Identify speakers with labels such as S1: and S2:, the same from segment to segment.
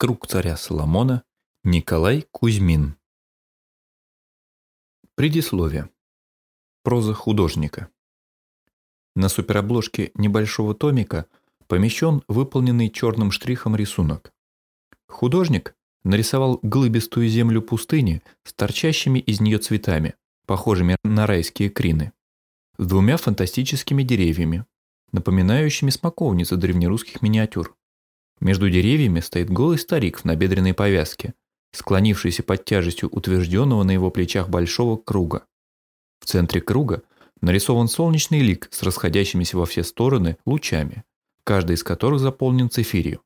S1: Круг царя Соломона Николай Кузьмин Предисловие. Проза художника. На суперобложке небольшого томика помещен выполненный черным штрихом рисунок. Художник нарисовал глыбистую землю пустыни с торчащими из нее цветами, похожими на райские крины, с двумя фантастическими деревьями, напоминающими смоковницы древнерусских миниатюр. Между деревьями стоит голый старик в набедренной повязке, склонившийся под тяжестью утвержденного на его плечах большого круга. В центре круга нарисован солнечный лик с расходящимися во все стороны лучами, каждый из которых заполнен цифирью.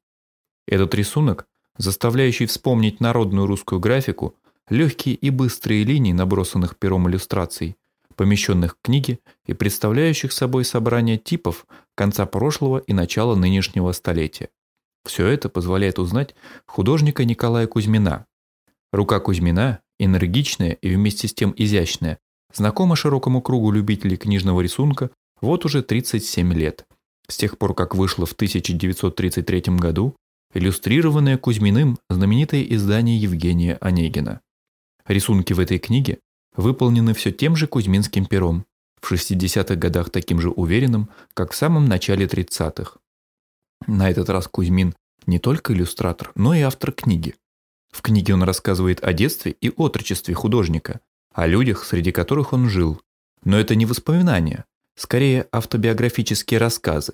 S1: Этот рисунок, заставляющий вспомнить народную русскую графику, легкие и быстрые линии набросанных пером иллюстраций, помещенных в книге и представляющих собой собрание типов конца прошлого и начала нынешнего столетия. Все это позволяет узнать художника Николая Кузьмина. Рука Кузьмина, энергичная и вместе с тем изящная, знакома широкому кругу любителей книжного рисунка вот уже 37 лет, с тех пор, как вышло в 1933 году иллюстрированное Кузьминым знаменитое издание Евгения Онегина. Рисунки в этой книге выполнены все тем же кузьминским пером, в 60-х годах таким же уверенным, как в самом начале 30-х. На этот раз Кузьмин не только иллюстратор, но и автор книги. В книге он рассказывает о детстве и отрочестве художника, о людях, среди которых он жил. Но это не воспоминания, скорее автобиографические рассказы.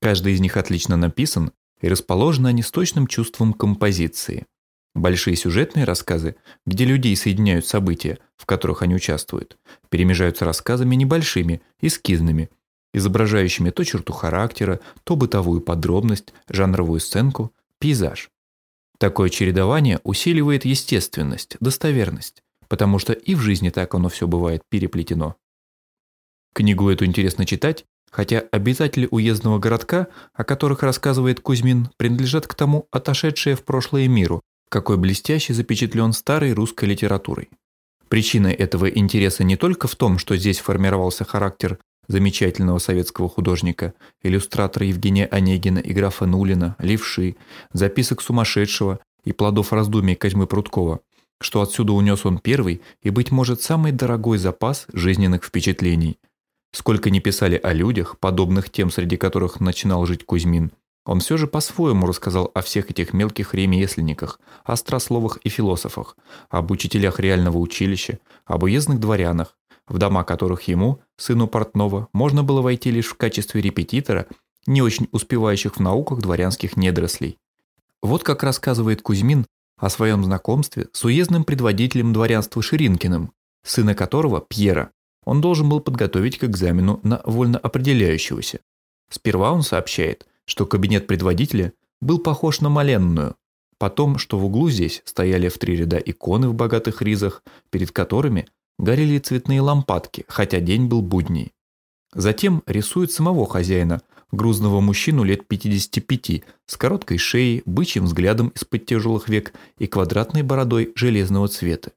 S1: Каждый из них отлично написан и расположены они с точным чувством композиции. Большие сюжетные рассказы, где людей соединяют события, в которых они участвуют, перемежаются рассказами небольшими, эскизными, изображающими то черту характера, то бытовую подробность, жанровую сценку, пейзаж. Такое чередование усиливает естественность, достоверность, потому что и в жизни так оно все бывает переплетено. Книгу эту интересно читать, хотя обитатели уездного городка, о которых рассказывает Кузьмин, принадлежат к тому отошедшее в прошлое миру, какой блестяще запечатлен старой русской литературой. Причина этого интереса не только в том, что здесь формировался характер замечательного советского художника, иллюстратора Евгения Онегина и графа Нулина, левши, записок сумасшедшего и плодов раздумий Козьмы Прудкова, что отсюда унес он первый и, быть может, самый дорогой запас жизненных впечатлений. Сколько ни писали о людях, подобных тем, среди которых начинал жить Кузьмин, он все же по-своему рассказал о всех этих мелких ремесленниках, острословах и философах, об учителях реального училища, об уездных дворянах, в дома которых ему, сыну портного, можно было войти лишь в качестве репетитора, не очень успевающих в науках дворянских недорослей. Вот как рассказывает Кузьмин о своем знакомстве с уездным предводителем дворянства Ширинкиным, сына которого, Пьера, он должен был подготовить к экзамену на вольно определяющегося. Сперва он сообщает, что кабинет предводителя был похож на моленную, потом, что в углу здесь стояли в три ряда иконы в богатых ризах, перед которыми горели цветные лампадки, хотя день был будний. Затем рисует самого хозяина, грузного мужчину лет 55, с короткой шеей, бычьим взглядом из-под тяжелых век и квадратной бородой железного цвета.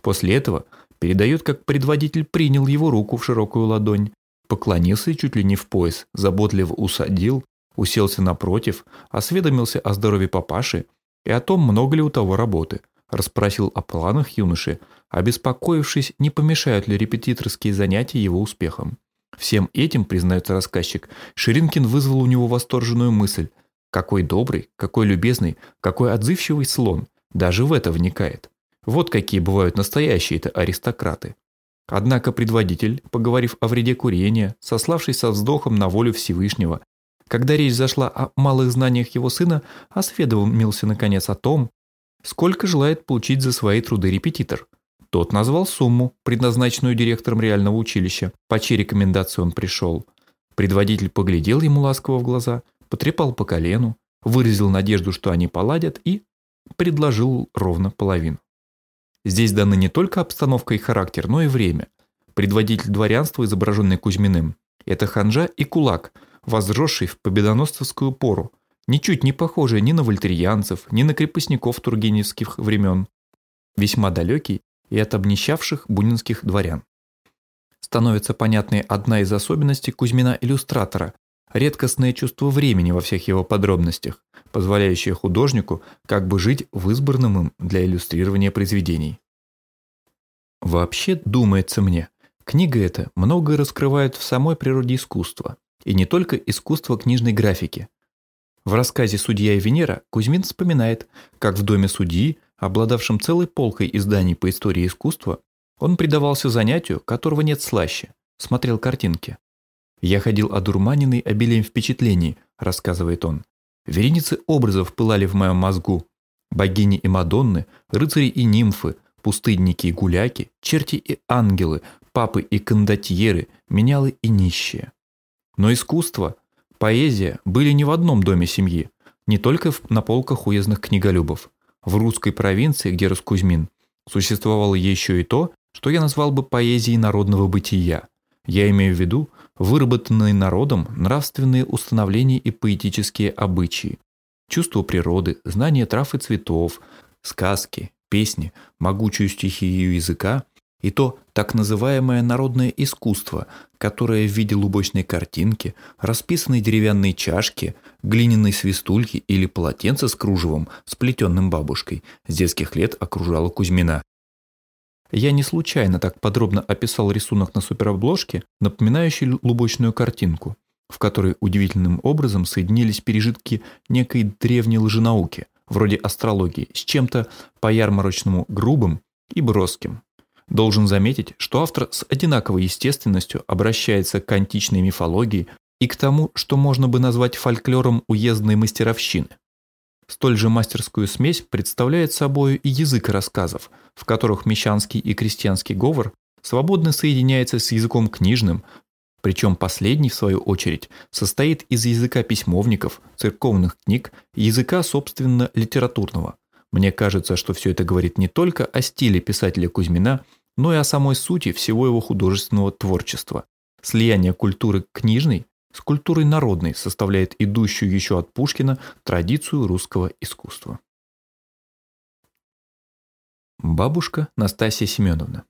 S1: После этого передает, как предводитель принял его руку в широкую ладонь, поклонился чуть ли не в пояс, заботливо усадил, уселся напротив, осведомился о здоровье папаши и о том, много ли у того работы, расспросил о планах юноши, обеспокоившись, не помешают ли репетиторские занятия его успехам. Всем этим, признается рассказчик, Ширинкин вызвал у него восторженную мысль. Какой добрый, какой любезный, какой отзывчивый слон. Даже в это вникает. Вот какие бывают настоящие-то аристократы. Однако предводитель, поговорив о вреде курения, сославшись со вздохом на волю Всевышнего, когда речь зашла о малых знаниях его сына, осведомился наконец о том, сколько желает получить за свои труды репетитор. Тот назвал сумму, предназначенную директором реального училища, по чьей рекомендации он пришел. Предводитель поглядел ему ласково в глаза, потрепал по колену, выразил надежду, что они поладят, и предложил ровно половину. Здесь даны не только обстановка и характер, но и время. Предводитель дворянства, изображенный Кузьминым, это ханжа и кулак, возросший в победоносцевскую пору, ничуть не похожий ни на вольтерьянцев, ни на крепостников тургеневских времен, весьма далекий и от обнищавших бунинских дворян. Становится понятной одна из особенностей Кузьмина-иллюстратора, редкостное чувство времени во всех его подробностях, позволяющее художнику как бы жить в избранном им для иллюстрирования произведений. Вообще, думается мне, книга эта многое раскрывает в самой природе искусства, и не только искусство книжной графики. В рассказе «Судья и Венера» Кузьмин вспоминает, как в доме судьи, обладавшем целой полкой изданий по истории искусства, он предавался занятию, которого нет слаще, смотрел картинки. «Я ходил одурманенный обилием впечатлений», – рассказывает он. «Вереницы образов пылали в моем мозгу. Богини и Мадонны, рыцари и нимфы, пустынники и гуляки, черти и ангелы, папы и кондотьеры, менялы и нищие. Но искусство, поэзия были не в одном доме семьи, не только на полках уездных книголюбов. В русской провинции, где Раскузьмин, существовало еще и то, что я назвал бы поэзией народного бытия. Я имею в виду выработанные народом нравственные установления и поэтические обычаи, чувство природы, знание трав и цветов, сказки, песни, могучую стихию языка и то так называемое народное искусство, которое в виде лубочной картинки, расписанной деревянной чашки, глиняной свистульки или полотенца с кружевом, сплетенным бабушкой, с детских лет окружало Кузьмина. Я не случайно так подробно описал рисунок на суперобложке, напоминающий лубочную картинку, в которой удивительным образом соединились пережитки некой древней лженауки, вроде астрологии, с чем-то по-ярмарочному грубым и броским. Должен заметить, что автор с одинаковой естественностью обращается к античной мифологии и к тому, что можно бы назвать фольклором уездной мастеровщины. Столь же мастерскую смесь представляет собой и язык рассказов, в которых мещанский и крестьянский говор свободно соединяется с языком книжным, причем последний, в свою очередь, состоит из языка письмовников, церковных книг и языка, собственно, литературного. Мне кажется, что все это говорит не только о стиле писателя Кузьмина, но и о самой сути всего его художественного творчества. Слияние культуры книжной с культурой народной составляет идущую еще от Пушкина традицию русского искусства. Бабушка Настасья Семеновна.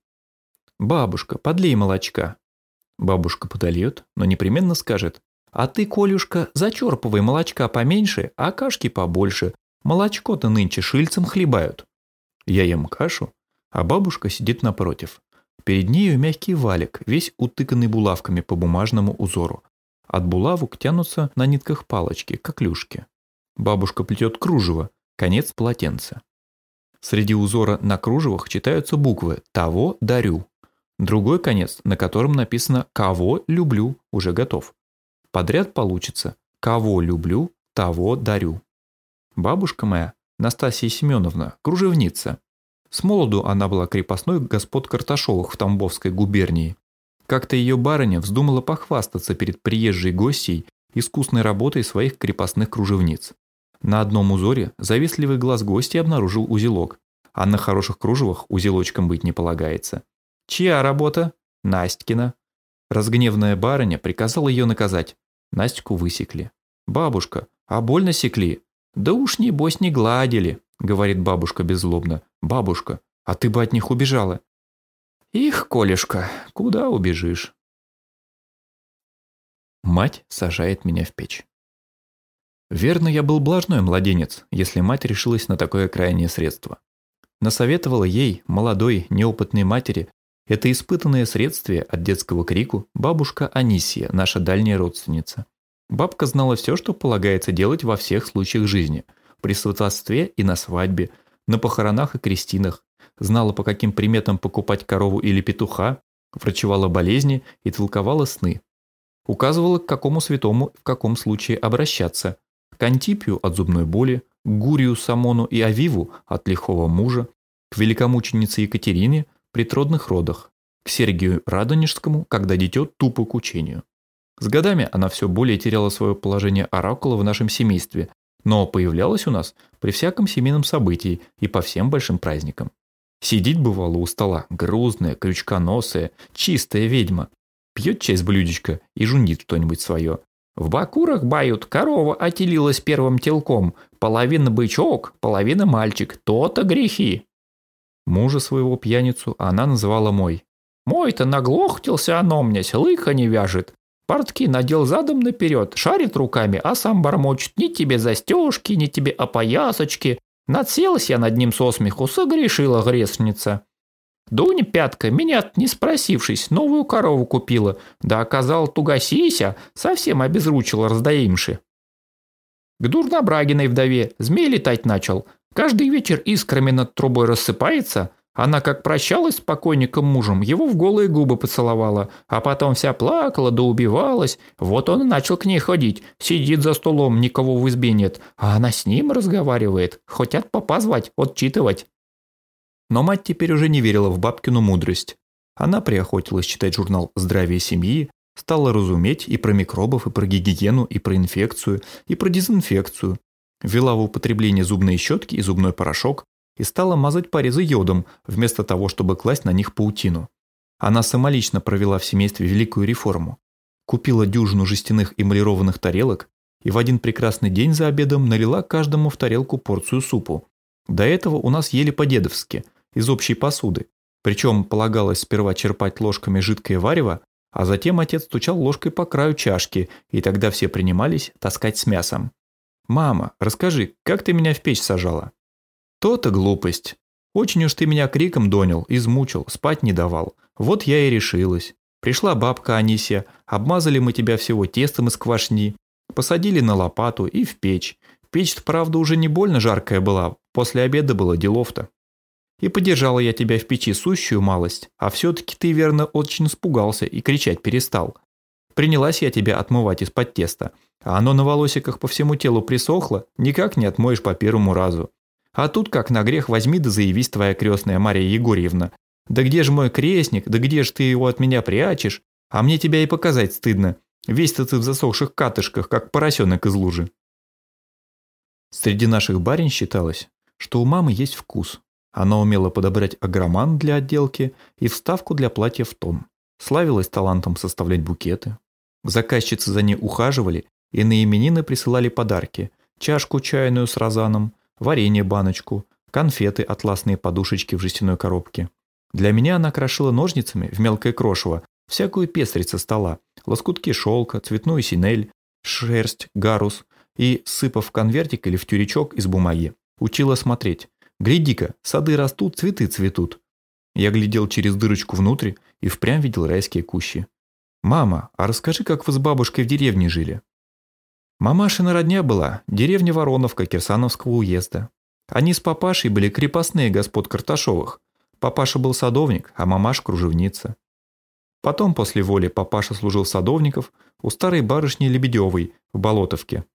S1: «Бабушка, подлей молочка». Бабушка подольет, но непременно скажет, «А ты, Колюшка, зачерпывай молочка поменьше, а кашки побольше. Молочко-то нынче шильцем хлебают». Я ем кашу, а бабушка сидит напротив. Перед нею мягкий валик, весь утыканный булавками по бумажному узору. От булавок тянутся на нитках палочки, коклюшки. Бабушка плетет кружево, конец полотенца. Среди узора на кружевах читаются буквы «Того дарю». Другой конец, на котором написано «Кого люблю» уже готов. Подряд получится «Кого люблю, того дарю». Бабушка моя, Настасья Семеновна, кружевница. С молоду она была крепостной господ Карташовых в Тамбовской губернии как-то ее барыня вздумала похвастаться перед приезжей гостьей искусной работой своих крепостных кружевниц. На одном узоре завистливый глаз гости обнаружил узелок, а на хороших кружевах узелочком быть не полагается. «Чья работа?» «Настькина». Разгневанная барыня приказала ее наказать. Настю высекли. «Бабушка, а больно секли?» «Да уж небось не гладили», — говорит бабушка беззлобно. «Бабушка, а ты бы от них убежала. Их, Колешка, куда убежишь? Мать сажает меня в печь. Верно, я был блажной младенец, если мать решилась на такое крайнее средство. Насоветовала ей, молодой, неопытной матери, это испытанное средствие от детского крику бабушка Анисия, наша дальняя родственница. Бабка знала все, что полагается делать во всех случаях жизни. При сватовстве и на свадьбе, на похоронах и крестинах, знала, по каким приметам покупать корову или петуха, врачевала болезни и толковала сны. Указывала, к какому святому в каком случае обращаться. К Антипию от зубной боли, к Гурию Самону и Авиву от лихого мужа, к великомученице Екатерине при трудных родах, к Сергию Радонежскому, когда дитё тупо к учению. С годами она все более теряла свое положение оракула в нашем семействе, но появлялась у нас при всяком семейном событии и по всем большим праздникам. Сидит, бывало, у стола, грузная, крючконосая, чистая ведьма. Пьет чай с блюдечка и жунит что-нибудь свое. В бакурах бают, корова отелилась первым телком. Половина бычок, половина мальчик. То-то грехи. Мужа своего пьяницу она называла мой. Мой-то наглохтился оно мне, лыка не вяжет.
S2: Портки надел задом наперед, шарит руками, а сам бормочет. Ни тебе застежки, ни тебе опоясочки. Надселась я над ним со смеху, согрешила грешница. Дуня пятка, меня не спросившись, новую корову купила, да оказал тугосися, совсем обезручила раздаимши. К дурнобрагиной вдове змей летать начал. Каждый вечер искрами над трубой рассыпается. Она, как прощалась с покойником мужем, его в голые губы поцеловала, а потом вся плакала да убивалась. Вот он и начал к ней ходить. Сидит за столом, никого в избе нет, а она с ним разговаривает. Хотят попазвать, отчитывать.
S1: Но мать теперь уже не верила в бабкину мудрость. Она приохотилась читать журнал «Здравие семьи», стала разуметь и про микробов, и про гигиену, и про инфекцию, и про дезинфекцию. Ввела в употребление зубные щетки и зубной порошок и стала мазать порезы йодом, вместо того, чтобы класть на них паутину. Она самолично провела в семействе великую реформу. Купила дюжину жестяных эмалированных тарелок и в один прекрасный день за обедом налила каждому в тарелку порцию супу. До этого у нас ели по-дедовски – из общей посуды. Причем полагалось сперва черпать ложками жидкое варево, а затем отец стучал ложкой по краю чашки, и тогда все принимались таскать с мясом. «Мама, расскажи, как ты меня в печь сажала?» «То-то глупость. Очень уж ты меня криком донял, измучил, спать не давал. Вот я и решилась. Пришла бабка Анисия, обмазали мы тебя всего тестом из квашни, посадили на лопату и в печь. Печь-то, правда, уже не больно жаркая была, после обеда было делов-то. И подержала я тебя в печи сущую малость, а все-таки ты, верно, очень испугался и кричать перестал. Принялась я тебя отмывать из-под теста, а оно на волосиках по всему телу присохло, никак не отмоешь по первому разу. А тут как на грех возьми да заявись твоя крестная Мария Егорьевна. Да где же мой крестник, да где же ты его от меня прячешь? А мне тебя и показать стыдно. Весь-то ты в засохших катышках, как поросенок из лужи. Среди наших барин считалось, что у мамы есть вкус, она умела подобрать агроман для отделки и вставку для платья в тон. Славилась талантом составлять букеты. Заказчицы за ней ухаживали и на именины присылали подарки. Чашку чайную с розаном, варенье баночку, конфеты, атласные подушечки в жестяной коробке. Для меня она крошила ножницами в мелкое крошево всякую пестрицу стола, лоскутки шелка, цветную синель, шерсть, гарус и, сыпав в конвертик или в тюрячок из бумаги, учила смотреть, Гляди-ка, сады растут, цветы цветут. Я глядел через дырочку внутрь и впрямь видел райские кущи. «Мама, а расскажи, как вы с бабушкой в деревне жили?» Мамашина родня была, деревня Вороновка Кирсановского уезда. Они с папашей были крепостные господ Карташовых. Папаша был садовник, а мамаш – кружевница. Потом, после воли, папаша служил садовников у старой барышни Лебедевой в Болотовке.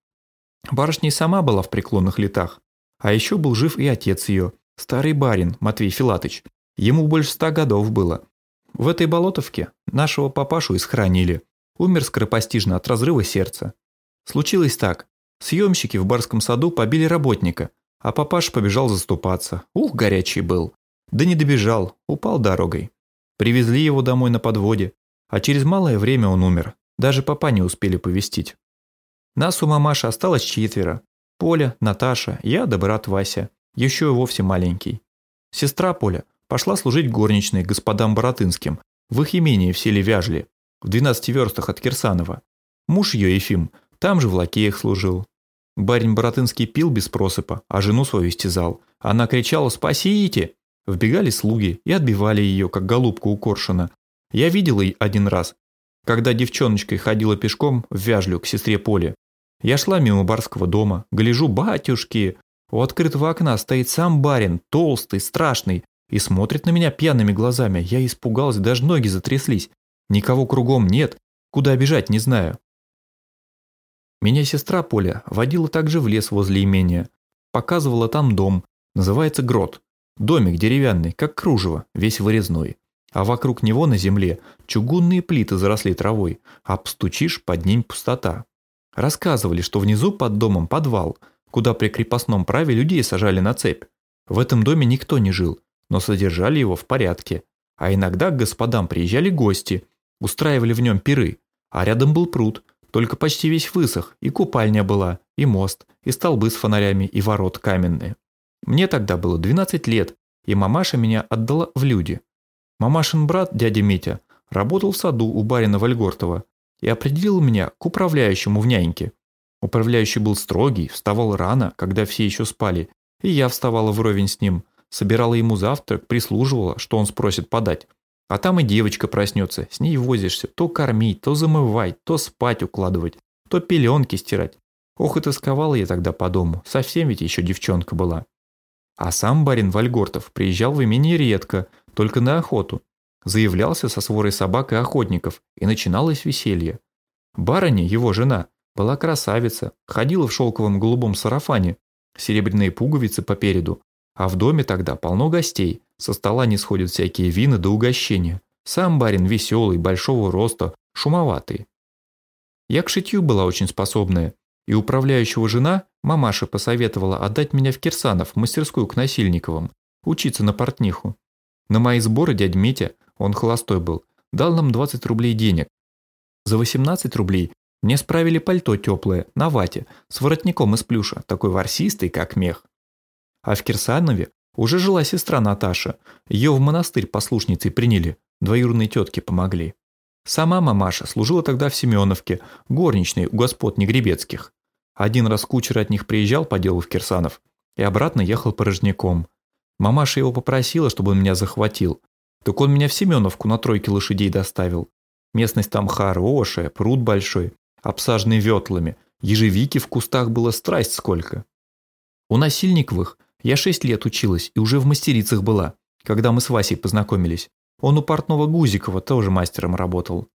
S1: Барышня и сама была в преклонных летах, а еще был жив и отец ее, старый барин Матвей Филатыч. Ему больше ста годов было. В этой болотовке нашего папашу и схоронили. Умер скоропостижно от разрыва сердца. Случилось так. Съемщики в барском саду побили работника, а папаша побежал заступаться. Ух, горячий был. Да не добежал, упал дорогой. Привезли его домой на подводе, а через малое время он умер. Даже папа не успели повестить. Нас у мамаши осталось четверо. Поля, Наташа, я да брат Вася, еще и вовсе маленький. Сестра Поля пошла служить горничной господам Боротынским в их имении в селе Вяжли, в 12 верстах от Кирсанова. Муж ее, Ефим, там же в лакеях служил. Барин Боротынский пил без просыпа, а жену свою истязал. Она кричала «Спасите!». Вбегали слуги и отбивали ее, как голубку у коршуна. Я видел ее один раз, когда девчоночкой ходила пешком в Вяжлю к сестре Поле. Я шла мимо барского дома, гляжу, батюшки, у открытого окна стоит сам барин, толстый, страшный, и смотрит на меня пьяными глазами. Я испугалась, даже ноги затряслись. Никого кругом нет, куда бежать не знаю. Меня сестра Поля водила также в лес возле имения. Показывала там дом, называется грот. Домик деревянный, как кружево, весь вырезной. А вокруг него на земле чугунные плиты заросли травой, а обстучишь, под ним пустота. Рассказывали, что внизу под домом подвал, куда при крепостном праве людей сажали на цепь. В этом доме никто не жил, но содержали его в порядке. А иногда к господам приезжали гости, устраивали в нем пиры, а рядом был пруд, только почти весь высох, и купальня была, и мост, и столбы с фонарями, и ворот каменные. Мне тогда было 12 лет, и мамаша меня отдала в люди. Мамашин брат, дядя Митя, работал в саду у барина Вальгортова, и определил меня к управляющему в няньке. Управляющий был строгий, вставал рано, когда все еще спали, и я вставала вровень с ним, собирала ему завтрак, прислуживала, что он спросит подать. А там и девочка проснется, с ней возишься, то кормить, то замывать, то спать укладывать, то пеленки стирать. Ох и тосковала я тогда по дому, совсем ведь еще девчонка была. А сам барин Вальгортов приезжал в имение редко, только на охоту. Заявлялся со сворой собак и охотников, и начиналось веселье. Барыня, его жена, была красавица, ходила в шелковом голубом сарафане, серебряные пуговицы попереду, а в доме тогда полно гостей, со стола не сходят всякие вина до угощения. Сам барин веселый, большого роста, шумоватый. Я к шитью была очень способная, и управляющего жена, мамаша, посоветовала отдать меня в Кирсанов, в мастерскую к Насильниковым, учиться на портниху. На мои сборы дядь Митя, он холостой был, дал нам 20 рублей денег. За 18 рублей мне справили пальто теплое, на вате, с воротником из плюша, такой ворсистый, как мех. А в Кирсанове уже жила сестра Наташа, ее в монастырь послушницей приняли, двоюродные тетки помогли. Сама мамаша служила тогда в Семеновке, горничной у господ Негребецких. Один раз кучер от них приезжал по делу в Кирсанов и обратно ехал порожняком. Мамаша его попросила, чтобы он меня захватил. Так он меня в Семеновку на тройке лошадей доставил. Местность там хорошая, пруд большой, обсаженный ветлами. Ежевики в кустах было страсть сколько. У Насильниковых я шесть лет училась и уже в мастерицах была, когда мы с Васей познакомились. Он у портного Гузикова тоже мастером работал.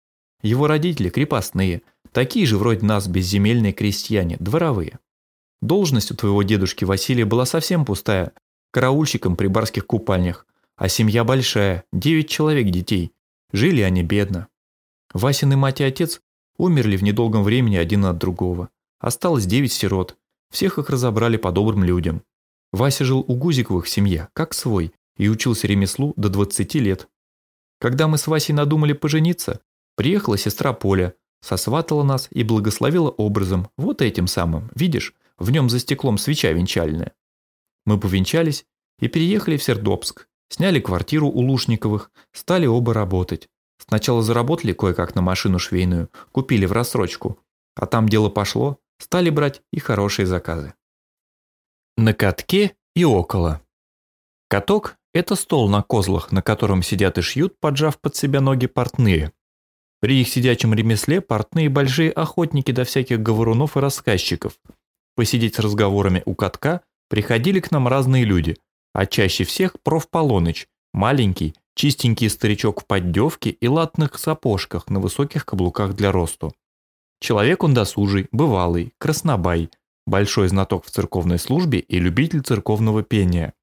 S1: Его родители крепостные, такие же вроде нас безземельные крестьяне, дворовые. Должность у твоего дедушки Василия была совсем пустая, караульщиком при барских купальнях, а семья большая, девять человек детей. Жили они бедно. Васины мать и отец умерли в недолгом времени один от другого. Осталось девять сирот. Всех их разобрали по добрым людям. Вася жил у Гузиковых в семье, как свой, и учился ремеслу до 20 лет. Когда мы с Васей надумали пожениться, приехала сестра Поля, сосватала нас и благословила образом, вот этим самым, видишь, в нем за стеклом свеча венчальная. Мы повенчались и переехали в Сердобск, сняли квартиру у Лушниковых, стали оба работать. Сначала заработали кое-как на машину швейную, купили в рассрочку, а там дело пошло, стали брать и хорошие заказы. На катке и около. Каток это стол на козлах, на котором сидят и шьют, поджав под себя ноги портные. При их сидячем ремесле портные большие охотники до всяких говорунов и рассказчиков. Посидеть с разговорами у катка приходили к нам разные люди, а чаще всех проф. Полоныч, маленький, чистенький старичок в поддевке и латных сапожках на высоких каблуках для росту. Человек он досужий, бывалый, краснобай, большой знаток в церковной службе и любитель церковного пения.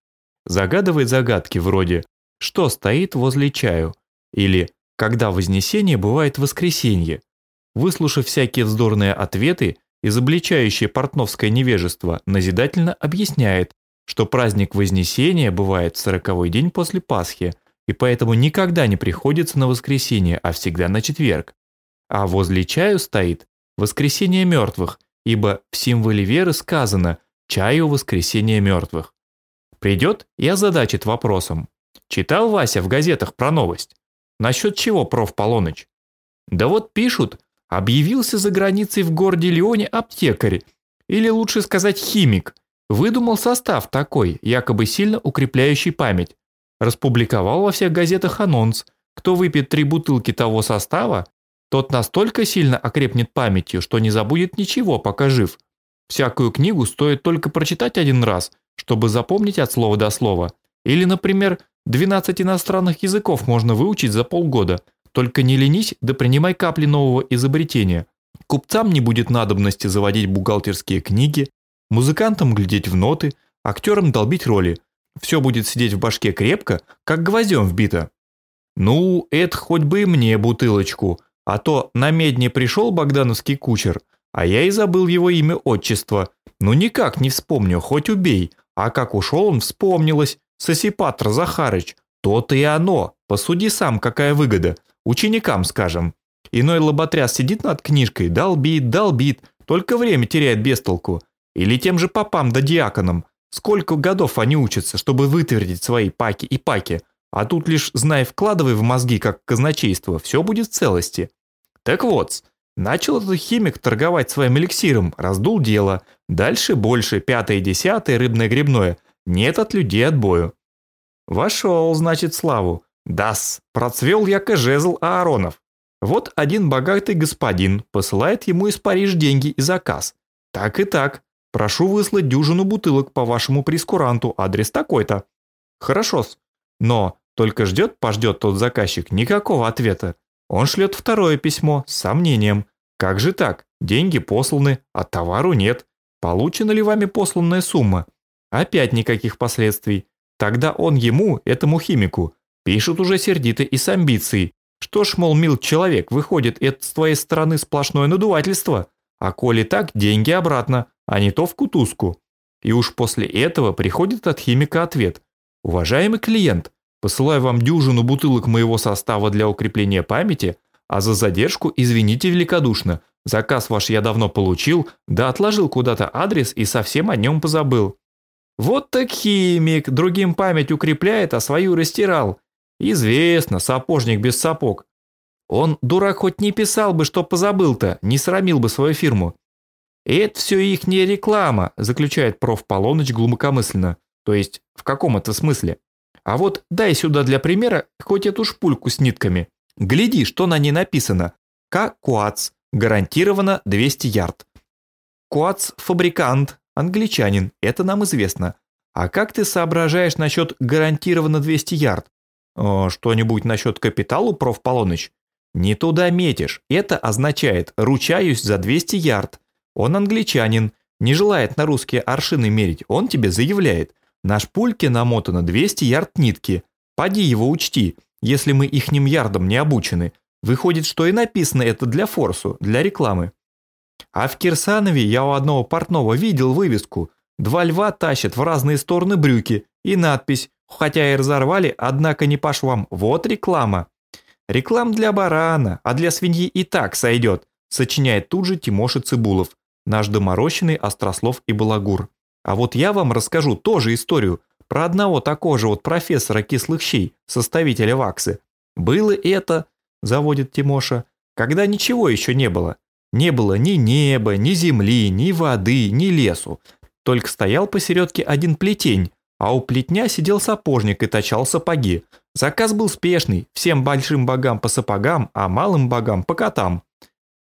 S1: Загадывает загадки вроде «Что стоит возле чаю?» или «Когда вознесение бывает воскресенье?» Выслушав всякие вздорные ответы, изобличающее портновское невежество, назидательно объясняет, что праздник Вознесения бывает в сороковой день после Пасхи, и поэтому никогда не приходится на воскресенье, а всегда на четверг. А возле чаю стоит воскресение мертвых, ибо в символе веры сказано «чаю воскресения мертвых». Придет и озадачит вопросом. Читал Вася в газетах про новость? Насчет чего, проф. Полоныч? Да вот пишут, объявился за границей в городе Лионе аптекарь, или лучше сказать химик, выдумал состав такой, якобы сильно укрепляющий память. Распубликовал во всех газетах анонс, кто выпьет три бутылки того состава, тот настолько сильно окрепнет памятью, что не забудет ничего, пока жив. Всякую книгу стоит только прочитать один раз – чтобы запомнить от слова до слова. Или, например, 12 иностранных языков можно выучить за полгода. Только не ленись, да принимай капли нового изобретения. Купцам не будет надобности заводить бухгалтерские книги, музыкантам глядеть в ноты, актерам долбить роли. Все будет сидеть в башке крепко, как гвоздем вбито. Ну, это хоть бы и мне бутылочку, а то на медне пришел богдановский кучер, а я и забыл его имя отчество. Ну никак не вспомню, хоть убей, а как ушел он, вспомнилось. Сосипатр Захарыч. То-то и оно. Посуди сам, какая выгода. Ученикам, скажем. Иной лоботряс сидит над книжкой, долбит, долбит, только время теряет без толку. Или тем же попам да диаконам. Сколько годов они учатся, чтобы вытвердить свои паки и паки. А тут лишь, знай, вкладывай в мозги, как казначейство, все будет в целости. Так вот, Начал этот химик торговать своим эликсиром, раздул дело. Дальше больше, пятое, десятое, рыбное, грибное. Нет от людей отбою. Вошел, значит, славу. Дас, процвел яко жезл Ааронов. Вот один богатый господин посылает ему из Парижа деньги и заказ. Так и так. Прошу выслать дюжину бутылок по вашему прескуранту, адрес такой-то. Хорошо-с. Но только ждет-пождет тот заказчик никакого ответа. Он шлет второе письмо с сомнением. Как же так? Деньги посланы, а товару нет. Получена ли вами посланная сумма? Опять никаких последствий. Тогда он ему, этому химику, пишет уже сердито и с амбицией. Что ж, мол, мил человек, выходит, это с твоей стороны сплошное надувательство. А коли так, деньги обратно, а не то в кутузку. И уж после этого приходит от химика ответ. Уважаемый клиент, посылаю вам дюжину бутылок моего состава для укрепления памяти, а за задержку извините великодушно. Заказ ваш я давно получил, да отложил куда-то адрес и совсем о нем позабыл. Вот так химик, другим память укрепляет, а свою растирал. Известно, сапожник без сапог. Он, дурак, хоть не писал бы, что позабыл-то, не срамил бы свою фирму. Это все их не реклама, заключает проф. Полоныч глубокомысленно. То есть, в каком это смысле? А вот дай сюда для примера хоть эту шпульку с нитками. Гляди, что на ней написано. К-Куац. Гарантированно 200 ярд. Куац – фабрикант, англичанин, это нам известно. А как ты соображаешь насчет гарантированно 200 ярд? Что-нибудь насчет капиталу, проф. Полоныч? Не туда метишь. Это означает «ручаюсь за 200 ярд». Он англичанин, не желает на русские аршины мерить. Он тебе заявляет – на шпульке намотано 200 ярд нитки. Поди его учти, если мы ихним ярдом не обучены. Выходит, что и написано это для форсу, для рекламы. А в Кирсанове я у одного портного видел вывеску. Два льва тащат в разные стороны брюки и надпись «Хотя и разорвали, однако не по швам». Вот реклама. Реклам для барана, а для свиньи и так сойдет, сочиняет тут же Тимоша Цибулов, наш доморощенный Острослов и Балагур. А вот я вам расскажу тоже историю про одного такого же вот профессора кислых щей, составителя ваксы. Было это, заводит Тимоша, когда ничего еще не было. Не было ни неба, ни земли, ни воды, ни лесу. Только стоял посередке один плетень, а у плетня сидел сапожник и точал сапоги. Заказ был спешный, всем большим богам по сапогам, а малым богам по котам.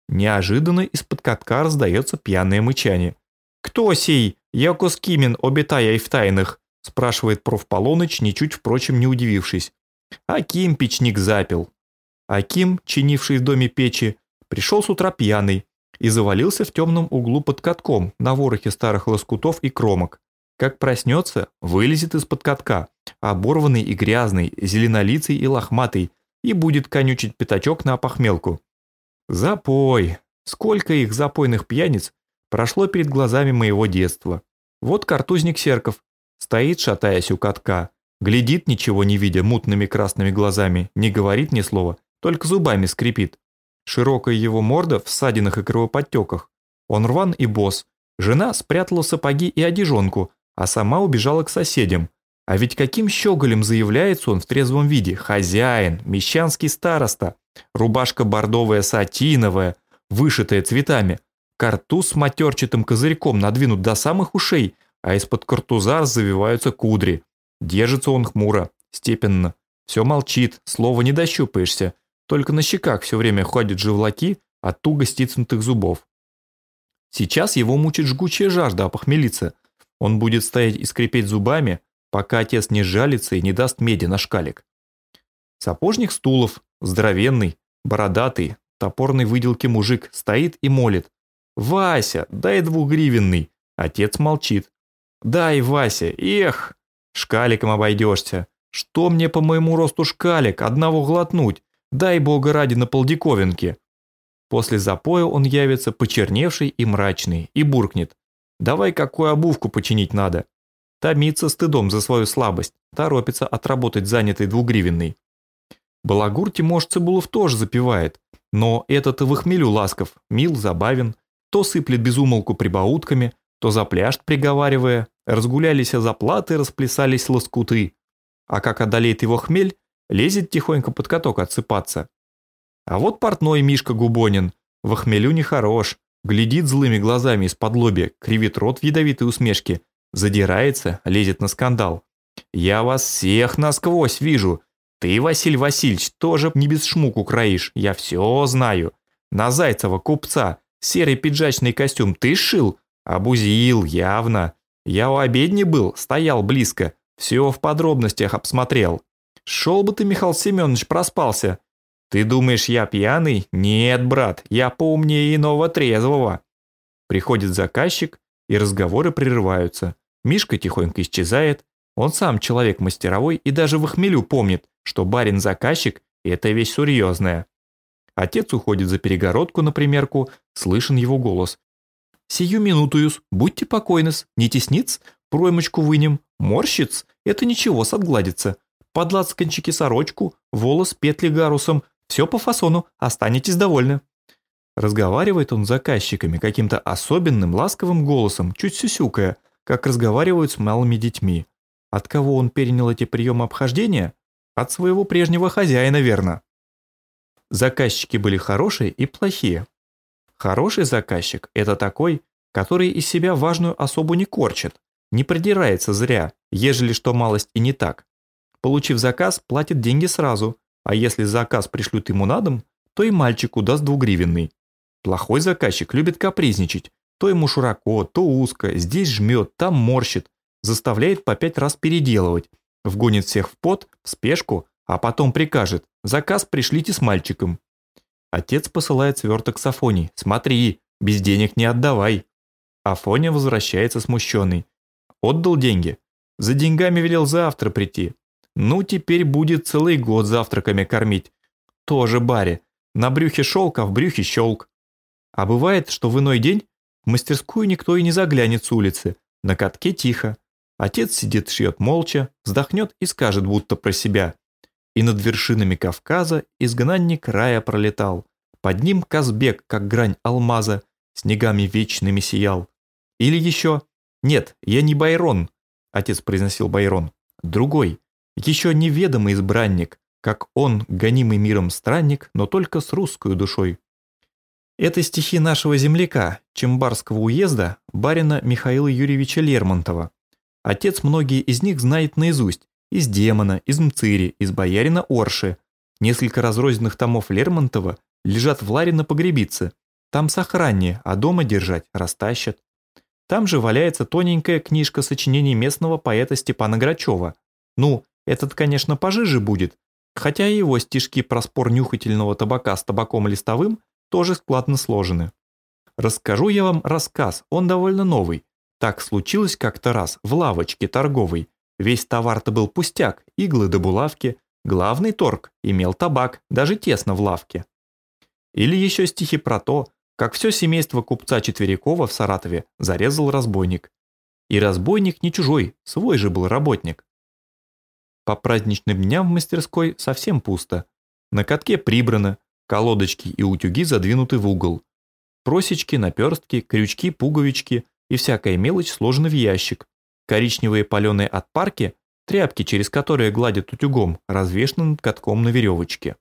S1: Неожиданно из-под катка раздается пьяное мычание. «Кто сей? «Яко Скимин, обитая и в тайных?» – спрашивает проф. Полоныч, ничуть, впрочем, не удивившись. Аким печник запил. Аким, чинивший в доме печи, пришел с утра пьяный и завалился в темном углу под катком на ворохе старых лоскутов и кромок. Как проснется, вылезет из-под катка, оборванный и грязный, зеленолицый и лохматый, и будет конючить пятачок на опохмелку. Запой! Сколько их запойных пьяниц прошло перед глазами моего детства. Вот картузник Серков стоит, шатаясь у катка, глядит, ничего не видя, мутными красными глазами, не говорит ни слова, только зубами скрипит. Широкая его морда в ссадинах и кровоподтеках. Он рван и босс. Жена спрятала сапоги и одежонку, а сама убежала к соседям. А ведь каким щеголем заявляется он в трезвом виде? Хозяин, мещанский староста. Рубашка бордовая сатиновая, вышитая цветами, Картуз матерчатым козырьком надвинут до самых ушей, а из-под картуза завиваются кудри. Держится он хмуро, степенно. Все молчит, слова не дощупаешься. Только на щеках все время ходят живлаки от туго стиснутых зубов. Сейчас его мучит жгучая жажда опохмелиться. Он будет стоять и скрипеть зубами, пока отец не жалится и не даст меди на шкалик. Сапожник стулов, здоровенный, бородатый, топорной выделки мужик, стоит и молит. «Вася, дай двухгривенный!» Отец молчит. «Дай, Вася, эх! Шкаликом обойдешься. Что мне по моему росту шкалик, одного глотнуть? Дай бога ради на полдиковинке!» После запоя он явится почерневший и мрачный и буркнет. «Давай какую обувку починить надо!» Томится стыдом за свою слабость, торопится отработать занятый двугривенный. Балагур Тимош Цибулов тоже запивает, но этот в хмелю ласков, мил, забавен, то сыплет безумолку прибаутками, то запляшет, приговаривая, разгулялись заплаты, расплясались лоскуты. А как одолеет его хмель, лезет тихонько под каток отсыпаться. А вот портной Мишка Губонин, В хмелю нехорош, глядит злыми глазами из-под лобья, кривит рот в ядовитой усмешке, задирается, лезет на скандал. «Я вас всех насквозь вижу. Ты, Василь Васильевич, тоже не без шмуку краишь, я все знаю. На Зайцева, купца, серый пиджачный костюм ты шил? Обузил, явно. Я у обедни был, стоял близко, все в подробностях обсмотрел. Шел бы ты, Михаил Семенович, проспался. Ты думаешь, я пьяный? Нет, брат, я поумнее иного трезвого. Приходит заказчик, и разговоры прерываются. Мишка тихонько исчезает. Он сам человек мастеровой и даже в хмелю помнит, что барин-заказчик – это вещь серьезная. Отец уходит за перегородку на примерку, слышен его голос. «Сию минутуюс, будьте покойны-с, не тесниц, проймочку вынем, морщиц, это ничего, сотгладится. Под лацканчики сорочку, волос, петли гарусом, все по фасону, останетесь довольны». Разговаривает он с заказчиками каким-то особенным ласковым голосом, чуть сюсюкая, как разговаривают с малыми детьми. От кого он перенял эти приемы обхождения? От своего прежнего хозяина, верно. Заказчики были хорошие и плохие. Хороший заказчик – это такой, который из себя важную особу не корчит, не придирается зря, ежели что малость и не так. Получив заказ, платит деньги сразу, а если заказ пришлют ему на дом, то и мальчику даст двугривенный. Плохой заказчик любит капризничать, то ему широко, то узко, здесь жмет, там морщит, заставляет по пять раз переделывать, вгонит всех в пот, в спешку, а потом прикажет «заказ пришлите с мальчиком». Отец посылает сверток с Афоней «смотри, без денег не отдавай». Афоня возвращается смущенный. «Отдал деньги. За деньгами велел завтра прийти. Ну, теперь будет целый год завтраками кормить. Тоже баре. На брюхе шелк, а в брюхе щелк. А бывает, что в иной день в мастерскую никто и не заглянет с улицы. На катке тихо. Отец сидит, шьет молча, вздохнет и скажет будто про себя. И над вершинами Кавказа изгнанник рая пролетал. Под ним Казбек, как грань алмаза, снегами вечными сиял. Или еще «Нет, я не Байрон», — отец произносил Байрон. «Другой, еще неведомый избранник, как он, гонимый миром странник, но только с русской душой». Это стихи нашего земляка, Чембарского уезда, барина Михаила Юрьевича Лермонтова. Отец многие из них знает наизусть, из Демона, из Мцири, из Боярина Орши. Несколько разрозненных томов Лермонтова лежат в ларе на погребице. Там сохраннее, а дома держать растащат. Там же валяется тоненькая книжка сочинений местного поэта Степана Грачева. Ну, этот, конечно, пожиже будет, хотя и его стишки про спор нюхательного табака с табаком листовым тоже складно сложены. Расскажу я вам рассказ, он довольно новый. Так случилось как-то раз в лавочке торговой. Весь товар-то был пустяк, иглы до булавки. Главный торг имел табак, даже тесно в лавке. Или еще стихи про то, как все семейство купца Четверякова в Саратове зарезал разбойник. И разбойник не чужой, свой же был работник. По праздничным дням в мастерской совсем пусто. На катке прибрано, колодочки и утюги задвинуты в угол. Просечки, наперстки, крючки, пуговички и всякая мелочь сложены в ящик. Коричневые паленые отпарки, тряпки, через которые гладят утюгом, развешаны над катком на веревочке.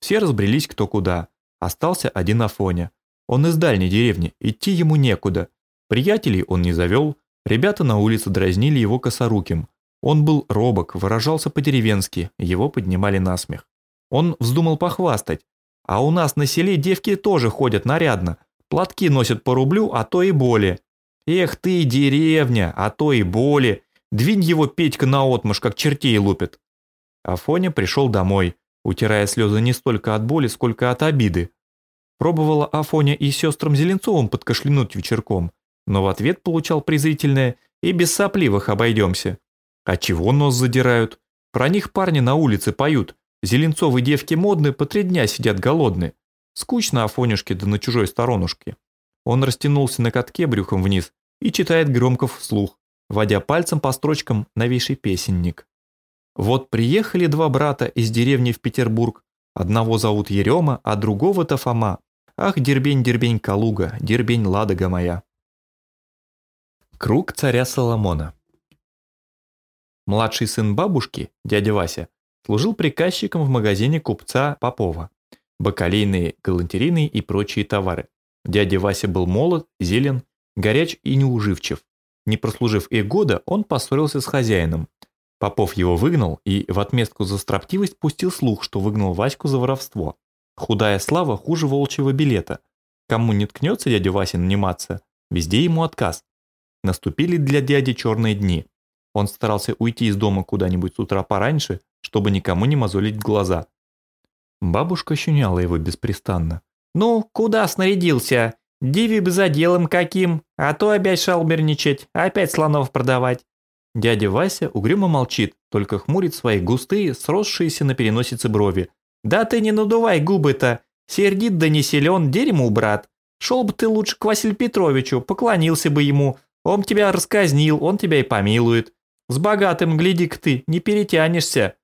S1: Все разбрелись кто куда. Остался один Афоня. Он из дальней деревни, идти ему некуда. Приятелей он не завел, ребята на улице дразнили его косоруким. Он был робок, выражался по-деревенски, его поднимали на смех. Он вздумал похвастать. А у нас на селе девки тоже ходят нарядно, платки носят по рублю, а то и более. Эх ты, деревня, а то и более. Двинь его Петька наотмашь, как чертей лупит. Афоня пришел домой, утирая слезы не столько от боли, сколько от обиды. Пробовала Афоня и сестрам Зеленцовым подкашлянуть вечерком, но в ответ получал презрительное «и без сопливых обойдемся». А чего нос задирают? Про них парни на улице поют. Зеленцовы девки модные по три дня сидят голодные. Скучно Афонюшке да на чужой сторонушке. Он растянулся на катке брюхом вниз и читает громко вслух, водя пальцем по строчкам новейший песенник. Вот приехали два брата из деревни в Петербург. Одного зовут Ерема, а другого-то Фома. Ах, дербень-дербень Калуга, дербень Ладога моя. Круг царя Соломона Младший сын бабушки, дядя Вася, служил приказчиком в магазине купца Попова. бакалейные, галантерийные и прочие товары. Дядя Вася был молод, зелен, горяч и неуживчив. Не прослужив и года, он поссорился с хозяином. Попов его выгнал и в отместку за строптивость пустил слух, что выгнал Ваську за воровство. Худая слава хуже волчьего билета. Кому не ткнется дядя Вася наниматься, везде ему отказ. Наступили для дяди черные дни. Он старался уйти из дома куда-нибудь с утра пораньше, чтобы никому не мозолить глаза. Бабушка щуняла его беспрестанно.
S2: «Ну, куда снарядился? Диви бы за делом каким, а то опять шалберничать, опять слонов продавать».
S1: Дядя Вася угрюмо молчит, только хмурит свои густые, сросшиеся на переносице брови.
S2: «Да ты не надувай губы-то, сердит да не силен, дерьму, брат. Шел бы ты лучше к Василию Петровичу, поклонился бы ему, он тебя расказнил, он тебя и помилует. С богатым, гляди-ка ты, не перетянешься.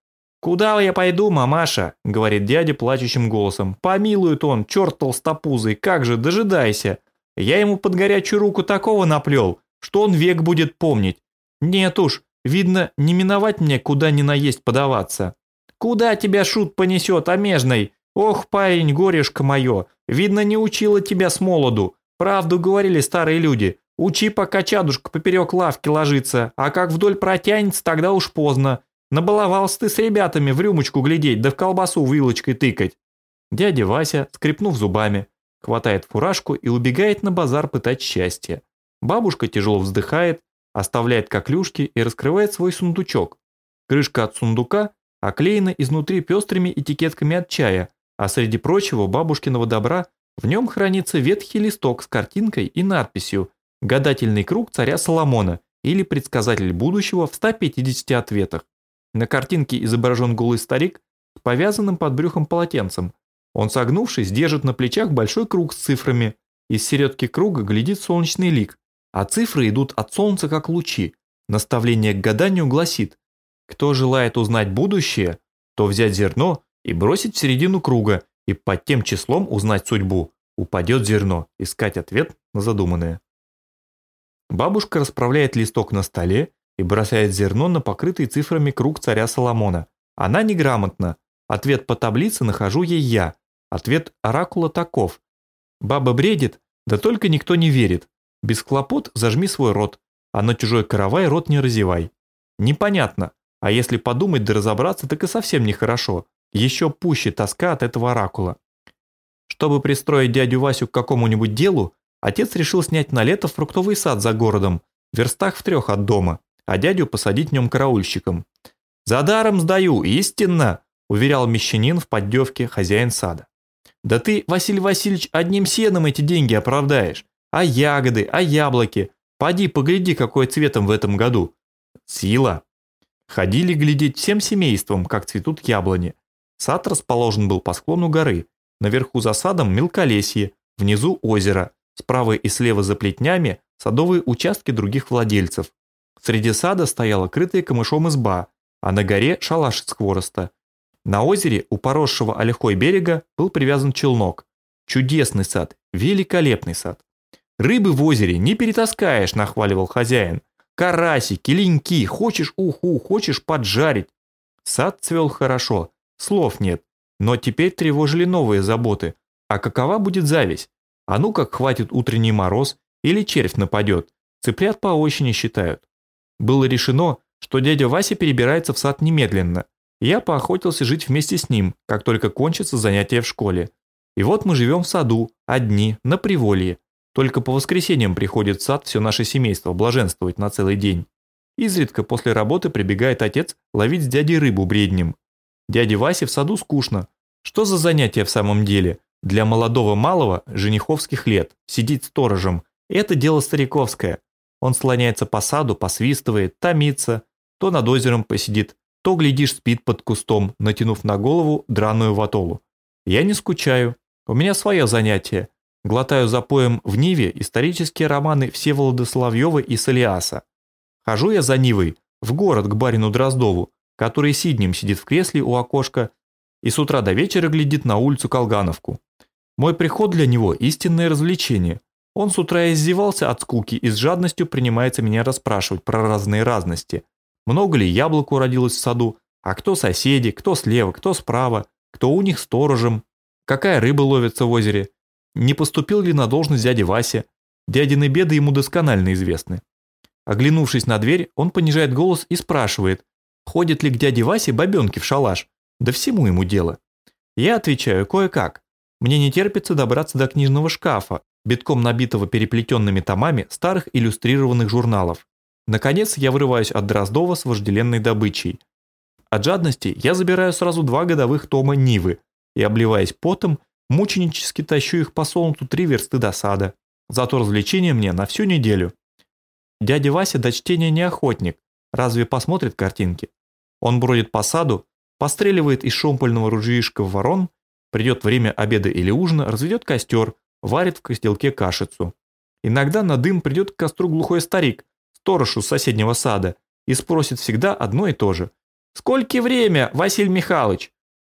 S2: «Куда я пойду, мамаша?» – говорит дядя плачущим голосом. «Помилует он, черт толстопузый, как же, дожидайся. Я ему под горячую руку такого наплел, что он век будет помнить. Нет уж, видно, не миновать мне куда ни наесть подаваться. Куда тебя шут понесет, омежный? Ох, парень, горешко мое, видно, не учила тебя с молоду. Правду говорили старые люди. Учи, пока чадушка поперек лавки ложится, а как вдоль протянется, тогда уж поздно. Набаловался ты с ребятами в рюмочку глядеть, да в колбасу вилочкой тыкать. Дядя Вася, скрипнув зубами, хватает фуражку и убегает на базар пытать счастье. Бабушка тяжело вздыхает, оставляет коклюшки и раскрывает свой сундучок. Крышка от сундука оклеена изнутри пестрыми этикетками от чая, а среди прочего бабушкиного добра в нем хранится ветхий листок с картинкой и надписью «Гадательный круг царя Соломона» или «Предсказатель будущего в 150 ответах». На картинке изображен голый старик с повязанным под брюхом полотенцем. Он, согнувшись, держит на плечах большой круг с цифрами. Из середки круга глядит солнечный лик, а цифры идут от солнца как лучи. Наставление к гаданию гласит, кто желает узнать будущее, то взять зерно и бросить в середину круга, и под тем числом узнать судьбу. Упадет зерно, искать ответ на задуманное. Бабушка расправляет листок на столе и бросает зерно на покрытый цифрами круг царя Соломона. Она неграмотна. Ответ по таблице нахожу ей я. Ответ оракула таков. Баба бредит, да только никто не верит. Без хлопот зажми свой рот, а на чужой каравай рот не разевай. Непонятно, а если подумать да разобраться, так и совсем нехорошо. Еще пуще тоска от этого оракула. Чтобы пристроить дядю Васю к какому-нибудь делу, отец решил снять на лето фруктовый сад за городом, в верстах в трех от дома а дядю посадить в нем караульщиком. «За даром сдаю, истинно!» – уверял мещанин в поддевке хозяин сада. «Да ты, Василий Васильевич, одним сеном эти деньги оправдаешь. А ягоды, а яблоки? Поди погляди, какой цветом в этом году. Сила!» Ходили глядеть всем семейством, как цветут яблони. Сад расположен был по склону горы. Наверху за садом мелколесье, внизу озеро. Справа и слева за плетнями садовые участки других владельцев. Среди сада стояла крытая камышом изба, а на горе шалаш из хвороста. На озере у поросшего олехой берега был привязан челнок. Чудесный сад, великолепный сад. «Рыбы в озере не перетаскаешь», – нахваливал хозяин. «Карасики, леньки, хочешь уху, хочешь поджарить». Сад цвел хорошо, слов нет, но теперь тревожили новые заботы. А какова будет зависть? А ну как хватит утренний мороз или червь нападет. Цыплят по осени считают. Было решено, что дядя Вася перебирается в сад немедленно. Я поохотился жить вместе с ним, как только кончатся занятия в школе. И вот мы живем в саду, одни, на приволье. Только по воскресеньям приходит в сад все наше семейство блаженствовать на целый день. Изредка после работы прибегает отец ловить с дядей рыбу бреднем. Дяде Васе в саду скучно. Что за занятие в самом деле? Для молодого малого, жениховских лет, сидеть сторожем – это дело стариковское. Он слоняется по саду, посвистывает, томится, то над озером посидит, то, глядишь, спит под кустом, натянув на голову драную ватолу. Я не скучаю. У меня свое занятие. Глотаю запоем в Ниве исторические романы Всеволода Соловьева и Солиаса. Хожу я за Нивой, в город к барину Дроздову, который сиднем сидит в кресле у окошка и с утра до вечера глядит на улицу Колгановку. Мой приход для него – истинное развлечение – он с утра издевался от скуки и с жадностью принимается меня расспрашивать про разные разности. Много ли яблок уродилось в саду, а кто соседи, кто слева, кто справа, кто у них сторожем,
S1: какая рыба ловится в озере, не поступил ли на должность дяди Вася. Дядины беды ему досконально известны. Оглянувшись на дверь, он понижает голос и спрашивает, ходит ли к дяде Васе бабенки в шалаш. Да всему ему дело. Я отвечаю кое-как. Мне не терпится добраться до книжного шкафа, битком набитого переплетенными томами старых иллюстрированных журналов. Наконец я вырываюсь от Дроздова с вожделенной добычей. От жадности я забираю сразу два годовых тома Нивы и, обливаясь потом, мученически тащу их по солнцу три версты до сада. Зато развлечение мне на всю неделю. Дядя Вася до чтения не охотник, разве посмотрит картинки? Он бродит по саду, постреливает из шомпольного ружьишка в ворон, придет время обеда или ужина, разведет костер, варит в костелке кашицу. Иногда на дым придет к костру глухой старик, сторож из соседнего сада, и спросит всегда одно и то же. «Сколько время, Василий Михайлович?»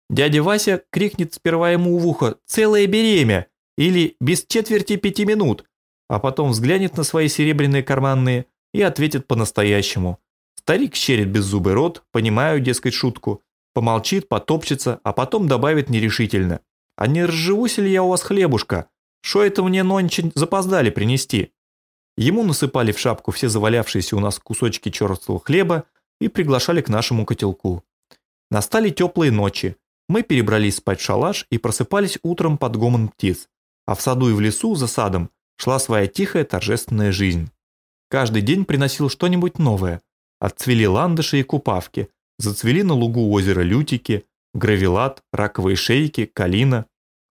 S1: Дядя Вася крикнет сперва ему в ухо «Целое беремя!» или «Без четверти пяти минут!» а потом взглянет на свои серебряные карманные и ответит по-настоящему. Старик щерит беззубый рот, понимаю, дескать, шутку, помолчит, потопчется, а потом добавит нерешительно. «А не разживусь ли я у вас хлебушка? Шо это мне нонче запоздали принести?» Ему насыпали в шапку все завалявшиеся у нас кусочки черствого хлеба и приглашали к нашему котелку. Настали теплые ночи. Мы перебрались спать в шалаш и просыпались утром под гомон птиц. А в саду и в лесу за садом шла своя тихая торжественная жизнь. Каждый день приносил что-нибудь новое. Отцвели ландыши и купавки, зацвели на лугу озера лютики, гравилат, раковые шейки, калина.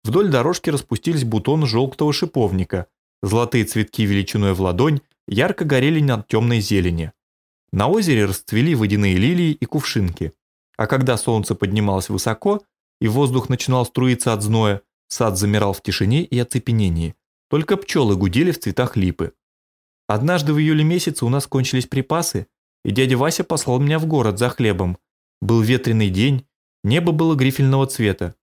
S1: Вдоль дорожки распустились бутоны желтого шиповника, золотые цветки величиной в ладонь ярко горели над темной зелени. На озере расцвели водяные лилии и кувшинки. А когда солнце поднималось высоко и воздух начинал струиться от зноя, сад замирал в тишине и оцепенении, только пчелы гудели в цветах липы. Однажды в июле месяце у нас кончились припасы, и дядя Вася послал меня в город за хлебом. Был ветреный день, небо было грифельного цвета.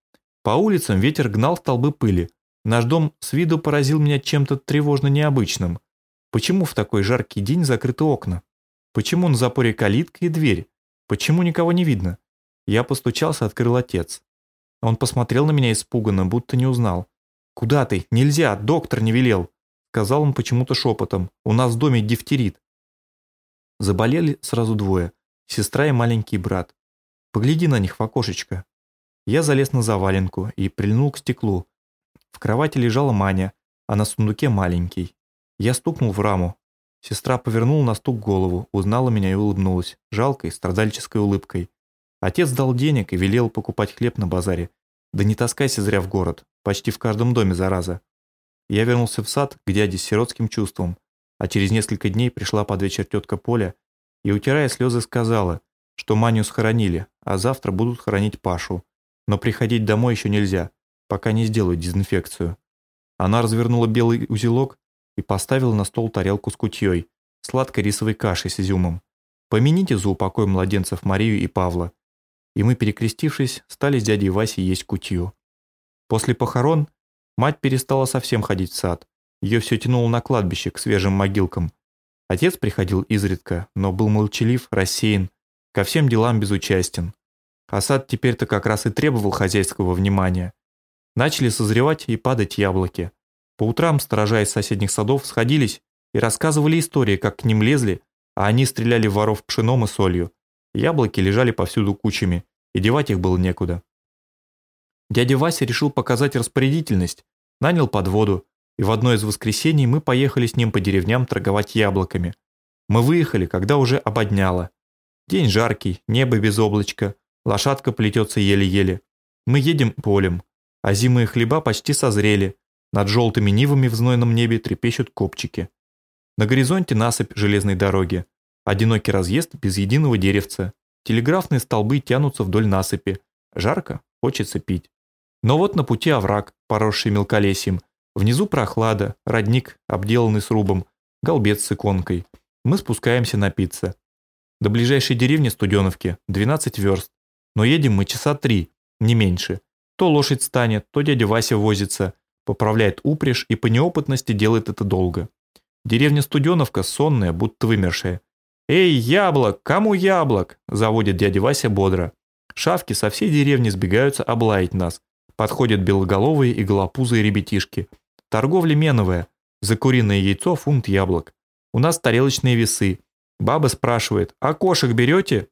S1: По улицам ветер гнал столбы пыли. Наш дом с виду поразил меня чем-то тревожно необычным. Почему в такой жаркий день закрыты окна? Почему на запоре калитка и дверь? Почему никого не видно? Я постучался, открыл отец. Он посмотрел на меня испуганно, будто не узнал. «Куда ты? Нельзя, доктор не велел!» Сказал он почему-то шепотом. «У нас в доме дифтерит». Заболели сразу двое. Сестра и маленький брат. Погляди на них в окошечко. Я залез на заваленку и прильнул к стеклу. В кровати лежала Маня, а на сундуке маленький. Я стукнул в раму. Сестра повернула на стук голову, узнала меня и улыбнулась, жалкой, страдальческой улыбкой. Отец дал денег и велел покупать хлеб на базаре. Да не таскайся зря в город, почти в каждом доме зараза. Я вернулся в сад к дяде с сиротским чувством, а через несколько дней пришла под вечер тетка Поля и, утирая слезы, сказала, что Маню схоронили, а завтра будут хоронить Пашу. Но приходить домой еще нельзя, пока не сделают дезинфекцию. Она развернула белый узелок и поставила на стол тарелку с кутьей, сладкой рисовой кашей с изюмом. Помяните за упокой младенцев Марию и Павла и мы, перекрестившись, стали с дядей Васей есть кутью. После похорон мать перестала совсем ходить в сад. Ее все тянуло на кладбище, к свежим могилкам. Отец приходил изредка, но был молчалив, рассеян, ко всем делам безучастен. А сад теперь-то как раз и требовал хозяйского внимания. Начали созревать и падать яблоки. По утрам сторожа из соседних садов сходились и рассказывали истории, как к ним лезли, а они стреляли в воров пшеном и солью. Яблоки лежали повсюду кучами, и девать их было некуда. Дядя Вася решил показать распорядительность, нанял подводу, и в одно из воскресений мы поехали с ним по деревням торговать яблоками. Мы выехали, когда уже ободняло. День жаркий, небо без облачка, лошадка плетется еле-еле. Мы едем полем, а зимые хлеба почти созрели, над желтыми нивами в знойном небе трепещут копчики. На горизонте насыпь железной дороги, Одинокий разъезд без единого деревца. Телеграфные столбы тянутся вдоль насыпи. Жарко, хочется пить. Но вот на пути овраг, поросший мелколесьем. Внизу прохлада, родник, обделанный срубом, голбец с иконкой. Мы спускаемся напиться. До ближайшей деревни Студеновки 12 верст. Но едем мы часа три, не меньше. То лошадь станет, то дядя Вася возится, поправляет упряжь и по неопытности делает это долго. Деревня Студеновка сонная, будто вымершая. «Эй, яблок! Кому яблок?» – заводит дядя Вася бодро. Шавки со всей деревни сбегаются облаять нас. Подходят белоголовые и голопузые ребятишки. Торговля меновая. За куриное яйцо фунт яблок. У нас тарелочные весы. Баба спрашивает, а кошек берете?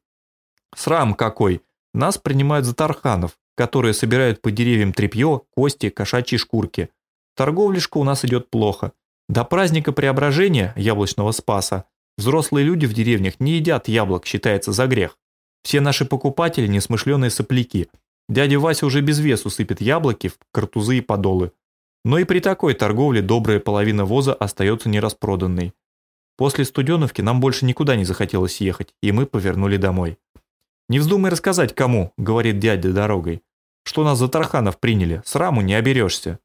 S1: Срам какой. Нас принимают за тарханов, которые собирают по деревьям тряпье, кости, кошачьи шкурки. Торговлишка у нас идет плохо. До праздника преображения, яблочного спаса, взрослые люди в деревнях не едят яблок, считается за грех. Все наши покупатели несмышленые сопляки. Дядя Вася уже без весу сыпет яблоки в картузы и подолы. Но и при такой торговле добрая половина воза остается нераспроданной. После Студеновки нам больше никуда не захотелось ехать, и мы повернули домой. «Не вздумай рассказать кому», — говорит дядя дорогой, «что нас за Тарханов приняли, сраму не оберешься».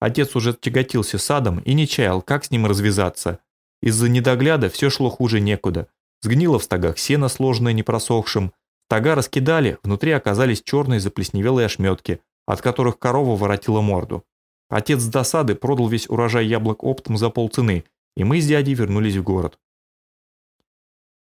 S1: Отец уже тяготился садом и не чаял, как с ним развязаться. Из-за недогляда все шло хуже некуда. Сгнило в стогах сено, сложенное непросохшим. Стога раскидали, внутри оказались черные заплесневелые ошметки, от которых корова воротила морду. Отец с досады продал весь урожай яблок оптом за полцены, и мы с дядей вернулись в город.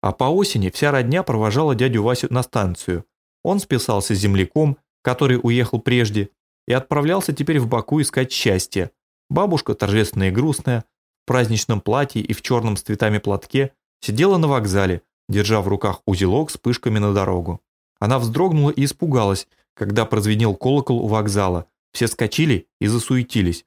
S1: А по осени вся родня провожала дядю Васю на станцию. Он списался с земляком, который уехал прежде, и отправлялся теперь в Баку искать счастье. Бабушка, торжественная и грустная, в праздничном платье и в черном с цветами платке, Сидела на вокзале, держа в руках узелок с пышками на дорогу. Она вздрогнула и испугалась, когда прозвенел колокол у вокзала. Все скочили и засуетились.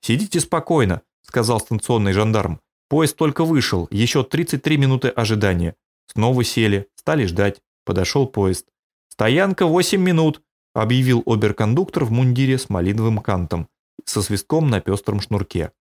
S1: «Сидите спокойно», — сказал станционный жандарм. «Поезд только вышел, еще 33 минуты ожидания». Снова сели, стали ждать. Подошел поезд. «Стоянка 8 минут», — объявил оберкондуктор в мундире с малиновым кантом, со свистком на пестром шнурке.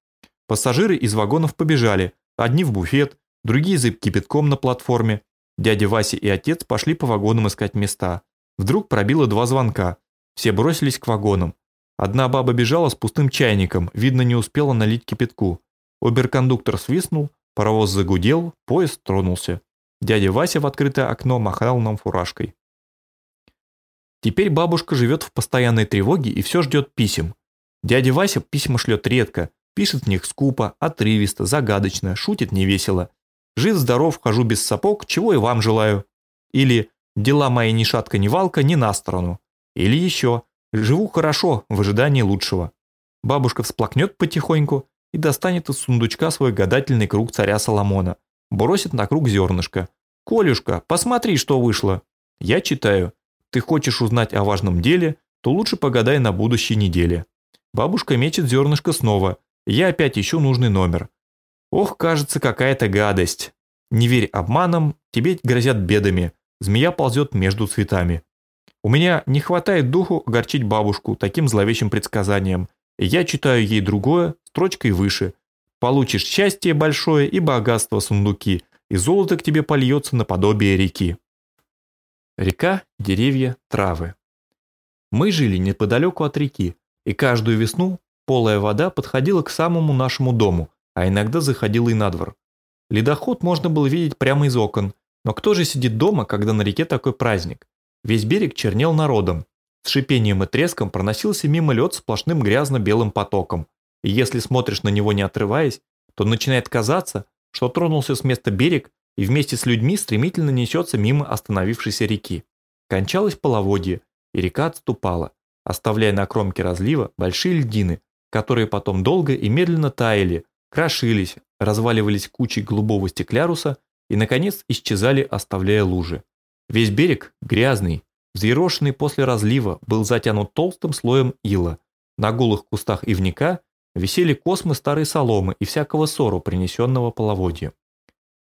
S1: Пассажиры из вагонов побежали, одни в буфет, другие за кипятком на платформе. Дядя Вася и отец пошли по вагонам искать места. Вдруг пробило два звонка. Все бросились к вагонам. Одна баба бежала с пустым чайником, видно, не успела налить кипятку. Оберкондуктор свистнул, паровоз загудел, поезд тронулся. Дядя Вася в открытое окно махал нам фуражкой. Теперь бабушка живет в постоянной тревоге и все ждет писем. Дядя Вася письма шлет редко, пишет в них скупо, отрывисто, загадочно, шутит невесело. Жив-здоров, хожу без сапог, чего и вам желаю. Или дела мои ни шатка, ни валка, ни на сторону. Или еще, живу хорошо, в ожидании лучшего. Бабушка всплакнет потихоньку и достанет из сундучка свой гадательный круг царя Соломона. Бросит на круг зернышко. «Колюшка, посмотри, что вышло». Я читаю. Ты хочешь узнать о важном деле, то лучше погадай на будущей неделе. Бабушка мечет зернышко снова. Я опять ищу нужный номер. Ох, кажется, какая-то гадость. Не верь обманам, тебе грозят бедами. Змея ползет между цветами. У меня не хватает духу огорчить бабушку таким зловещим предсказанием. Я читаю ей другое, строчкой выше. Получишь счастье большое и богатство сундуки, и золото к тебе польется наподобие реки. Река, деревья, травы. Мы жили неподалеку от реки, и каждую весну полая вода подходила к самому нашему дому, а иногда заходила и на двор. Ледоход можно было видеть прямо из окон, но кто же сидит дома, когда на реке такой праздник? Весь берег чернел народом. С шипением и треском проносился мимо лед сплошным грязно-белым потоком. И если смотришь на него не отрываясь, то начинает казаться, что тронулся с места берег и вместе с людьми стремительно несется мимо остановившейся реки. Кончалось половодье, и река отступала, оставляя на кромке разлива большие льдины, которые потом долго и медленно таяли, крошились, разваливались кучей голубого стекляруса и, наконец, исчезали, оставляя лужи. Весь берег, грязный, взъерошенный после разлива, был затянут толстым слоем ила. На голых кустах ивника висели космы старой соломы и всякого ссору, принесенного половодьем.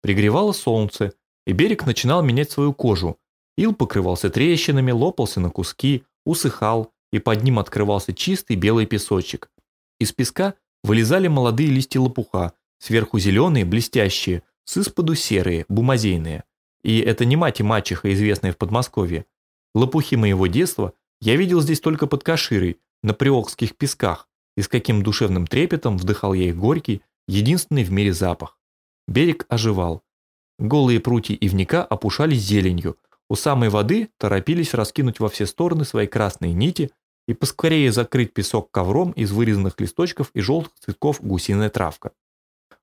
S1: Пригревало солнце, и берег начинал менять свою кожу. Ил покрывался трещинами, лопался на куски, усыхал, и под ним открывался чистый белый песочек. Из песка Вылезали молодые листья лопуха, сверху зеленые, блестящие, с исподу серые, бумазейные. И это не мать и мачеха, известная в Подмосковье. Лопухи моего детства я видел здесь только под Каширой, на приокских песках, и с каким душевным трепетом вдыхал я их горький, единственный в мире запах. Берег оживал. Голые прутья ивника опушались зеленью, у самой воды торопились раскинуть во все стороны свои красные нити, и поскорее закрыть песок ковром из вырезанных листочков и желтых цветков гусиная травка.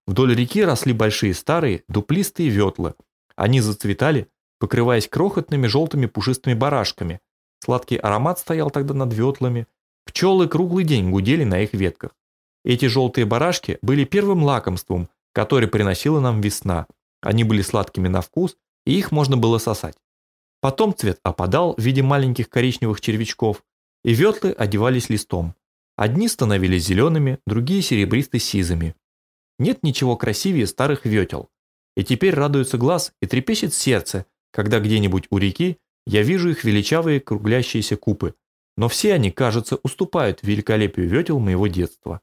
S1: Вдоль реки росли большие старые дуплистые ветлы. Они зацветали, покрываясь крохотными желтыми пушистыми барашками. Сладкий аромат стоял тогда над ветлами.
S3: Пчелы круглый день гудели на их ветках. Эти желтые барашки были первым лакомством, которое приносила нам весна. Они были сладкими на вкус, и их можно было сосать. Потом цвет опадал в виде маленьких коричневых червячков, и ветлы одевались листом. Одни становились зелеными, другие серебристо-сизыми. Нет ничего красивее старых ветел. И теперь радуется глаз и трепещет сердце, когда где-нибудь у реки я вижу их величавые круглящиеся купы. Но все они, кажется, уступают великолепию ветел моего детства.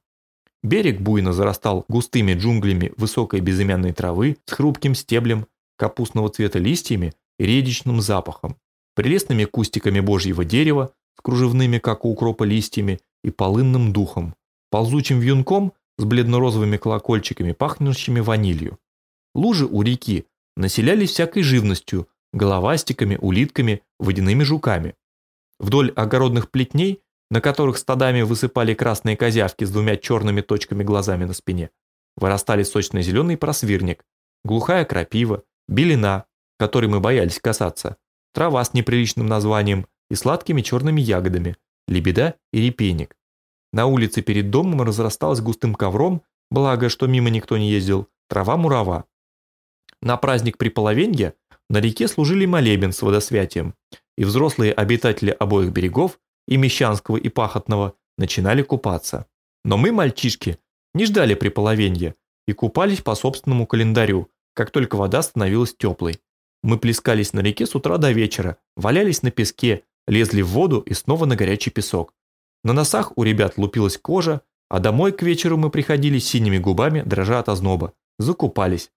S3: Берег буйно зарастал густыми джунглями высокой безымянной травы с хрупким стеблем, капустного цвета листьями и редичным запахом, прелестными кустиками божьего дерева с кружевными, как у укропа, листьями и полынным духом, ползучим вьюнком с бледно-розовыми колокольчиками, пахнущими ванилью. Лужи у реки населялись всякой живностью, головастиками, улитками, водяными жуками. Вдоль огородных плетней на которых стадами высыпали красные козявки с двумя черными точками глазами на спине. Вырастали сочно-зеленый просвирник, глухая крапива, белина, которой мы боялись касаться, трава с неприличным названием и сладкими черными ягодами, лебеда и репейник. На улице перед домом разрасталась густым ковром, благо, что мимо никто не ездил, трава-мурава. На праздник при половенье на реке служили молебен с водосвятием, и взрослые обитатели обоих берегов и Мещанского, и Пахотного, начинали купаться. Но мы, мальчишки, не ждали при половенье и купались по собственному календарю, как только вода становилась теплой. Мы плескались на реке с утра до вечера, валялись на песке, лезли в воду и снова на горячий песок. На носах у ребят лупилась кожа, а домой к вечеру мы приходили синими губами, дрожа от озноба. Закупались.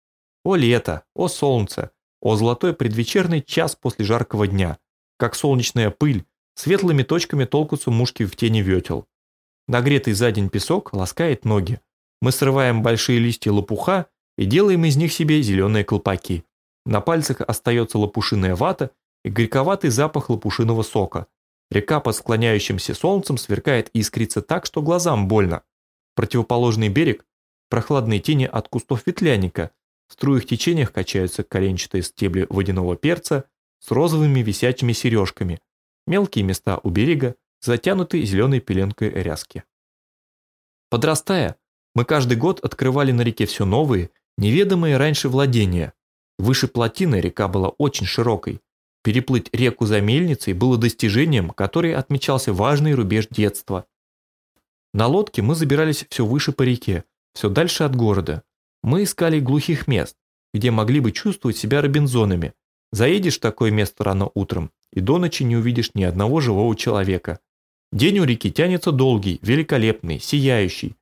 S3: О лето, о солнце, о золотой предвечерный час после жаркого дня. Как солнечная пыль, Светлыми точками толкутся мушки в тени ветел. Нагретый за день песок ласкает ноги. Мы срываем большие листья лопуха и делаем из них себе зеленые колпаки. На пальцах остается лопушиная вата и горьковатый запах лопушиного сока. Река под склоняющимся солнцем сверкает и искрится так, что глазам больно. Противоположный берег – прохладные тени от кустов ветляника. В струях течениях качаются коленчатые стебли водяного перца с розовыми висячими сережками – Мелкие места у берега затянуты зеленой пеленкой ряски. Подрастая, мы каждый год открывали на реке все новые, неведомые раньше владения. Выше плотины река была очень широкой. Переплыть реку за мельницей было достижением, которое отмечался важный рубеж детства. На лодке мы забирались все выше по реке, все дальше от города. Мы искали глухих мест, где могли бы чувствовать себя робинзонами. Заедешь в такое место рано утром, и до ночи не увидишь ни одного живого человека. День у реки тянется долгий, великолепный, сияющий.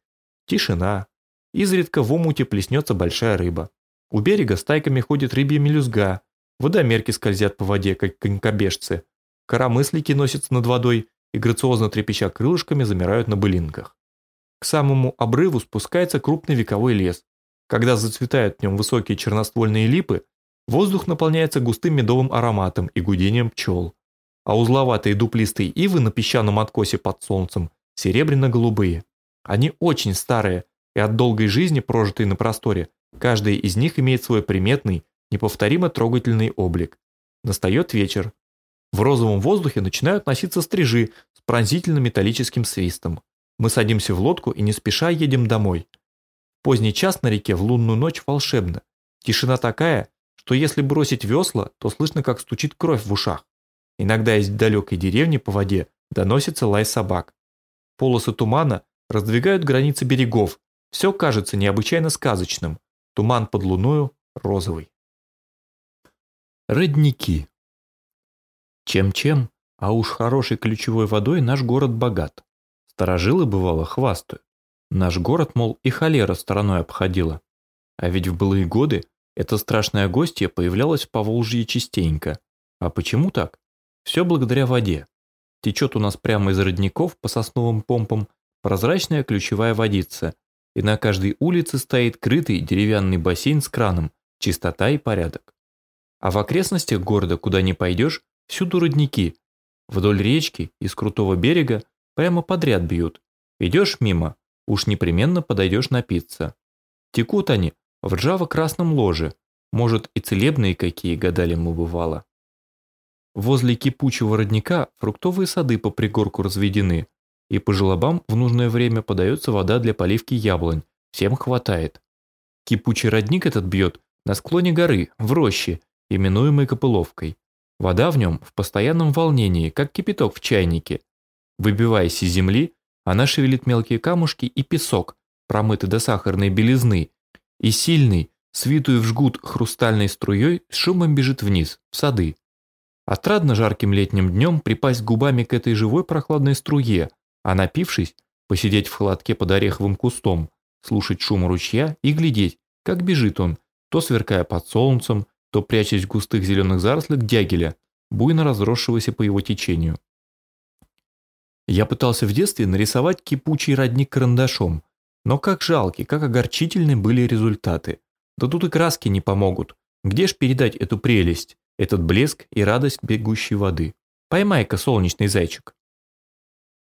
S3: Тишина. Изредка в омуте плеснется большая рыба. У берега стайками ходит рыбья мелюзга. Водомерки скользят по воде, как конькобежцы. Коромыслики носятся над водой и грациозно трепеща крылышками замирают на былинках. К самому обрыву спускается крупный вековой лес. Когда зацветают в нем высокие черноствольные липы, Воздух наполняется густым медовым ароматом и гудением пчел. А узловатые дуплистые ивы на песчаном откосе под солнцем серебряно-голубые. Они очень старые, и от долгой жизни, прожитой на просторе, каждая из них имеет свой приметный, неповторимо трогательный облик. Настает вечер. В розовом воздухе начинают носиться стрижи с пронзительным металлическим свистом. Мы садимся в лодку и не спеша едем домой. Поздний час на реке в лунную ночь волшебно. Тишина такая, что если бросить весла, то слышно, как стучит кровь в ушах. Иногда из далекой деревни по воде доносится лай собак. Полосы тумана раздвигают границы берегов. Все кажется необычайно сказочным. Туман под луною розовый. Родники. Чем-чем, а уж хорошей ключевой водой наш город богат. Старожилы, бывало, хвастают. Наш город, мол, и холера стороной обходила. А ведь в былые годы эта страшная гостья появлялась в Поволжье частенько. А почему так? Все благодаря воде. Течет у нас прямо из родников по сосновым помпам прозрачная ключевая водица, и на каждой улице стоит крытый деревянный бассейн с краном, чистота и порядок. А в окрестностях города, куда не пойдешь, всюду родники. Вдоль речки из крутого берега прямо подряд бьют. Идешь мимо, уж непременно подойдешь напиться. Текут они в ржаво-красном ложе, может и целебные какие, гадали мы бывало. Возле кипучего родника фруктовые сады по пригорку разведены, и по желобам в нужное время подается вода для поливки яблонь, всем хватает. Кипучий родник этот бьет на склоне горы, в роще, именуемой Копыловкой. Вода в нем в постоянном волнении, как кипяток в чайнике. Выбиваясь из земли, она шевелит мелкие камушки и песок, промытый до сахарной белизны, и сильный, свитую в жгут хрустальной струей, с шумом бежит вниз, в сады. Отрадно жарким летним днем припасть губами к этой живой прохладной струе, а напившись, посидеть в холодке под ореховым кустом, слушать шум ручья и глядеть, как бежит он, то сверкая под солнцем, то прячась в густых зеленых зарослях дягеля, буйно разросшегося по его течению. Я пытался в детстве нарисовать кипучий родник карандашом, но как жалки, как огорчительны были результаты. Да тут и краски не помогут. Где ж передать эту прелесть, этот блеск и радость бегущей воды? Поймай-ка, солнечный зайчик.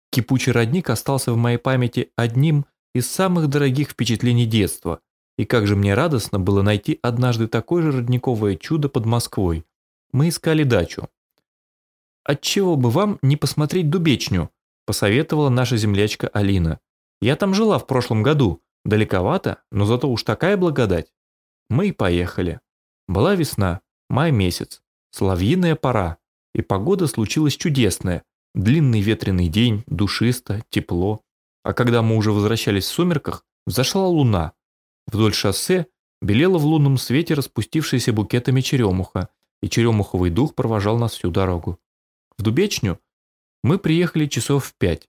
S3: Кипучий родник остался в моей памяти одним из самых дорогих впечатлений детства, и как же мне радостно было найти однажды такое же родниковое чудо под Москвой. Мы искали дачу. «Отчего бы вам не посмотреть Дубечню?» – посоветовала наша землячка Алина. «Я там жила в прошлом году. Далековато, но зато уж такая благодать». Мы и поехали. Была весна, май месяц, соловьиная пора, и погода случилась чудесная. Длинный ветреный день, душисто, тепло. А когда мы уже возвращались в сумерках, взошла луна – Вдоль шоссе белела в лунном свете распустившаяся букетами черемуха, и черемуховый дух провожал нас всю дорогу. В Дубечню мы приехали часов в пять.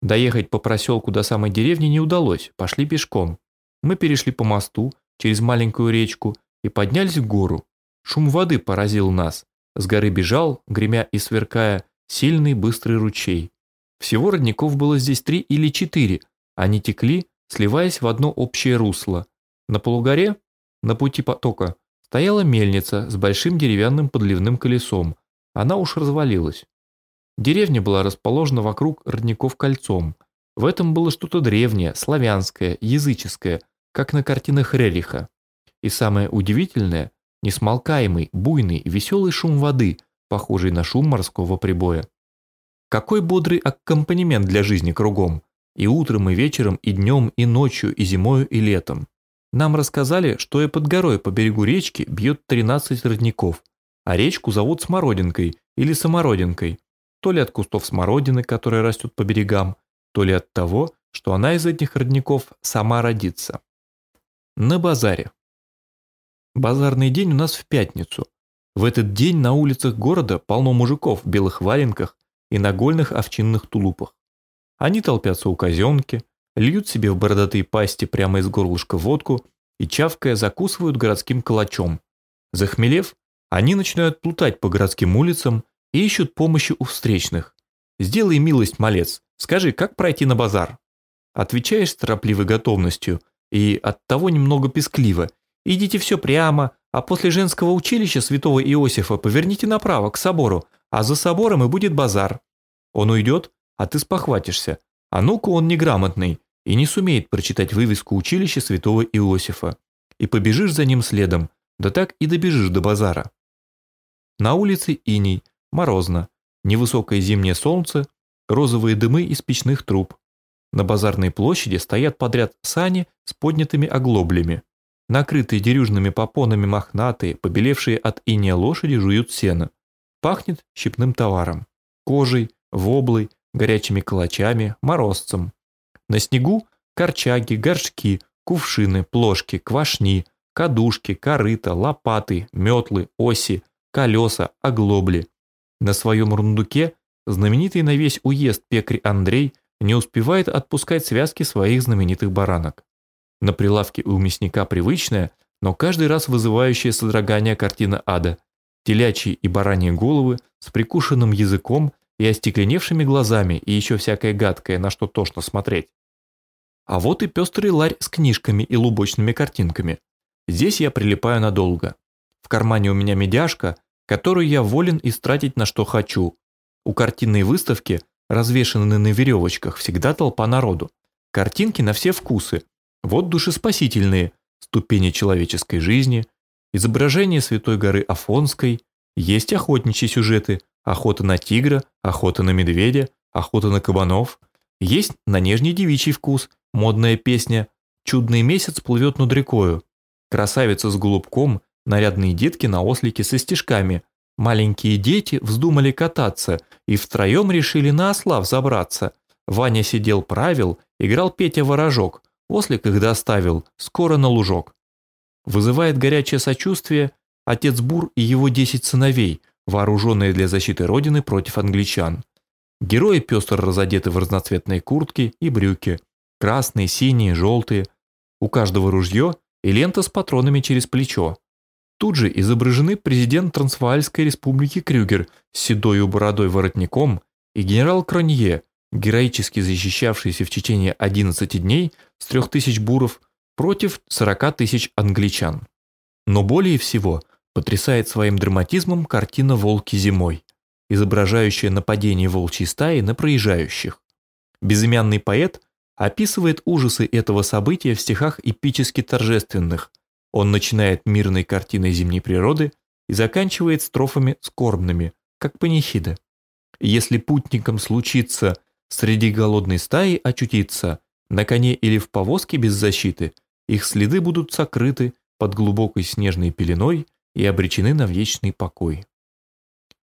S3: Доехать по проселку до самой деревни не удалось, пошли пешком. Мы перешли по мосту, через маленькую речку и поднялись в гору. Шум воды поразил нас. С горы бежал, гремя и сверкая, сильный быстрый ручей. Всего родников было здесь три или четыре. Они текли, сливаясь в одно общее русло. На полугоре, на пути потока, стояла мельница с большим деревянным подливным колесом. Она уж развалилась. Деревня была расположена вокруг родников кольцом. В этом было что-то древнее, славянское, языческое, как на картинах Рериха. И самое удивительное – несмолкаемый, буйный, веселый шум воды, похожий на шум морского прибоя. Какой бодрый аккомпанемент для жизни кругом. И утром, и вечером, и днем, и ночью, и зимою, и летом. Нам рассказали, что и под горой по берегу речки бьет 13 родников, а речку зовут Смородинкой или Самородинкой, то ли от кустов смородины, которые растут по берегам, то ли от того, что она из этих родников сама родится. На базаре. Базарный день у нас в пятницу. В этот день на улицах города полно мужиков в белых валенках и нагольных овчинных тулупах. Они толпятся у казенки, льют себе в бородатые пасти прямо из горлышка водку и, чавкая, закусывают городским калачом. Захмелев, они начинают плутать по городским улицам и ищут помощи у встречных. «Сделай милость, малец, скажи, как пройти на базар?» Отвечаешь с торопливой готовностью и оттого немного пескливо. «Идите все прямо, а после женского училища святого Иосифа поверните направо, к собору, а за собором и будет базар». Он уйдет, а ты спохватишься. А ну-ка он неграмотный, и не сумеет прочитать вывеску училища святого Иосифа. И побежишь за ним следом, да так и добежишь до базара. На улице иней, морозно, невысокое зимнее солнце, розовые дымы из печных труб. На базарной площади стоят подряд сани с поднятыми оглоблями. Накрытые дерюжными попонами мохнатые, побелевшие от иния лошади жуют сено. Пахнет щепным товаром. Кожей, воблой, горячими калачами, морозцем. На снегу корчаги, горшки, кувшины, плошки, квашни, кадушки, корыта, лопаты, метлы, оси, колеса, оглобли. На своем рундуке знаменитый на весь уезд пекарь Андрей не успевает отпускать связки своих знаменитых баранок. На прилавке у мясника привычная, но каждый раз вызывающая содрогание картина ада. Телячьи и бараньи головы с прикушенным языком и остекленевшими глазами и еще всякое гадкое, на что тошно смотреть. А вот и пестрый ларь с книжками и лубочными картинками. Здесь я прилипаю надолго. В кармане у меня медяшка, которую я волен истратить на что хочу. У картинной выставки, развешанной на веревочках, всегда толпа народу. Картинки на все вкусы. Вот душеспасительные, ступени человеческой жизни, изображение Святой горы Афонской, есть охотничьи сюжеты, охота на тигра, охота на медведя, охота на кабанов, Есть на нежный девичий вкус, модная песня. «Чудный месяц плывет над рекою», красавица с голубком, нарядные детки на ослике со стежками, маленькие дети вздумали кататься и втроем решили на осла взобраться. Ваня сидел правил, играл Петя ворожок, ослик их доставил, скоро на лужок. Вызывает горячее сочувствие отец Бур и его десять сыновей, вооруженные для защиты Родины против англичан. Герои пестро разодеты в разноцветные куртки и брюки, красные, синие, желтые. У каждого ружье и лента с патронами через плечо. Тут же изображены президент Трансваальской республики Крюгер с седой бородой воротником и генерал Кронье, героически защищавшийся в течение 11 дней с 3000 буров против 40 тысяч англичан. Но более всего потрясает своим драматизмом картина «Волки зимой», изображающая нападение волчьей стаи на проезжающих. Безымянный поэт описывает ужасы этого события в стихах эпически торжественных. Он начинает мирной картиной зимней природы и заканчивает строфами скорбными, как панихида. Если путникам случится среди голодной стаи очутиться, на коне или в повозке без защиты, их следы будут сокрыты под глубокой снежной пеленой и обречены на вечный покой.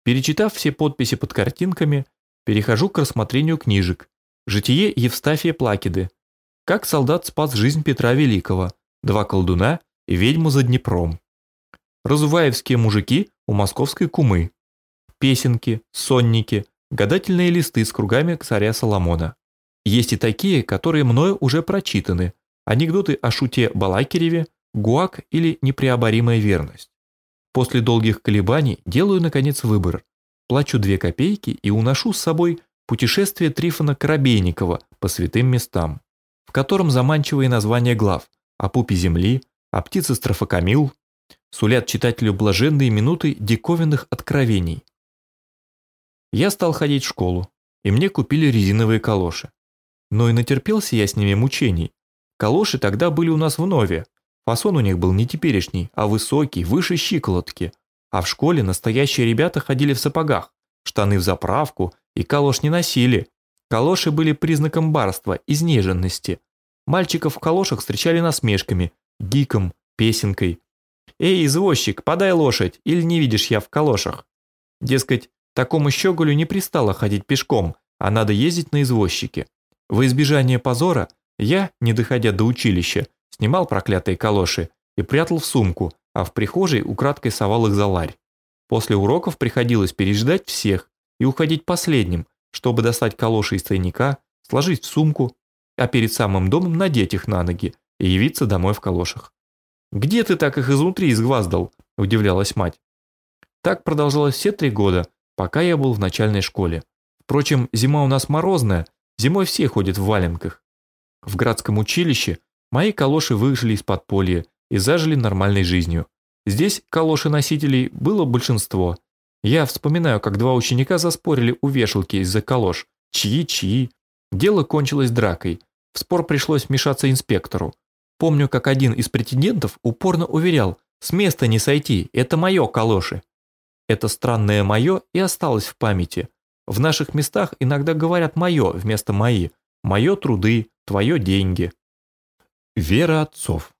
S3: Перечитав все подписи под картинками, перехожу к рассмотрению книжек. Житие Евстафия Плакиды. Как солдат спас жизнь Петра Великого. Два колдуна ведьму за Днепром. Разуваевские мужики у московской кумы. Песенки, сонники, гадательные листы с кругами царя Соломона. Есть и такие, которые мною уже прочитаны. Анекдоты о шуте Балакиреве, гуак или непреоборимая верность. После долгих колебаний делаю, наконец, выбор. Плачу две копейки и уношу с собой путешествие Трифона Коробейникова по святым местам, в котором заманчивые названия глав о пупе земли, о птице Строфокамил, сулят читателю блаженные минуты диковинных откровений. Я стал ходить в школу, и мне купили резиновые калоши. Но и натерпелся я с ними мучений. Калоши тогда были у нас в Нове, Фасон у них был не теперешний, а высокий, выше щиколотки. А в школе настоящие ребята ходили в сапогах, штаны в заправку и калош не носили. Калоши были признаком барства, изнеженности. Мальчиков в калошах встречали насмешками, гиком, песенкой. «Эй, извозчик, подай лошадь, или не видишь я в калошах?» Дескать, такому щеголю не пристало ходить пешком, а надо ездить на извозчике. Во избежание позора я, не доходя до училища, снимал проклятые калоши и прятал в сумку, а в прихожей украдкой совал их за ларь. После уроков приходилось переждать всех и уходить последним, чтобы достать калоши из тайника, сложить в сумку, а перед самым домом надеть их на ноги и явиться домой в калошах. «Где ты так их изнутри изгваздал?» – удивлялась мать. Так продолжалось все три года, пока я был в начальной школе. Впрочем, зима у нас морозная, зимой все ходят в валенках. В градском училище Мои калоши выжили из подполья и зажили нормальной жизнью. Здесь калоши-носителей было большинство. Я вспоминаю, как два ученика заспорили у вешалки из-за калош. Чьи-чьи. Дело кончилось дракой. В спор пришлось вмешаться инспектору. Помню, как один из претендентов упорно уверял, с места не сойти, это мое калоши. Это странное мое и осталось в памяти. В наших местах иногда говорят мое вместо мои. Мое труды, твое деньги. Вера отцов.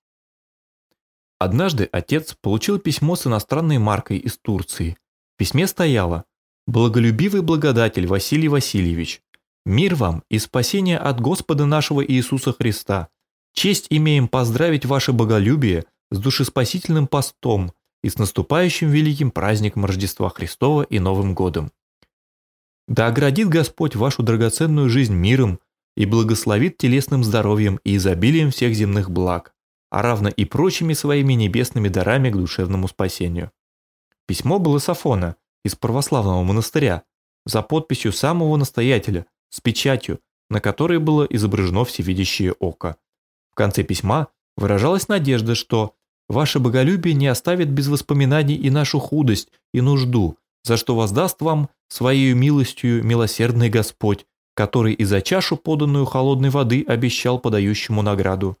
S3: Однажды отец получил письмо с иностранной маркой из Турции. В письме стояло «Благолюбивый благодатель Василий Васильевич, мир вам и спасение от Господа нашего Иисуса Христа. Честь имеем поздравить ваше боголюбие с душеспасительным постом и с наступающим великим праздником Рождества Христова и Новым годом. Да оградит Господь вашу драгоценную жизнь миром, и благословит телесным здоровьем и изобилием всех земных благ, а равно и прочими своими небесными дарами к душевному спасению. Письмо было Сафона из православного монастыря за подписью самого настоятеля с печатью, на которой было изображено всевидящее око. В конце письма выражалась надежда, что «Ваше боголюбие не оставит без воспоминаний и нашу худость, и нужду, за что воздаст вам своей милостью милосердный Господь, который и за чашу, поданную холодной воды, обещал подающему награду.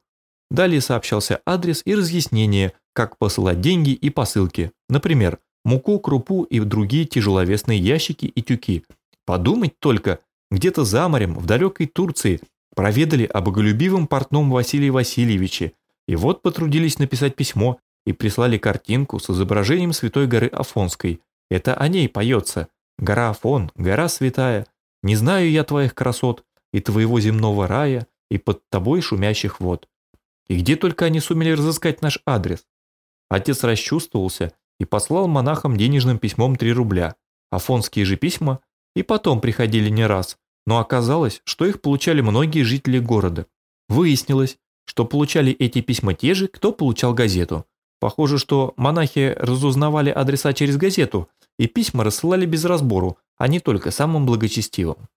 S3: Далее сообщался адрес и разъяснение, как посылать деньги и посылки, например, муку, крупу и другие тяжеловесные ящики и тюки. Подумать только, где-то за морем, в далекой Турции, проведали о боголюбивом портном Василии Васильевиче, и вот потрудились написать письмо и прислали картинку с изображением святой горы Афонской. Это о ней поется. Гора Афон, гора святая. Не знаю я твоих красот и твоего земного рая, и под тобой шумящих вод. И где только они сумели разыскать наш адрес. Отец расчувствовался и послал монахам денежным письмом 3 рубля. Афонские же письма и потом приходили не раз, но оказалось, что их получали многие жители города. Выяснилось, что получали эти письма те же, кто получал газету. Похоже, что монахи разузнавали адреса через газету, и письма рассылали без разбору, а не только самым благочестивым.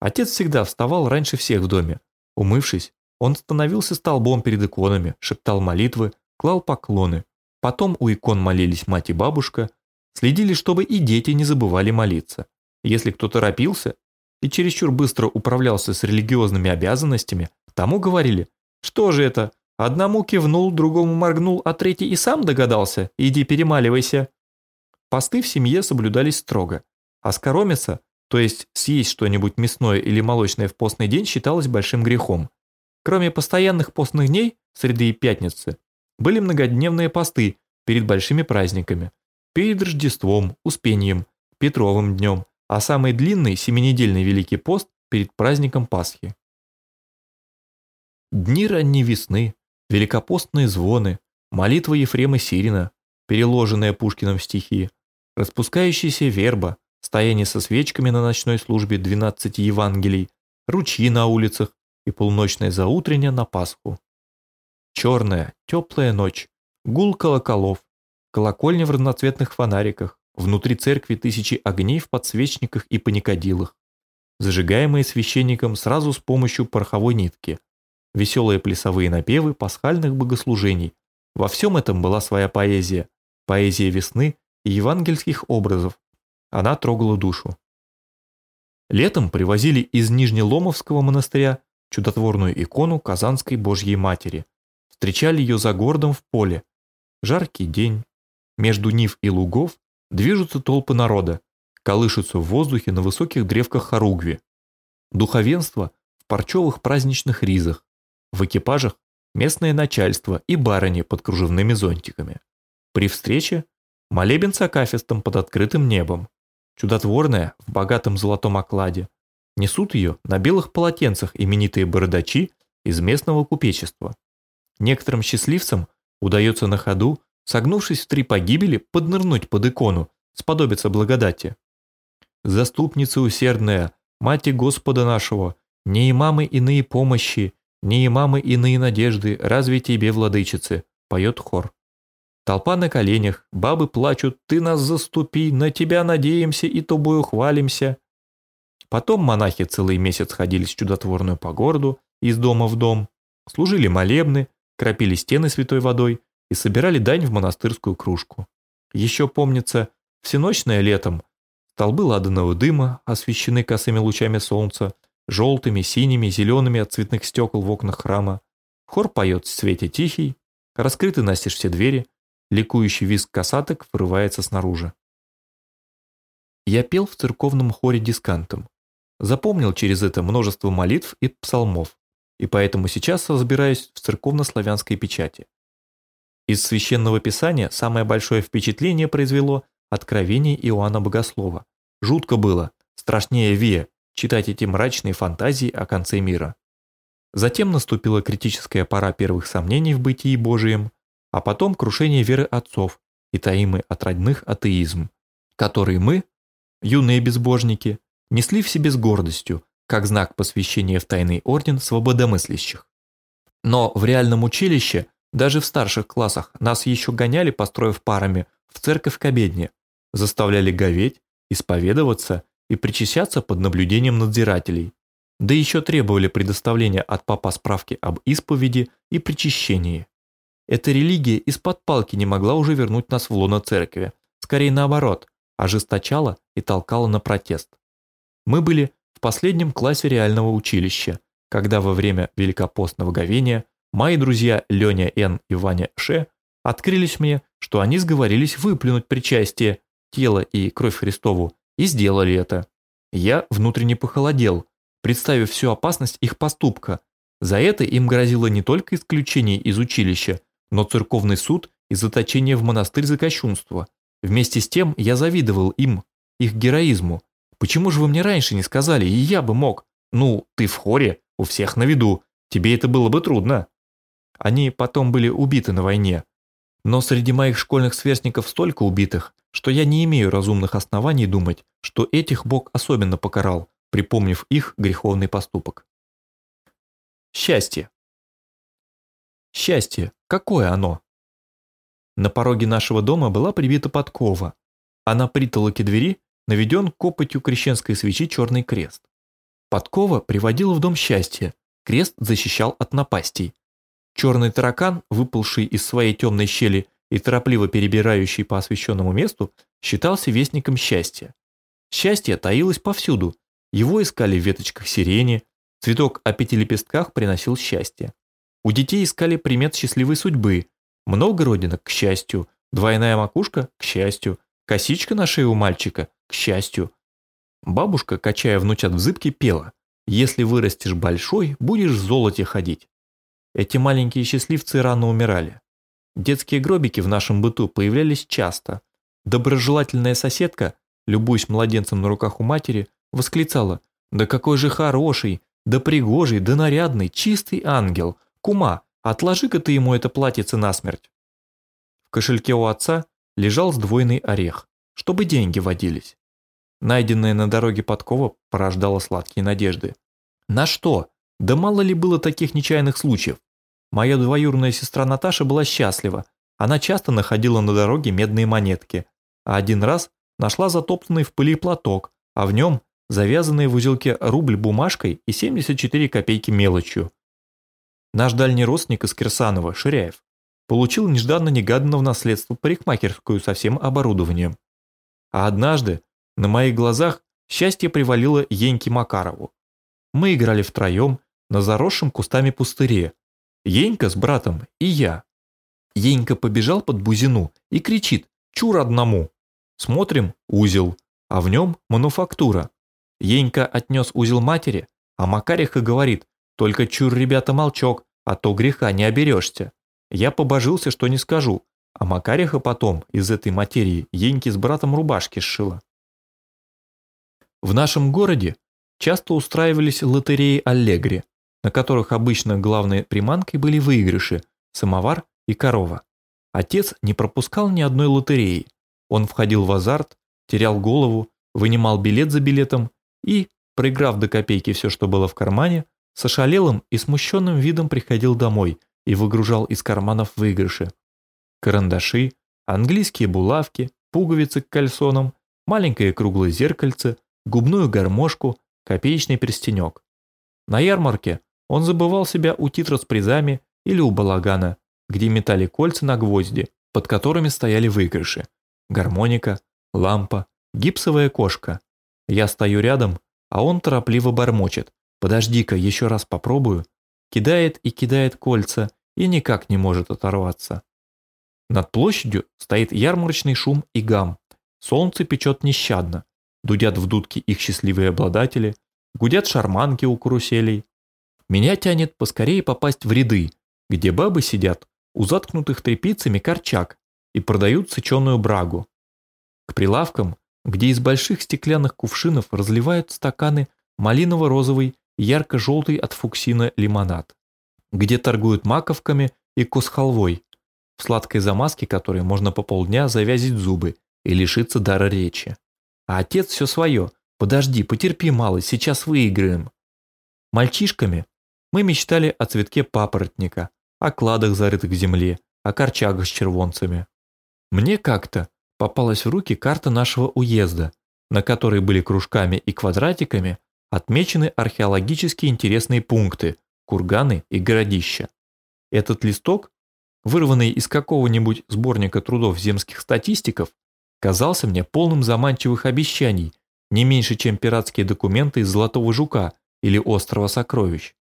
S3: Отец всегда вставал раньше всех в доме. Умывшись, он становился столбом перед иконами, шептал молитвы, клал поклоны. Потом у икон молились мать и бабушка, следили, чтобы и дети не забывали молиться. Если кто торопился и чересчур быстро управлялся с религиозными обязанностями, тому говорили, что же это, одному кивнул, другому моргнул, а третий и сам догадался, иди перемаливайся. Посты в семье соблюдались строго, а скоромиться, то есть съесть что-нибудь мясное или молочное в постный день считалось большим грехом. Кроме постоянных постных дней, среды и пятницы, были многодневные посты перед большими праздниками, перед Рождеством, Успением, Петровым днем, а самый длинный семинедельный Великий пост перед праздником Пасхи. Дни ранней весны, великопостные звоны, молитва Ефрема Сирина, переложенная Пушкиным стихи, распускающаяся верба, стояние со свечками на ночной службе 12 Евангелий, ручьи на улицах и полночное заутренне на Пасху. Черная, теплая ночь, гул колоколов, колокольня в разноцветных фонариках, внутри церкви тысячи огней в подсвечниках и паникадилах, зажигаемые священником сразу с помощью пороховой нитки, веселые плясовые напевы пасхальных богослужений. Во всем этом была своя поэзия, поэзия весны и евангельских образов. Она трогала душу. Летом привозили из Нижнеломовского монастыря чудотворную икону Казанской Божьей Матери. Встречали ее за городом в поле. Жаркий день. Между нив и лугов движутся толпы народа, колышутся в воздухе на высоких древках хоругви. Духовенство в парчевых праздничных ризах, в экипажах местное начальство и барыни под кружевными зонтиками. При встрече молебен с акафистом под открытым небом, чудотворная в богатом золотом окладе. Несут ее на белых полотенцах именитые бородачи из местного купечества. Некоторым счастливцам удается на ходу, согнувшись в три погибели, поднырнуть под икону, сподобиться благодати. Заступница усердная, Мати Господа нашего, не имамы иные помощи, не имамы иные надежды, разве тебе, владычицы, поет хор. Толпа на коленях, бабы плачут, ты нас заступи, на тебя надеемся и тобою хвалимся. Потом монахи целый месяц ходили с чудотворную по городу, из дома в дом, служили молебны, кропили стены святой водой и собирали дань в монастырскую кружку. Еще помнится, всеночное летом столбы ладаного дыма освещены косыми лучами солнца, желтыми, синими, зелеными от цветных стекол в окнах храма. Хор поет в свете тихий, раскрыты настежь все двери, Ликующий визг касаток вырывается снаружи. Я пел в церковном хоре дискантом. Запомнил через это множество молитв и псалмов, и поэтому сейчас разбираюсь в церковно-славянской печати. Из священного писания самое большое впечатление произвело откровение Иоанна Богослова. Жутко было, страшнее Вия, читать эти мрачные фантазии о конце мира. Затем наступила критическая пора первых сомнений в бытии Божием, а потом крушение веры отцов и таимый от родных атеизм, который мы, юные безбожники, несли в себе с гордостью, как знак посвящения в тайный орден свободомыслящих. Но в реальном училище, даже в старших классах, нас еще гоняли, построив парами, в церковь к обедне, заставляли говеть, исповедоваться и причащаться под наблюдением надзирателей, да еще требовали предоставления от папа справки об исповеди и причащении. Эта религия из-под палки не могла уже вернуть нас в лоно церкви. Скорее наоборот, ожесточала и толкала на протест. Мы были в последнем классе реального училища, когда во время великопостного говения мои друзья Леня Н. и Ваня Ш. открылись мне, что они сговорились выплюнуть причастие, тело и кровь Христову, и сделали это. Я внутренне похолодел, представив всю опасность их поступка. За это им грозило не только исключение из училища, но церковный суд и заточение в монастырь за кощунство. Вместе с тем я завидовал им, их героизму. Почему же вы мне раньше не сказали, и я бы мог? Ну, ты в хоре, у всех на виду, тебе это было бы трудно. Они потом были убиты на войне. Но среди моих школьных сверстников столько убитых, что я не имею разумных оснований думать, что этих Бог особенно покарал, припомнив их греховный поступок. Счастье. Счастье, какое оно? На пороге нашего дома была прибита подкова, а на притолоке двери наведен копотью крещенской свечи черный крест. Подкова приводила в дом счастье, крест защищал от напастей. Черный таракан, выпалший из своей темной щели и торопливо перебирающий по освещенному месту, считался вестником счастья. Счастье таилось повсюду, его искали в веточках сирени, цветок о пяти лепестках приносил счастье. У детей искали примет счастливой судьбы, много родинок к счастью, двойная макушка к счастью, косичка на шее у мальчика к счастью. Бабушка, качая внучат в зыбке, пела «Если вырастешь большой, будешь в золоте ходить». Эти маленькие счастливцы рано умирали. Детские гробики в нашем быту появлялись часто. Доброжелательная соседка, любуясь младенцем на руках у матери, восклицала «Да какой же хороший, да пригожий, да нарядный, чистый ангел! Кума, отложи-ка ты ему это платьице насмерть!» В кошельке у отца лежал сдвоенный орех, чтобы деньги водились. Найденная на дороге подкова порождала сладкие надежды. На что? Да мало ли было таких нечаянных случаев. Моя двоюродная сестра Наташа была счастлива. Она часто находила на дороге медные монетки, а один раз нашла затоптанный в пыли платок, а в нем завязанный в узелке рубль бумажкой и 74 копейки мелочью. Наш дальний родственник из Кирсанова, Ширяев, получил нежданно-негаданно в наследство парикмахерскую со всем оборудованием. А однажды на моих глазах счастье привалило Еньке Макарову. Мы играли втроем на заросшем кустами пустыре. Енька с братом и я. Енька побежал под бузину и кричит «Чур одному!». Смотрим – узел, а в нем мануфактура. Енька отнес узел матери, а Макариха говорит «Только чур, ребята, молчок, а то греха не оберешься». Я побожился, что не скажу, а Макариха потом из этой материи Еньки с братом рубашки сшила. В нашем городе часто устраивались лотереи Аллегри, на которых обычно главной приманкой были выигрыши, самовар и корова. Отец не пропускал ни одной лотереи. Он входил в азарт, терял голову, вынимал билет за билетом и, проиграв до копейки все, что было в кармане, с ошалелым и смущенным видом приходил домой и выгружал из карманов выигрыши. Карандаши, английские булавки, пуговицы к кальсонам, маленькое круглое зеркальце, губную гармошку, копеечный перстенек. На ярмарке он забывал себя у титра с призами или у балагана, где метали кольца на гвозди, под которыми стояли выигрыши. Гармоника, лампа, гипсовая кошка. Я стою рядом, а он торопливо бормочет. «Подожди-ка, еще раз попробую». Кидает и кидает кольца и никак не может оторваться. Над площадью стоит ярмарочный шум и гам. Солнце печет нещадно. Дудят в дудки их счастливые обладатели, гудят шарманки у каруселей. Меня тянет поскорее попасть в ряды, где бабы сидят у заткнутых тряпицами корчак и продают сыченую брагу. К прилавкам, где из больших стеклянных кувшинов разливают стаканы малиново-розовый ярко-желтый от фуксина лимонад, где торгуют маковками и косхалвой, в сладкой замазке которой можно по полдня завязить зубы и лишиться дара речи. А отец все свое. Подожди, потерпи, малый, сейчас выиграем. Мальчишками мы мечтали о цветке папоротника, о кладах, зарытых в земле, о корчагах с червонцами. Мне как-то попалась в руки карта нашего уезда, на которой были кружками и квадратиками отмечены археологически интересные пункты, курганы и городища. Этот листок, вырванный из какого-нибудь сборника трудов земских статистиков, казался мне полным заманчивых обещаний, не меньше, чем пиратские документы из Золотого Жука или Острова Сокровищ.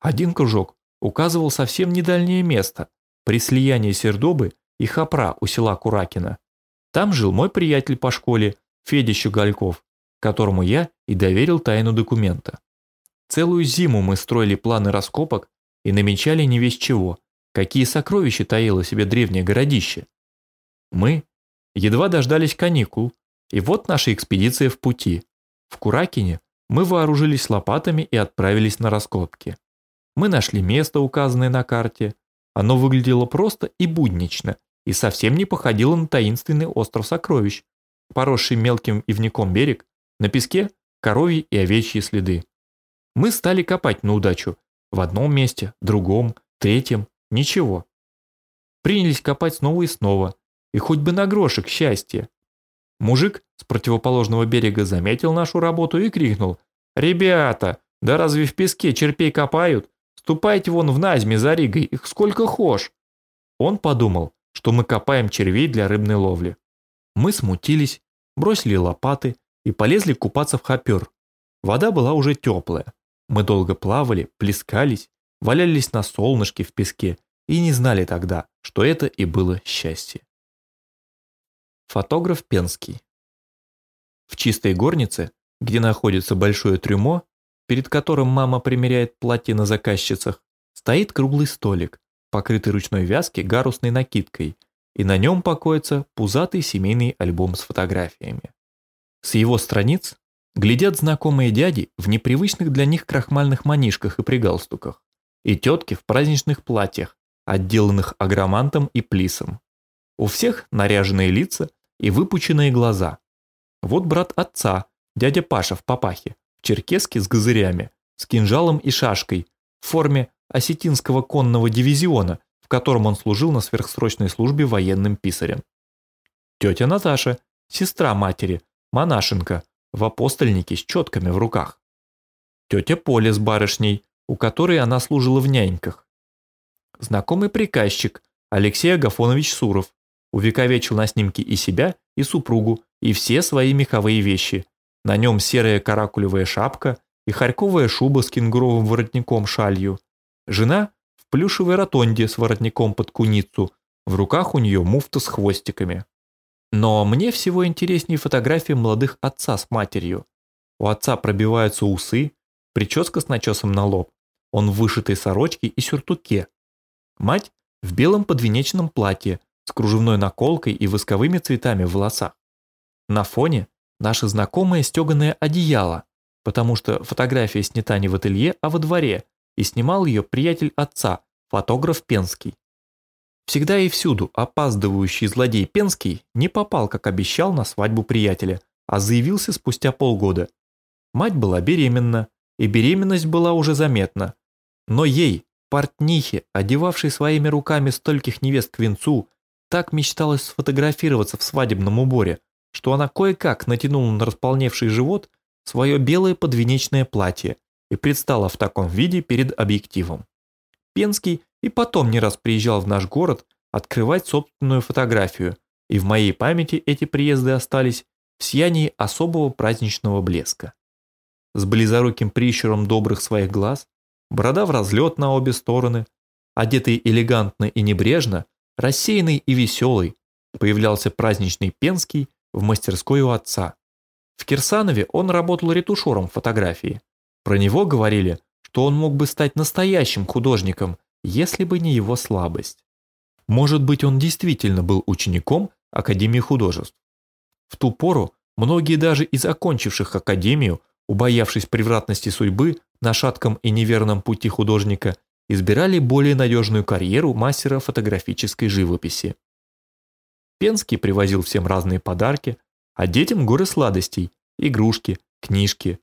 S3: Один кружок указывал совсем недальнее место, при слиянии Сердобы и Хапра у села Куракина. Там жил мой приятель по школе Федя Щегольков. которому я и доверил тайну документа. Целую зиму мы строили планы раскопок и намечали не весь чего, какие сокровища таило себе древнее городище. Мы едва дождались каникул, и вот наша экспедиция в пути. В Куракине мы вооружились лопатами и отправились на раскопки. Мы нашли место, указанное на карте. Оно выглядело просто и буднично, и совсем не походило на таинственный остров сокровищ, поросший мелким ивняком берег, на песке коровьи и овечьи следы. Мы стали копать на удачу. В одном месте, другом, третьем, ничего. Принялись копать снова и снова, и хоть бы на грошек счастья. Мужик с противоположного берега заметил нашу работу и крикнул «Ребята, да разве в песке черпей копают? Ступайте вон в Назьме за Ригой, их сколько хошь!» Он подумал, что мы копаем червей для рыбной ловли. Мы смутились, бросили лопаты и полезли купаться в хопер. Вода была уже теплая. Мы долго плавали, плескались, валялись на солнышке в песке и не знали тогда, что это и было счастье. Фотограф Пенский В чистой горнице, где находится большое трюмо, перед которым мама примеряет платье на заказчицах, стоит круглый столик, покрытый ручной вязки гарусной накидкой, и на нем покоится пузатый семейный альбом с фотографиями. С его страниц глядят знакомые дяди в непривычных для них крахмальных манишках и пригалстуках, и тетки в праздничных платьях, отделанных агромантом и плисом. У всех наряженные лица и выпученные глаза. Вот брат отца, дядя Паша в папахе, в черкеске с газырями, с кинжалом и шашкой, в форме осетинского конного дивизиона, в котором он служил на сверхсрочной службе военным писарем. Тетя Наташа, сестра матери, монашенка, в апостольнике с четками в руках. Тетя Поля с барышней, у которой она служила в няньках. Знакомый приказчик Алексей Агафонович Суров увековечил на снимке и себя, и супругу, и все свои меховые вещи. На нем серая каракулевая шапка и харьковая шуба с кенгуровым воротником шалью. Жена в плюшевой ротонде с воротником под куницу, в руках у нее муфта с хвостиками. Но мне всего интереснее фотографии молодых отца с матерью. У отца пробиваются усы, прическа с начесом на лоб, он в вышитой сорочке и сюртуке. Мать в белом подвенечном платье с кружевной наколкой и восковыми цветами в волосах. На фоне наше знакомое стеганое одеяло, потому что фотография снята не в ателье, а во дворе, и снимал ее приятель отца, фотограф Пенский. Всегда и всюду опаздывающий злодей Пенский не попал, как обещал, на свадьбу приятеля, а заявился спустя полгода. Мать была беременна, и беременность была уже заметна. Но ей, портнихе, одевавшей своими руками стольких невест к венцу, так мечталось сфотографироваться в свадебном уборе, что она кое-как натянула на располневший живот свое белое подвенечное платье и предстала в таком виде перед объективом. Пенский и потом не раз приезжал в наш город открывать собственную фотографию, и в моей памяти эти приезды остались в сиянии особого праздничного блеска. С близоруким прищуром добрых своих глаз, борода в разлет на обе стороны, одетый элегантно и небрежно, рассеянный и веселый, появлялся праздничный Пенский в мастерской у отца. В Кирсанове он работал ретушером фотографии. Про него говорили, что он мог бы стать настоящим художником если бы не его слабость. Может быть, он действительно был учеником Академии художеств. В ту пору многие даже из окончивших Академию, убоявшись превратности судьбы на шатком и неверном пути художника, избирали более надежную карьеру мастера фотографической живописи. Пенский привозил всем разные подарки, а детям горы сладостей, игрушки, книжки.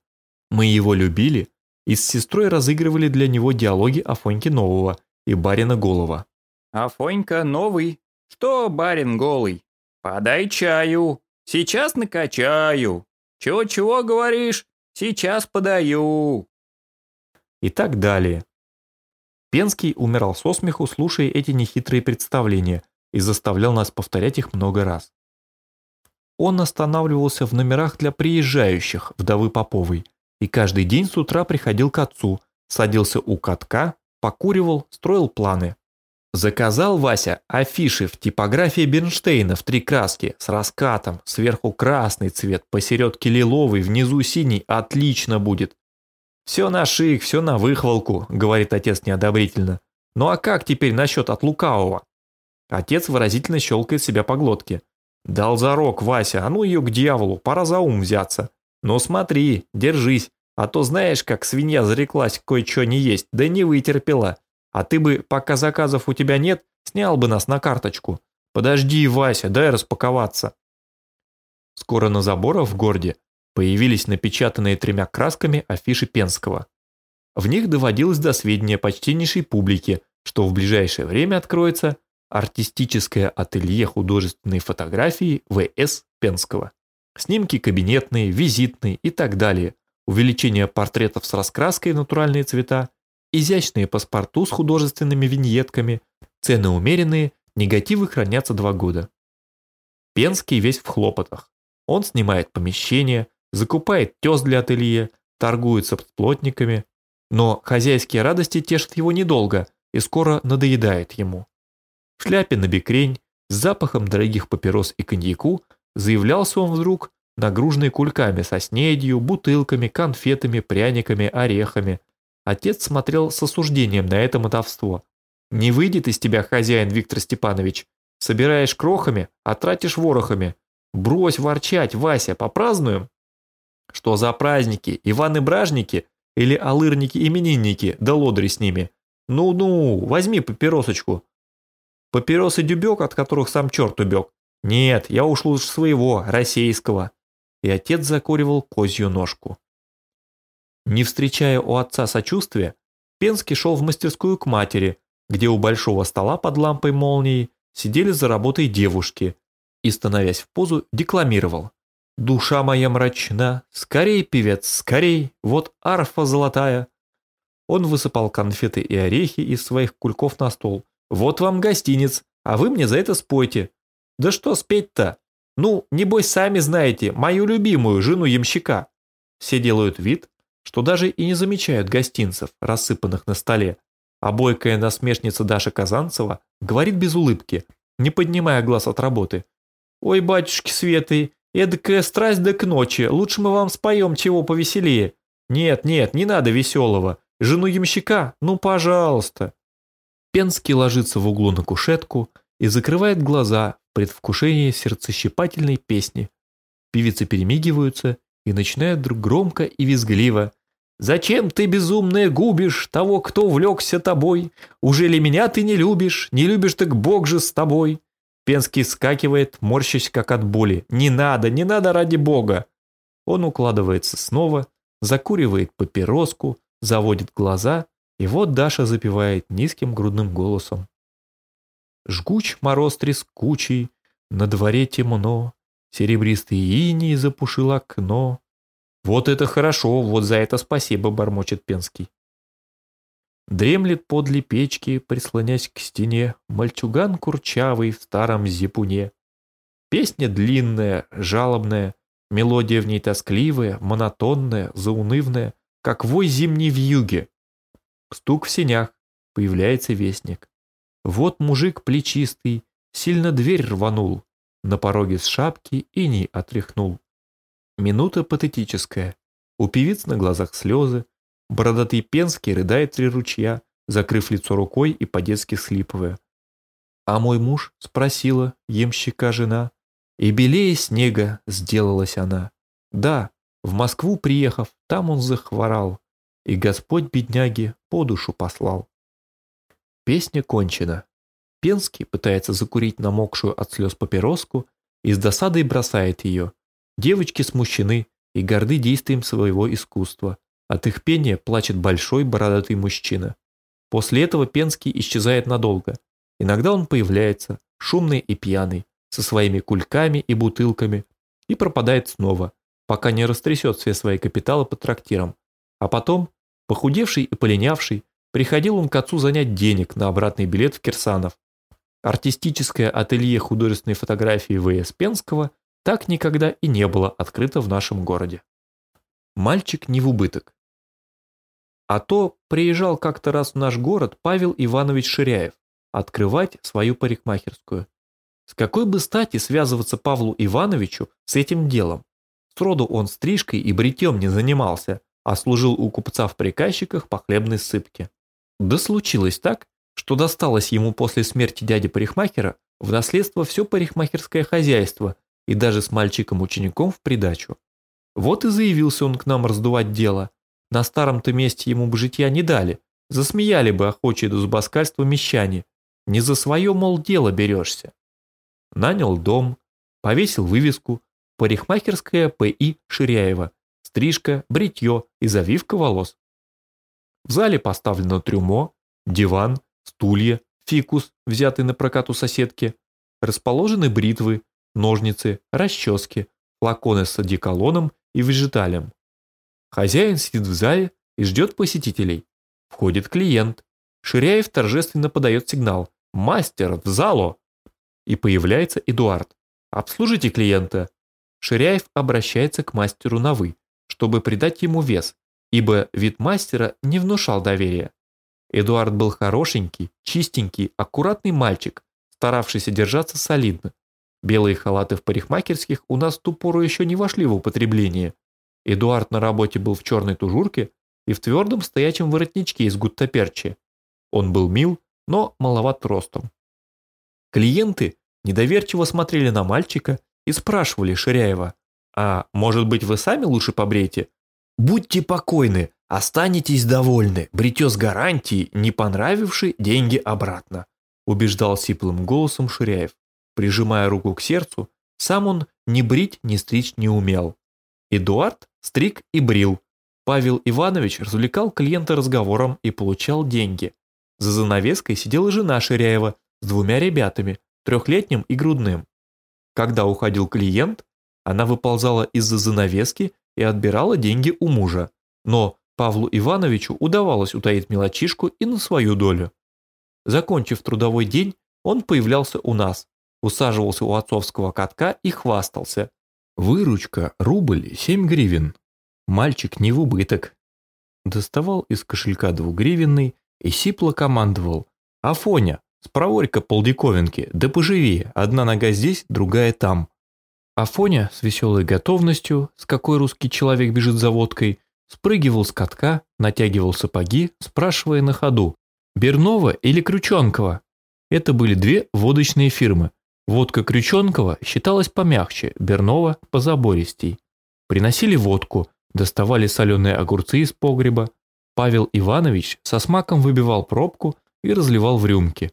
S3: Мы его любили и с сестрой разыгрывали для него диалоги Афоньки Нового и барина Голова.
S2: «Афонька новый. Что, барин голый? Подай чаю. Сейчас накачаю. Чего-чего говоришь? Сейчас подаю».
S3: И так далее. Пенский умирал со смеху, слушая эти нехитрые представления, и заставлял нас повторять их много раз. Он останавливался в номерах для приезжающих вдовы Поповой и каждый день с утра приходил к отцу, садился у катка покуривал, строил планы. Заказал Вася афиши в типографии Бернштейна в три краски с раскатом, сверху красный цвет, посередке лиловый, внизу синий, отлично будет. Все на шик, все на выхвалку, говорит отец неодобрительно. Ну а как теперь насчет от лукавого? Отец выразительно щелкает себя по глотке. Дал зарок, Вася, а ну ее к дьяволу, пора за ум взяться. Но смотри, держись, а то знаешь, как свинья зареклась кое-что не есть, да не вытерпела. А ты бы, пока заказов у тебя нет, снял бы нас на карточку. Подожди, Вася, дай распаковаться. Скоро на заборах в городе появились напечатанные тремя красками афиши Пенского. В них доводилось до сведения почтеннейшей публики, что в ближайшее время откроется артистическое ателье художественной фотографии В.С. Пенского. Снимки кабинетные, визитные и так далее, увеличение портретов с раскраской в натуральные цвета, изящные паспорту с художественными виньетками, цены умеренные, негативы хранятся два года. Пенский весь в хлопотах. Он снимает помещение, закупает тез для ателье, торгуется с плотниками, но хозяйские радости тешат его недолго и скоро надоедает ему. В шляпе на бекрень, с запахом дорогих папирос и коньяку заявлялся он вдруг, нагруженный кульками со снедью, бутылками, конфетами, пряниками, орехами, Отец смотрел с осуждением на это мотовство. «Не выйдет из тебя, хозяин Виктор Степанович. Собираешь крохами, а тратишь ворохами. Брось ворчать, Вася, попразднуем?» «Что за праздники? Иваны-бражники? Или алырники-именинники, да лодри с ними? Ну-ну, возьми папиросочку». «Папиросы дюбек, от которых сам черт убег. Нет, я уж лучше своего, российского». И отец закуривал козью ножку. Не встречая у отца сочувствия, Пенский шел в мастерскую к матери, где у большого стола под лампой молнии сидели за работой девушки и, становясь в позу, декламировал. «Душа моя мрачна, скорей, певец, скорей, вот арфа золотая». Он высыпал конфеты и орехи из своих кульков на стол. «Вот вам гостинец, а вы мне за это спойте». «Да что спеть-то? Ну, небось, сами знаете, мою любимую жену ямщика». Все делают вид, что даже и не замечают гостинцев, рассыпанных на столе, а бойкая насмешница Даша Казанцева говорит без улыбки, не поднимая глаз от работы. «Ой, батюшки Светы, эдакая страсть да к ночи, лучше мы вам споем чего повеселее. Нет, нет, не надо веселого. Жену ямщика, ну пожалуйста». Пенский ложится в углу на кушетку и закрывает глаза в предвкушении сердцещипательной песни. Певицы перемигиваются и начинают вдруг громко и визгливо Зачем ты, безумная, губишь того, кто увлекся тобой? Уже ли меня ты не любишь? Не любишь, так Бог же с тобой. Пенский скакивает, морщась как от боли. Не надо, не надо ради Бога. Он укладывается снова, закуривает папироску, заводит глаза, и вот Даша запевает низким грудным голосом. Жгуч мороз трескучий, на дворе темно, серебристый иней запушил окно, «Вот это хорошо, вот за это спасибо», – бормочет Пенский. Дремлет подле печки, прислонясь к стене, мальчуган курчавый в старом зипуне. Песня длинная, жалобная, мелодия в ней тоскливая, монотонная, заунывная, как вой зимней вьюги. Стук в сенях, появляется вестник. Вот мужик плечистый, сильно дверь рванул, на пороге с шапки иней отряхнул. Минута патетическая. У певиц на глазах слезы. Бородатый Пенский рыдает три ручья, закрыв лицо рукой и по-детски слипывая. А мой муж спросила емщика жена, и белее снега сделалась она. Да, в Москву приехав, там он захворал, и Господь бедняги по душу послал. Песня кончена. Пенский пытается закурить намокшую от слез папироску и с досадой бросает ее, Девочки смущены и горды действием своего искусства. От их пения плачет большой бородатый мужчина. После этого Пенский исчезает надолго. Иногда он появляется, шумный и пьяный, со своими кульками и бутылками, и пропадает снова, пока не растрясет все свои капиталы по трактирам. А потом, похудевший и полинявший, приходил он к отцу занять денег на обратный билет в Кирсанов. Артистическое ателье художественной фотографии В.С. Пенского так никогда и не было открыто в нашем городе. Мальчик не в убыток. А то приезжал как-то раз в наш город Павел Иванович Ширяев, открывать свою парикмахерскую. С какой бы стати связываться Павлу Ивановичу с этим делом? Сроду он стрижкой и бритьем не занимался, а служил у купца в приказчиках по хлебной сыпке. Да случилось так, что досталось ему после смерти дяди парикмахера в наследство все парикмахерское хозяйство и даже с мальчиком-учеником в придачу. Вот и заявился он к нам раздувать дело. На старом-то месте ему бы житья не дали, засмеяли бы охочие до зубоскальства мещане. Не за свое, мол, дело берешься. Нанял дом, повесил вывеску «Парикмахерская П.И. Ширяева», стрижка, бритье и завивка волос. В зале поставлено трюмо, диван, стулья, фикус, взятый на прокат у соседки, расположены бритвы, ножницы, расчески, флаконы с одеколоном и вежиталем. Хозяин сидит в зале и ждет посетителей. Входит клиент. Ширяев торжественно подает сигнал «Мастер, в залу!» И появляется Эдуард. «Обслужите клиента». Ширяев обращается к мастеру на «вы», чтобы придать ему вес, ибо вид мастера не внушал доверия. Эдуард был хорошенький, чистенький, аккуратный мальчик, старавшийся держаться солидно. Белые халаты в парикмахерских у нас в ту пору еще не вошли в употребление. Эдуард на работе был в черной тужурке и в твердом стоячем воротничке из гуттаперчи. Он был мил, но маловат ростом. Клиенты недоверчиво смотрели на мальчика и спрашивали Ширяева, «А может быть вы сами лучше побрейте?» «Будьте покойны, останетесь довольны, бритье с гарантией, не понравивший деньги обратно», убеждал сиплым голосом Ширяев. Прижимая руку к сердцу, сам он ни брить, ни стричь не умел. Эдуард стриг и брил. Павел Иванович развлекал клиента разговором и получал деньги. За занавеской сидела жена Ширяева с двумя ребятами, трехлетним и грудным. Когда уходил клиент, она выползала из-за занавески и отбирала деньги у мужа, но Павлу Ивановичу удавалось утаить мелочишку и на свою долю. Закончив трудовой день, он появлялся у нас, усаживался у отцовского катка и хвастался. Выручка, рубль, семь гривен. Мальчик не в убыток. Доставал из кошелька двугривенный и сипло командовал. «Афоня, спроворь-ка полдиковинки, да поживее, одна нога здесь, другая там». Афоня с веселой готовностью, с какой русский человек бежит за водкой, спрыгивал с катка, натягивал сапоги, спрашивая на ходу, Бернова или Крючонкова? Это были две водочные фирмы. Водка Крючонкова считалась помягче, Бернова – позабористей. Приносили водку, доставали соленые огурцы из погреба. Павел Иванович со смаком выбивал пробку и разливал в рюмки.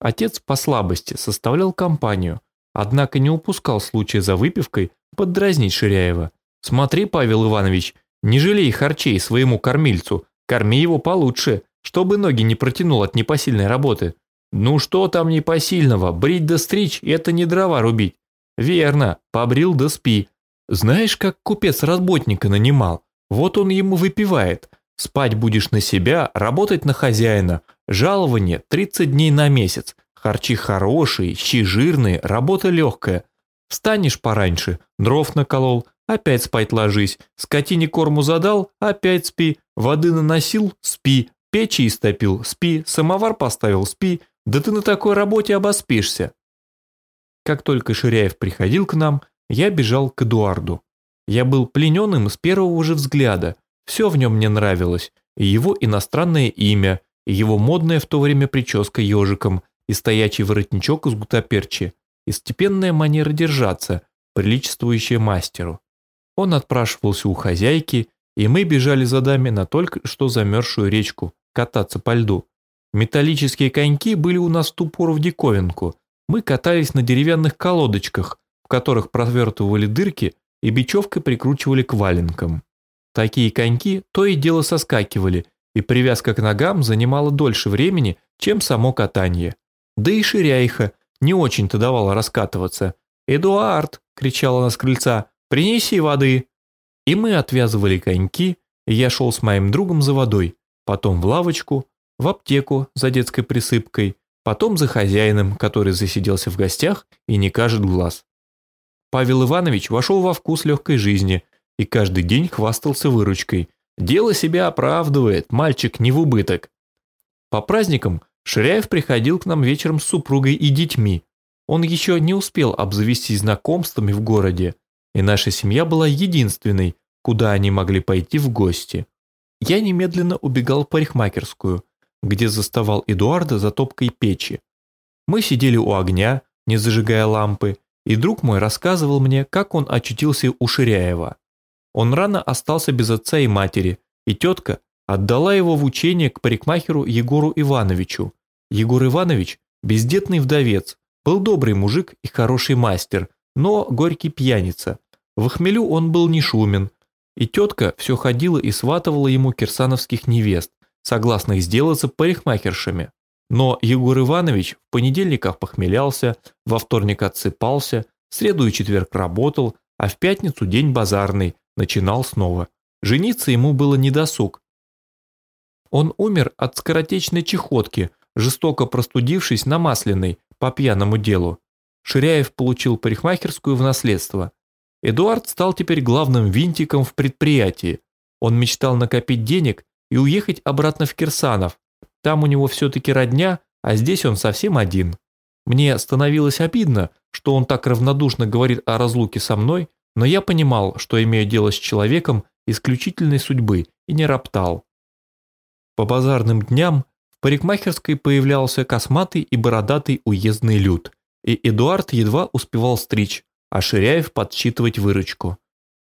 S3: Отец по слабости составлял компанию, однако не упускал случая за выпивкой поддразнить Ширяева. «Смотри, Павел Иванович, не жалей харчей своему кормильцу, корми его получше, чтобы ноги не протянул от непосильной работы». «Ну что там непосильного, брить да стричь – это не дрова рубить». «Верно, побрил да спи. Знаешь, как купец работника нанимал? Вот он ему выпивает. Спать будешь на себя, работать на хозяина. Жалование 30 дней на месяц. Харчи хорошие, щи жирные, работа легкая. Встанешь пораньше, дров наколол, опять спать ложись. Скотине корму задал, опять спи. Воды наносил, спи. Печи истопил, спи. Самовар поставил, спи. Да ты на такой работе обоспишься. Как только Ширяев приходил к нам, я бежал к Эдуарду. Я был плененным с первого же взгляда. Все в нем мне нравилось. И его иностранное имя, и его модная в то время прическа ежиком, и стоячий воротничок из гутаперчи, и степенная манера держаться, приличествующая мастеру. Он отпрашивался у хозяйки, и мы бежали за даме на только что замерзшую речку, кататься по льду. Металлические коньки были у нас в ту пору в диковинку. Мы катались на деревянных колодочках, в которых провертывали дырки и бечевкой прикручивали к валенкам. Такие коньки то и дело соскакивали, и привязка к ногам занимала дольше времени, чем само катание. Да и ширяйха не очень-то давала раскатываться. «Эдуард!» – кричала она с крыльца. «Принеси воды!» И мы отвязывали коньки, и я шел с моим другом за водой, потом в лавочку, в аптеку за детской присыпкой, потом за хозяином, который засиделся в гостях и не кажет глаз. Павел Иванович вошел во вкус легкой жизни и каждый день хвастался выручкой. Дело себя оправдывает, мальчик не в убыток. По праздникам Ширяев приходил к нам вечером с супругой и детьми. Он еще не успел обзавестись знакомствами в городе, и наша семья была единственной, куда они могли пойти в гости. Я немедленно убегал в парикмахерскую, где заставал Эдуарда за топкой печи. Мы сидели у огня, не зажигая лампы, и друг мой рассказывал мне, как он очутился у Ширяева. Он рано остался без отца и матери, и тетка отдала его в учение к парикмахеру Егору Ивановичу. Егор Иванович, бездетный вдовец, был добрый мужик и хороший мастер, но горький пьяница. В хмелю он был не шумен, и тетка все ходила и сватывала ему кирсановских невест, согласных сделаться парикмахершами. Но Егор Иванович в понедельниках похмелялся, во вторник отсыпался, в среду и четверг работал, а в пятницу день базарный, начинал снова. Жениться ему было недосуг. Он умер от скоротечной чехотки, жестоко простудившись на масляной, по пьяному делу. Ширяев получил парикмахерскую в наследство. Эдуард стал теперь главным винтиком в предприятии. Он мечтал накопить денег и уехать обратно в Кирсанов, там у него все-таки родня, а здесь он совсем один. Мне становилось обидно, что он так равнодушно говорит о разлуке со мной, но я понимал, что имею дело с человеком исключительной судьбы и не роптал. По базарным дням парикмахерской появлялся косматый и бородатый уездный люд, и Эдуард едва успевал стричь, а Ширяев подсчитывать выручку.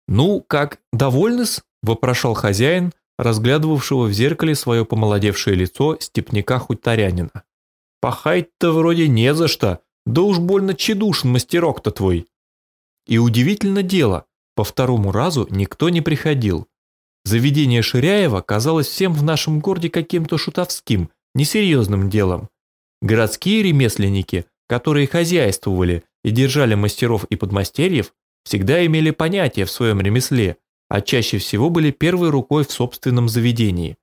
S3: «Ну, как, довольны-с?» – вопрошал хозяин, разглядывавшего в зеркале свое помолодевшее лицо степняка-хуторянина. «Пахать-то вроде не за что, да уж больно чедушен мастерок-то твой». И удивительно дело, по второму разу никто не приходил. Заведение Ширяева казалось всем в нашем городе каким-то шутовским, несерьезным делом. Городские ремесленники, которые хозяйствовали и держали мастеров и подмастерьев, всегда имели понятие в своем ремесле – а чаще всего были первой рукой в собственном заведении.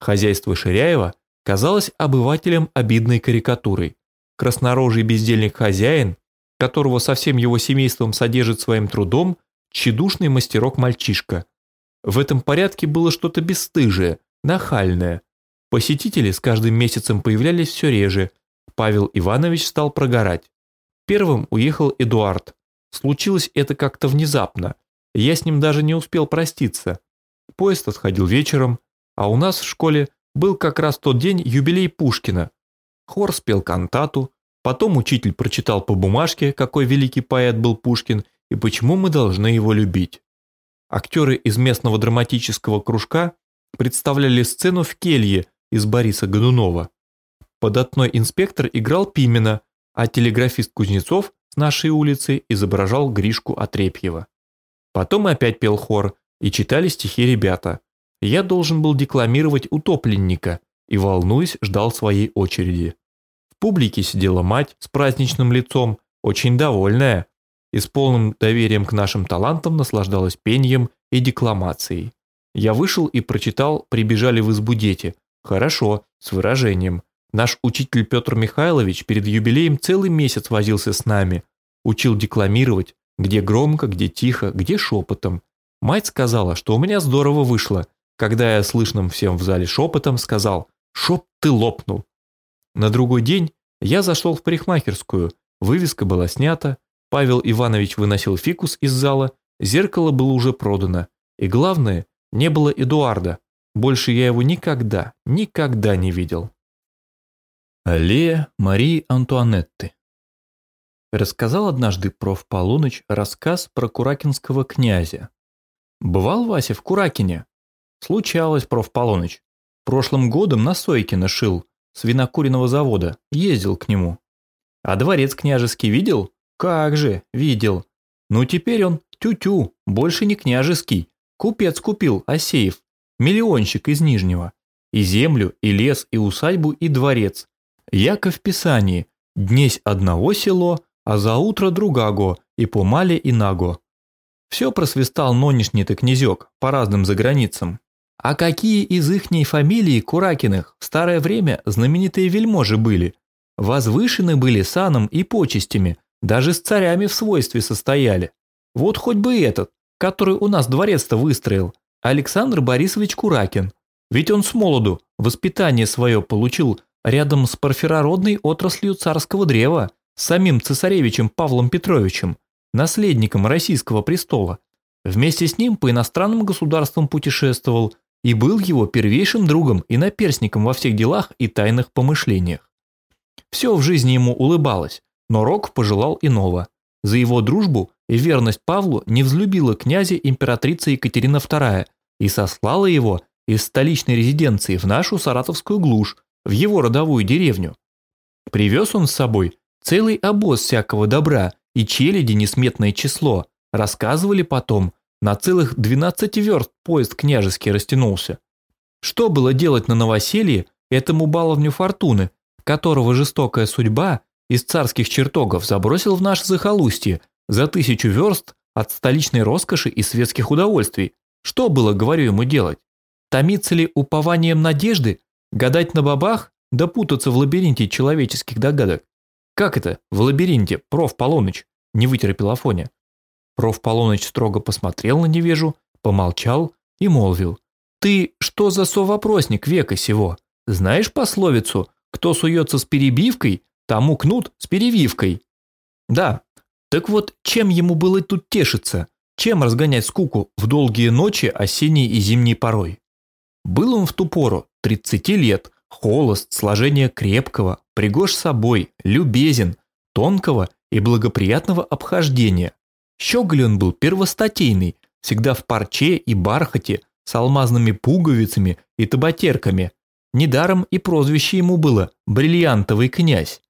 S3: Хозяйство Ширяева казалось обывателям обидной карикатурой. Краснорожий бездельник-хозяин, которого со всем его семейством содержит своим трудом, тщедушный мастерок-мальчишка. В этом порядке было что-то бесстыжее, нахальное. Посетители с каждым месяцем появлялись все реже. Павел Иванович стал прогорать. Первым уехал Эдуард. Случилось это как-то внезапно – я с ним даже не успел проститься. Поезд отходил вечером, а у нас в школе был как раз тот день юбилей Пушкина. Хор спел кантату, потом учитель прочитал по бумажке, какой великий поэт был Пушкин и почему мы должны его любить. Актеры из местного драматического кружка представляли сцену в келье из Бориса Годунова. Податной инспектор играл Пимена, а телеграфист Кузнецов с нашей улицы изображал Гришку Отрепьева. Потом опять пел хор, и читали стихи ребята. Я должен был декламировать утопленника и, волнуясь, ждал своей очереди. В публике сидела мать с праздничным лицом, очень довольная, и с полным доверием к нашим талантам наслаждалась пением и декламацией. Я вышел и прочитал «Прибежали в избу дети». Хорошо, с выражением. Наш учитель Петр Михайлович перед юбилеем целый месяц возился с нами, учил декламировать, где громко, где тихо, где шепотом. Мать сказала, что у меня здорово вышло, когда я слышным всем в зале шепотом сказал «Шоп ты лопнул». На другой день я зашел в парикмахерскую, вывеска была снята, Павел Иванович выносил фикус из зала, зеркало было уже продано, и главное, не было Эдуарда, больше я его никогда, никогда не видел.
S1: Аллея Марии Антуанетты Рассказал однажды проф. Полуночь рассказ про куракинского князя. Бывал Вася в Куракине? Случалось, проф. Полуночь. Прошлым годом на Сойкина шил, с винокуренного завода, ездил к нему. А дворец княжеский видел? Как же, видел. Ну теперь он тю-тю, больше не княжеский. Купец купил, Осеев, миллионщик из Нижнего. И землю, и лес, и усадьбу, и дворец. Яко в Писании, днесь одного село, а за утро другаго, и помале наго. Все просвистал нонешний-то князек по разным заграницам. А какие из ихней фамилии Куракиных в старое время знаменитые вельможи были? Возвышены были саном и почестями, даже с царями в свойстве состояли. Вот хоть бы этот, который у нас дворец-то выстроил, Александр Борисович Куракин. Ведь он с молоду воспитание свое получил
S3: рядом с парфирородной отраслью царского древа, с самим цесаревичем Павлом Петровичем, наследником российского престола. Вместе с ним по иностранным государствам путешествовал и был его первейшим другом и наперсником во всех делах и тайных помышлениях. Все в жизни ему улыбалось, но Рок пожелал иного. За его дружбу и верность Павлу не взлюбила князя императрица Екатерина II и сослала его из столичной резиденции в нашу саратовскую глушь, в его родовую деревню. Привез он с собой целый обоз всякого добра и челяди несметное число, рассказывали потом, на целых 12 верст поезд княжеский растянулся. Что было делать на новоселье этому баловню фортуны, которого жестокая судьба из царских чертогов забросил в наше захолустье за тысячу верст от столичной роскоши и светских удовольствий? Что было, говорю ему, делать? Томиться ли упованием надежды, гадать на бабах, да путаться в лабиринте человеческих догадок? Как это, в лабиринте, проф. Полоныч? Не вытерпел Афоня. Проф. Полоныч строго посмотрел на невежу, помолчал и молвил. «Ты что за совопросник века сего? Знаешь пословицу, кто суется с перебивкой, тому кнут с перевивкой?» «Да. Так вот, чем ему было тут тешиться? Чем разгонять скуку в долгие ночи осенней и зимней порой?» Был он в ту пору, 30 лет, холост, сложение крепкого, пригож собой, любезен, тонкого и благоприятного обхождения. Щеголь он был первостатейный, всегда в парче и бархате, с алмазными пуговицами и табатерками. Недаром и прозвище ему было «Бриллиантовый князь».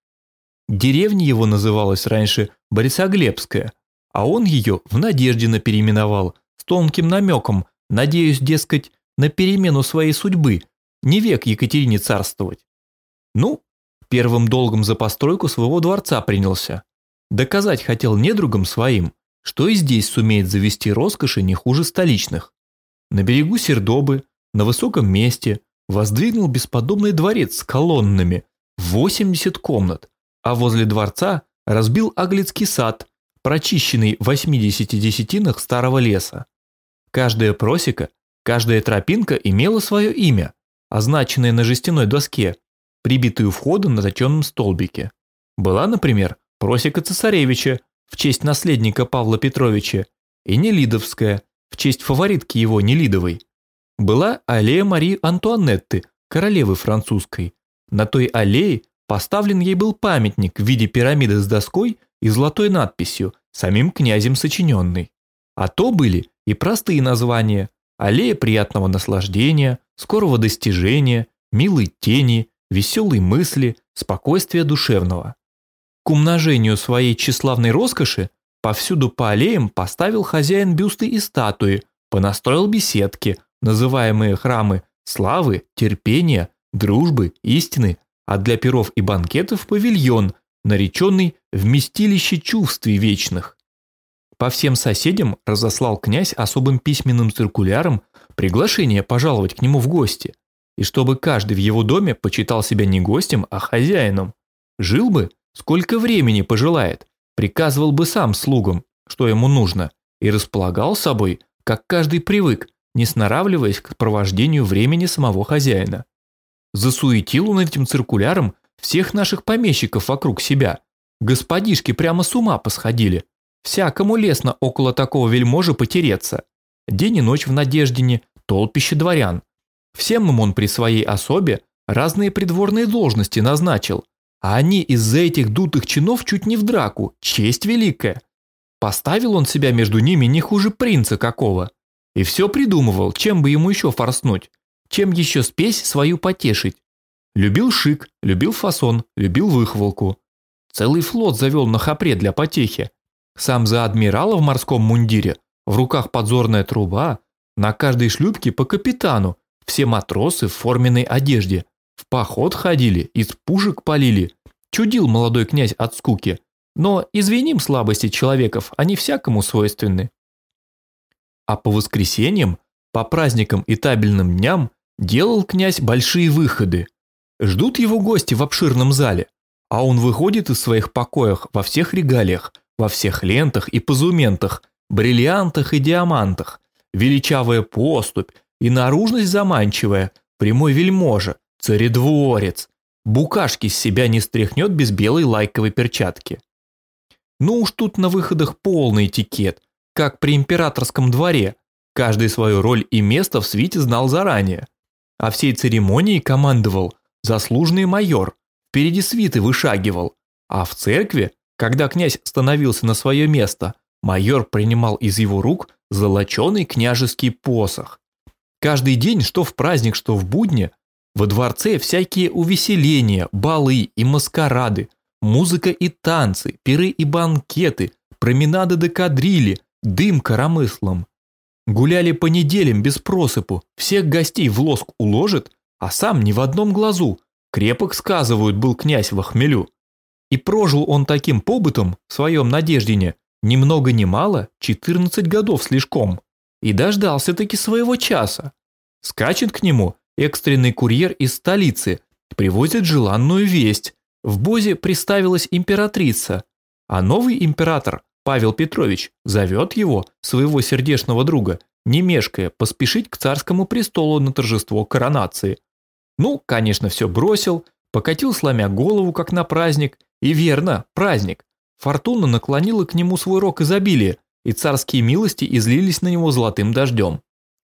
S3: Деревня его называлась раньше Борисоглебская, а он ее в Надеждино переименовал, с тонким намеком, надеюсь, дескать, на перемену своей судьбы, не век Екатерине царствовать. Ну, первым долгом за постройку своего дворца принялся. Доказать хотел недругам своим, что и здесь сумеет завести роскоши не хуже столичных. На берегу Сердобы, на высоком месте, воздвигнул бесподобный дворец с колоннами, 80 комнат, а возле дворца разбил Аглицкий сад, прочищенный в 80 десятинах старого леса. Каждая просека, каждая тропинка имела свое имя, означенное на жестяной доске, прибитую входу на точенном столбике. Была, например, просека цесаревича, в честь наследника Павла Петровича, и Нелидовская, в честь фаворитки его Нелидовой. Была аллея Марии Антуанетты, королевы французской. На той аллее поставлен ей был памятник в виде пирамиды с доской и золотой надписью, самим князем сочиненный. А то были и простые названия – аллея приятного наслаждения, скорого достижения, милой тени, веселой мысли, спокойствия душевного. К умножению своей тщеславной роскоши повсюду по аллеям поставил хозяин бюсты и статуи, понастроил беседки, называемые храмы славы, терпения, дружбы, истины, а для перов и банкетов павильон, нареченный «Вместилище чувствий вечных». По всем соседям разослал князь особым письменным циркуляром приглашение пожаловать к нему в гости, и чтобы каждый в его доме почитал себя не гостем, а хозяином. Жил бы Сколько времени пожелает, приказывал бы сам слугам, что ему нужно, и располагал собой, как каждый привык, не снаравливаясь к провождению времени самого хозяина. Засуетил он этим циркуляром всех наших помещиков вокруг себя. Господишки прямо с ума посходили. Всякому лестно около такого вельможи потереться. День и ночь в Надеждине толпище дворян. Всем им он при своей особе разные придворные должности назначил, а они из-за этих дутых чинов чуть не в драку, честь великая. Поставил он себя между ними не хуже принца какого. И все придумывал, чем бы ему еще форснуть, чем еще спесь свою потешить. Любил шик, любил фасон, любил выхволку. Целый флот завел на хапре для потехи. Сам за адмирала в морском мундире, в руках подзорная труба, на каждой шлюпке по капитану, все матросы в форменной одежде, в поход ходили, из пушек полили. Чудил молодой князь от скуки. Но извиним слабости человеков, они всякому свойственны. А по воскресеньям, по праздникам и табельным дням делал князь большие выходы. Ждут его гости в обширном зале, а он выходит из своих покоев во всех регалиях, во всех лентах и позументах, бриллиантах и диамантах, величавая поступь и наружность заманчивая, прямой вельможа, царедворец, букашки с себя не стряхнет без белой лайковой перчатки. Ну уж тут на выходах полный этикет, как при императорском дворе. Каждый свою роль и место в свите знал заранее. А всей церемонией командовал заслуженный майор, впереди свиты вышагивал. А в церкви, когда князь становился на свое место, майор принимал из его рук золоченый княжеский посох. Каждый день, что в праздник, что в будни, во дворце всякие увеселения, балы и маскарады, музыка и танцы, пиры и банкеты, променады до кадрили, дым коромыслом. Гуляли по неделям без просыпу, всех гостей в лоск уложит, а сам ни в одном глазу. Крепок, сказывают, был князь в охмелю. И прожил он таким побытом в своем Надеждине ни много ни мало 14 годов слишком. И дождался-таки своего часа. Скачет к нему экстренный курьер из столицы, привозит желанную весть. В Бозе приставилась императрица, а новый император, Павел Петрович, зовет его, своего сердечного друга, не мешкая, поспешить к царскому престолу на торжество коронации. Ну, конечно, все бросил, покатил сломя голову, как на праздник, и верно, праздник. Фортуна наклонила к нему свой рог изобилия, и царские милости излились на него золотым дождем.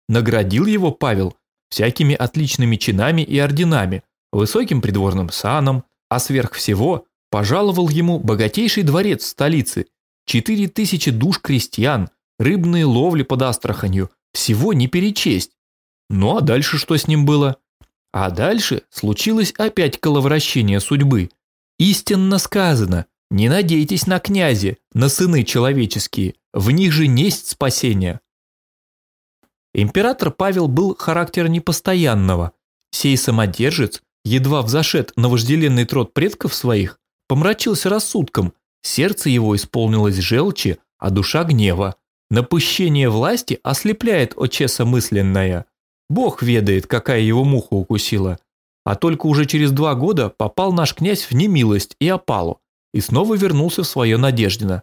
S3: Наградил его Павел всякими отличными чинами и орденами, высоким придворным саном, а сверх всего пожаловал ему богатейший дворец столицы, четыре тысячи душ крестьян, рыбные ловли под Астраханью, всего не перечесть. Ну а дальше что с ним было? А дальше случилось опять коловращение судьбы. Истинно сказано, не надейтесь на князи, на сыны человеческие, в них же несть спасения. Император Павел был характера непостоянного. Сей самодержец, едва взошед на вожделенный трот предков своих, помрачился рассудком, сердце его исполнилось желчи, а душа гнева. Напыщение власти ослепляет очеса мысленная. Бог ведает, какая его муха укусила. А только уже через два года попал наш князь в немилость и опалу, и снова вернулся в свое Надеждино.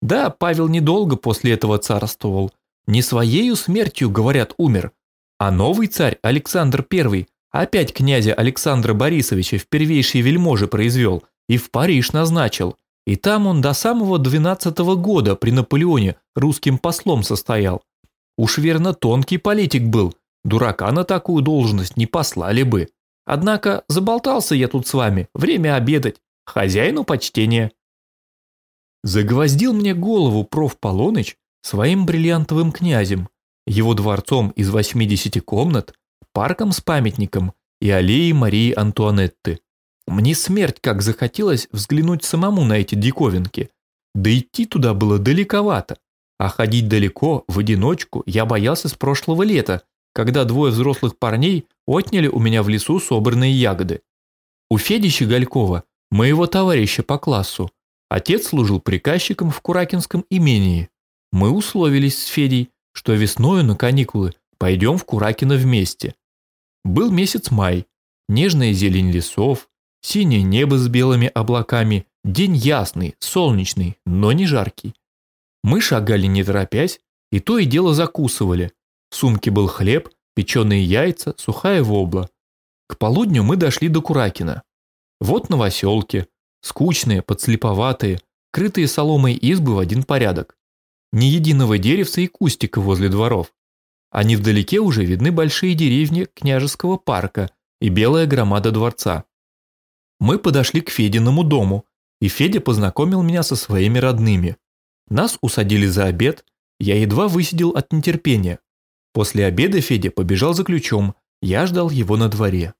S3: Да, Павел недолго после этого царствовал, не своею смертью, говорят, умер, а новый царь Александр I опять князя Александра Борисовича в первейшие вельможи произвел и в Париж назначил. И там он до самого 12 -го года при Наполеоне русским послом состоял. Уж верно тонкий политик был, дурака на такую должность не послали бы. Однако заболтался я тут с вами, время обедать, хозяину почтение. Загвоздил мне голову проф. Полоныч своим бриллиантовым князем, его дворцом из 80 комнат, парком с памятником и аллеей Марии Антуанетты. Мне смерть как захотелось взглянуть самому на эти диковинки. Да идти туда было далековато. А ходить далеко, в одиночку, я боялся с прошлого лета, когда двое взрослых парней отняли у меня в лесу собранные ягоды. У Феди Щеголькова, моего товарища по классу, отец служил приказчиком в Куракинском имении. Мы условились с Федей, что весною на каникулы пойдем в Куракино вместе. Был месяц май, нежная зелень лесов, синее небо с белыми облаками, день ясный, солнечный, но не жаркий. Мы шагали не торопясь, и то и дело закусывали. В сумке был хлеб, печеные яйца, сухая вобла. К полудню мы дошли до Куракина. Вот новоселки, скучные, подслеповатые, крытые соломой избы в один порядок ни единого деревца и кустика возле дворов. А невдалеке уже видны большие деревни княжеского парка и белая громада дворца. Мы подошли к Фединому дому, и Федя познакомил меня со своими родными. Нас усадили за обед, я едва высидел от нетерпения. После обеда Федя побежал за ключом, я ждал его на дворе.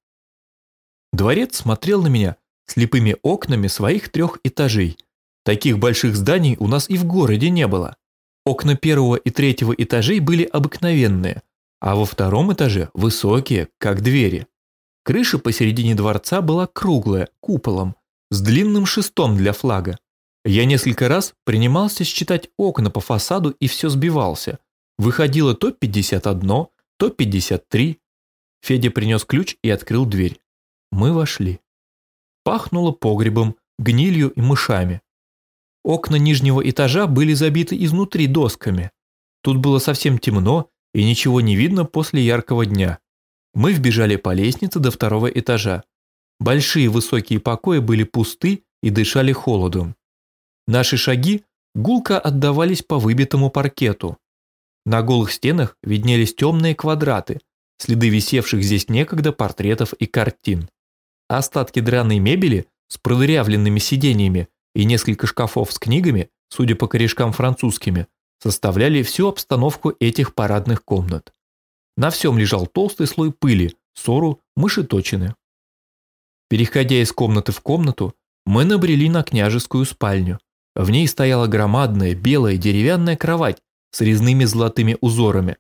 S3: Дворец смотрел на меня слепыми окнами своих трех этажей. Таких больших зданий у нас и в городе не было. Окна первого и третьего этажей были обыкновенные, а во втором этаже высокие, как двери. Крыша посередине дворца была круглая, куполом, с длинным шестом для флага. Я несколько раз принимался считать окна по фасаду и все сбивался. Выходило то 51, то 53. Федя принес ключ и открыл дверь. Мы вошли. Пахнуло погребом, гнилью и мышами. Окна нижнего этажа были забиты изнутри досками. Тут было совсем темно и ничего не видно после яркого дня. Мы вбежали по лестнице до второго этажа. Большие высокие покои были пусты и дышали холодом. Наши шаги гулко отдавались по выбитому паркету. На голых стенах виднелись темные квадраты, следы висевших здесь некогда портретов и картин. Остатки драной мебели с продырявленными сиденьями и несколько шкафов с книгами, судя по корешкам французскими, составляли всю обстановку этих парадных комнат. На всем лежал толстый слой пыли, ссору, мышеточины. Переходя из комнаты в комнату, мы набрели на княжескую спальню. В ней стояла громадная белая деревянная кровать с резными золотыми узорами,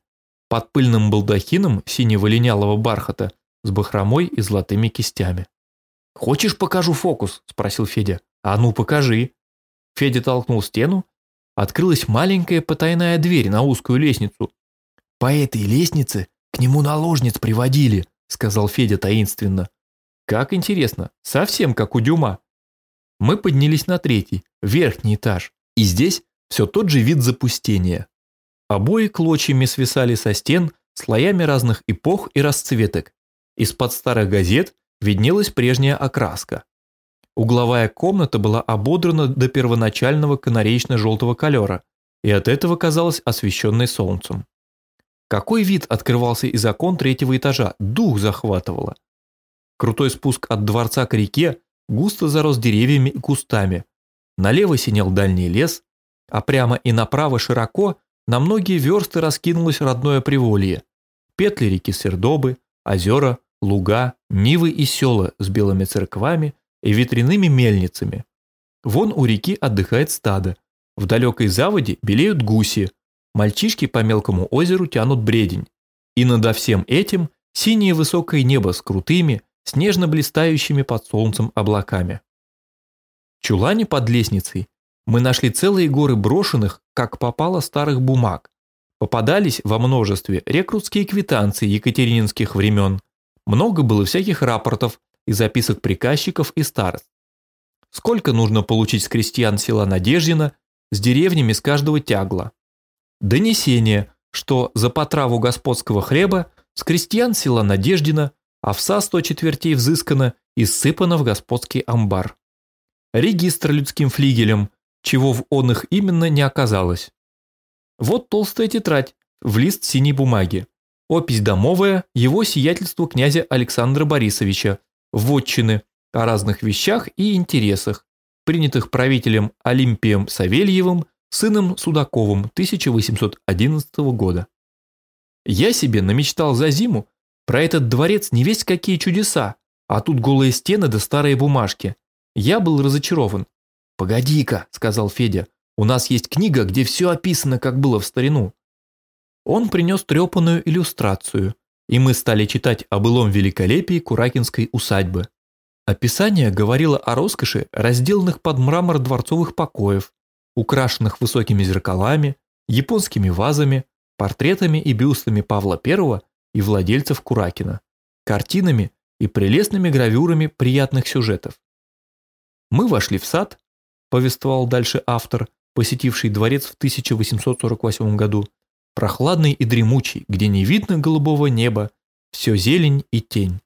S3: под пыльным балдахином синего линялого бархата с бахромой и золотыми кистями. «Хочешь, покажу фокус?» – спросил Федя. «А ну, покажи». Федя толкнул стену. Открылась маленькая потайная дверь на узкую лестницу. «По этой лестнице к нему наложниц приводили», – сказал Федя таинственно. «Как интересно, совсем как у Дюма». Мы поднялись на третий, верхний этаж, и здесь все тот же вид запустения. Обои клочьями свисали со стен слоями разных эпох и расцветок. Из-под старых газет виднелась прежняя окраска. Угловая комната была ободрана до первоначального канареечно-желтого колера и от этого казалась освещенной солнцем. Какой вид открывался из окон третьего этажа, дух захватывало. Крутой спуск от дворца к реке густо зарос деревьями и кустами. Налево синел дальний лес, а прямо и направо широко на многие версты раскинулось родное приволье. Петли реки Сердобы, озера, луга, нивы и села с белыми церквами и ветряными мельницами. Вон у реки отдыхает стадо. В далекой заводе белеют гуси. Мальчишки по мелкому озеру тянут бредень. И надо всем этим синее высокое небо с крутыми, снежно блистающими под солнцем облаками. В чулане под лестницей мы нашли целые горы брошенных, как попало, старых бумаг. Попадались во множестве рекрутские квитанции екатерининских времен, много было всяких рапортов и записок приказчиков и старост. Сколько нужно получить с крестьян села Надеждина, с деревнями с каждого тягла. Донесение, что за потраву господского хлеба с крестьян села Надеждина овса сто четвертей взыскано и ссыпано в господский амбар. Регистр людским флигелем, чего в он их именно не оказалось. Вот толстая тетрадь в лист синей бумаги. Опись домовая его сиятельству князя Александра Борисовича, вотчины о разных вещах и интересах, принятых правителем Олимпием Савельевым, сыном Судаковым 1811 года. Я себе намечтал за зиму про этот дворец не весь какие чудеса, а тут голые стены да старые бумажки. Я был разочарован. «Погоди-ка», — сказал Федя, — «у нас есть книга, где все описано, как было в старину. Он принес трепанную иллюстрацию, и мы стали читать о былом великолепии Куракинской усадьбы. Описание говорило о роскоши разделанных под мрамор дворцовых покоев, украшенных высокими зеркалами, японскими вазами, портретами и бюстами Павла I и владельцев Куракина, картинами и прелестными гравюрами приятных сюжетов. Мы вошли в сад, повествовал дальше автор, посетивший дворец в 1848 году, прохладный и дремучий, где не видно голубого неба, все зелень и тень.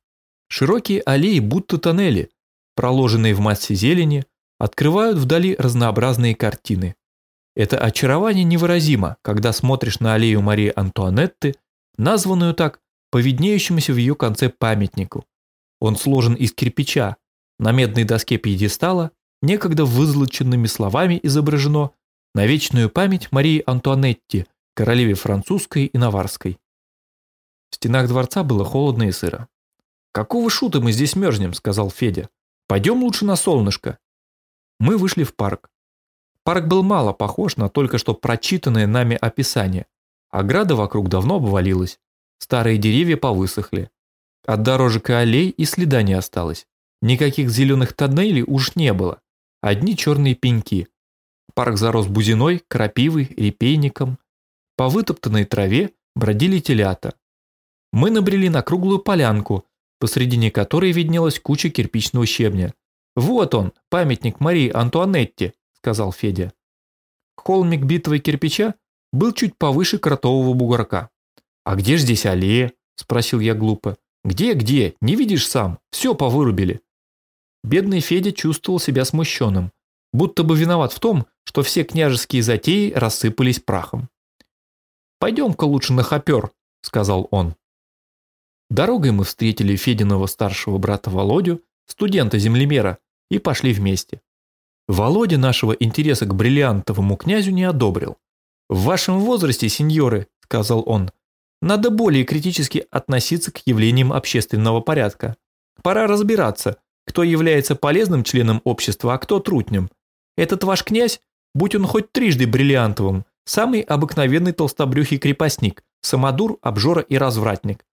S3: Широкие аллеи, будто тоннели, проложенные в массе зелени, открывают вдали разнообразные картины. Это очарование невыразимо, когда смотришь на аллею Марии Антуанетты, названную так по виднеющемуся в ее конце памятнику. Он сложен из кирпича, на медной доске пьедестала некогда вызолоченными словами изображено на вечную память Марии Антуанетти, королеве французской и наварской. В стенах дворца было холодно и сыро. «Какого шута мы здесь мерзнем?» – сказал Федя. «Пойдем лучше на солнышко». Мы вышли в парк. Парк был мало похож на только что прочитанное нами описание. Ограда вокруг давно обвалилась. Старые деревья повысохли. От дорожек и аллей и следа не осталось. Никаких зеленых тоннелей уж не было. Одни черные пеньки. Парк зарос бузиной, крапивой, репейником, по вытоптанной траве бродили телята. Мы набрели на круглую полянку, посредине которой виднелась куча кирпичного щебня. «Вот он, памятник Марии Антуанетте», – сказал Федя. Холмик битвы кирпича был чуть повыше кротового бугорка. «А где же здесь аллея?» – спросил я глупо. «Где, где? Не видишь сам? Все повырубили».
S2: бедный Федя чувствовал себя смущенным, будто бы виноват в том, что все княжеские затеи рассыпались прахом. «Пойдем-ка лучше на хопер», — сказал он. Дорогой мы встретили Фединого старшего брата Володю, студента-землемера, и пошли вместе. Володя нашего интереса к бриллиантовому князю не одобрил. «В вашем возрасте, сеньоры», — сказал он, — «надо более критически относиться к явлениям общественного порядка. Пора разбираться, кто является полезным членом общества, а кто трутнем. Этот ваш князь, будь он хоть трижды бриллиантовым, Самый обыкновенный толстобрюхий крепостник, самодур, обжора и развратник.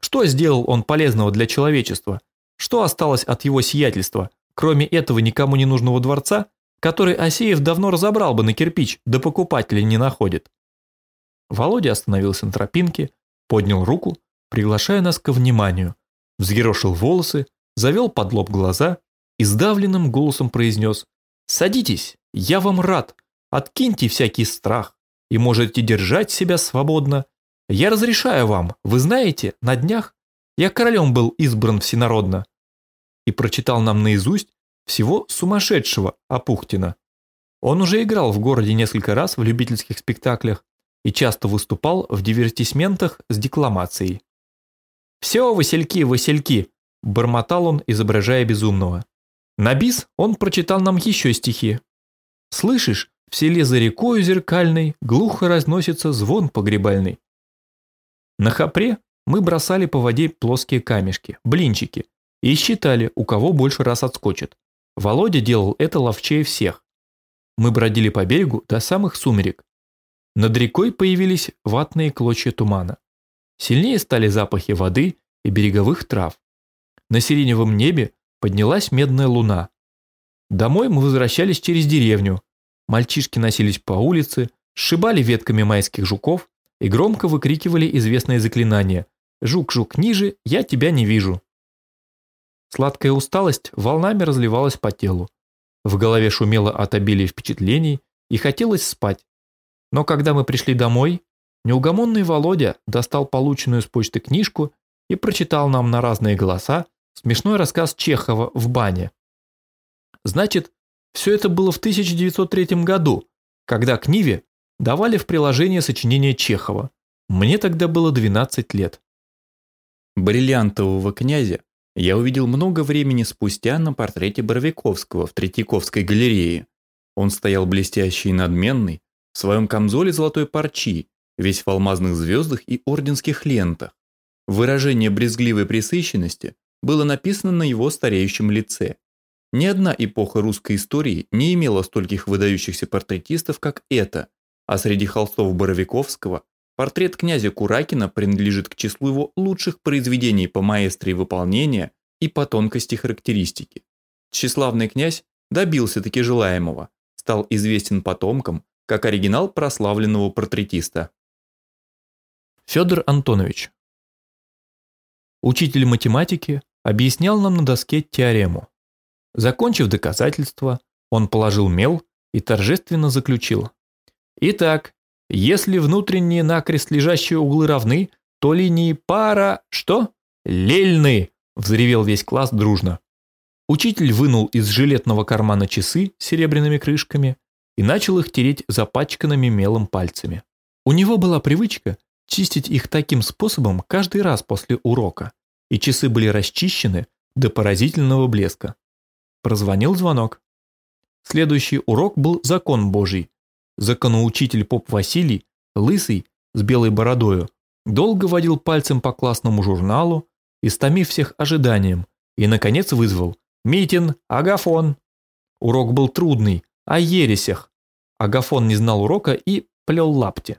S2: Что сделал он полезного для человечества? Что осталось от его сиятельства, кроме этого никому не нужного дворца, который Асеев давно разобрал бы на кирпич, да покупателя не находит? Володя остановился на тропинке, поднял руку, приглашая нас ко вниманию, взъерошил волосы, завел под лоб глаза и сдавленным голосом произнес «Садитесь, я вам рад, Откиньте всякий страх и можете держать себя свободно. Я разрешаю вам, вы знаете, на днях я королем был избран всенародно. И прочитал нам наизусть всего сумасшедшего Апухтина. Он уже играл в городе несколько раз в любительских спектаклях и часто выступал в дивертисментах с декламацией. «Все, Васильки, Васильки!» – бормотал он, изображая безумного. На бис он прочитал нам еще стихи. «Слышишь, в селе за рекою зеркальной глухо разносится звон погребальный. На хапре мы бросали по воде плоские камешки, блинчики, и считали, у кого больше раз отскочит. Володя делал это ловчее всех. Мы бродили по берегу до самых сумерек. Над рекой появились ватные клочья тумана. Сильнее стали запахи воды и береговых трав. На сиреневом небе поднялась медная луна. Домой мы возвращались через деревню, Мальчишки носились по улице, сшибали ветками майских жуков и громко выкрикивали известное заклинание «Жук-жук ниже, я тебя не вижу». Сладкая усталость волнами разливалась по телу. В голове шумело от обилия впечатлений и хотелось спать. Но когда мы пришли домой, неугомонный Володя достал полученную с почты книжку и прочитал нам на разные голоса смешной рассказ Чехова в бане. Значит, все это было в 1903 году, когда к Ниве давали в приложение сочинение Чехова. Мне тогда было 12 лет.
S1: Бриллиантового князя я увидел много времени спустя на портрете Боровиковского в Третьяковской галерее. Он стоял блестящий и надменный, в своем камзоле золотой парчи, весь в алмазных звездах и орденских лентах. Выражение брезгливой пресыщенности было написано на его стареющем лице. Ни одна эпоха русской истории не имела стольких выдающихся портретистов, как эта, а среди холстов Боровиковского портрет князя Куракина принадлежит к числу его лучших произведений по маэстре выполнения и по тонкости характеристики. Тщеславный князь добился таки желаемого, стал известен потомкам как оригинал прославленного портретиста.
S2: Федор Антонович Учитель математики объяснял нам на доске теорему. Закончив доказательство, он положил мел и торжественно заключил. Итак, если внутренние накрест лежащие углы равны, то линии пара... Что? Лельны! Взревел весь класс дружно. Учитель вынул из жилетного кармана часы с серебряными крышками и начал их тереть запачканными мелом пальцами. У него была привычка чистить их таким способом каждый раз после урока, и часы были расчищены до поразительного блеска. Прозвонил звонок. Следующий урок был закон Божий. Законоучитель поп Василий, лысый, с белой бородою, долго водил пальцем по классному журналу, истомив всех ожиданием, и, наконец, вызвал «Митин, Агафон». Урок был трудный, о ересях. Агафон не знал урока и плел лапти.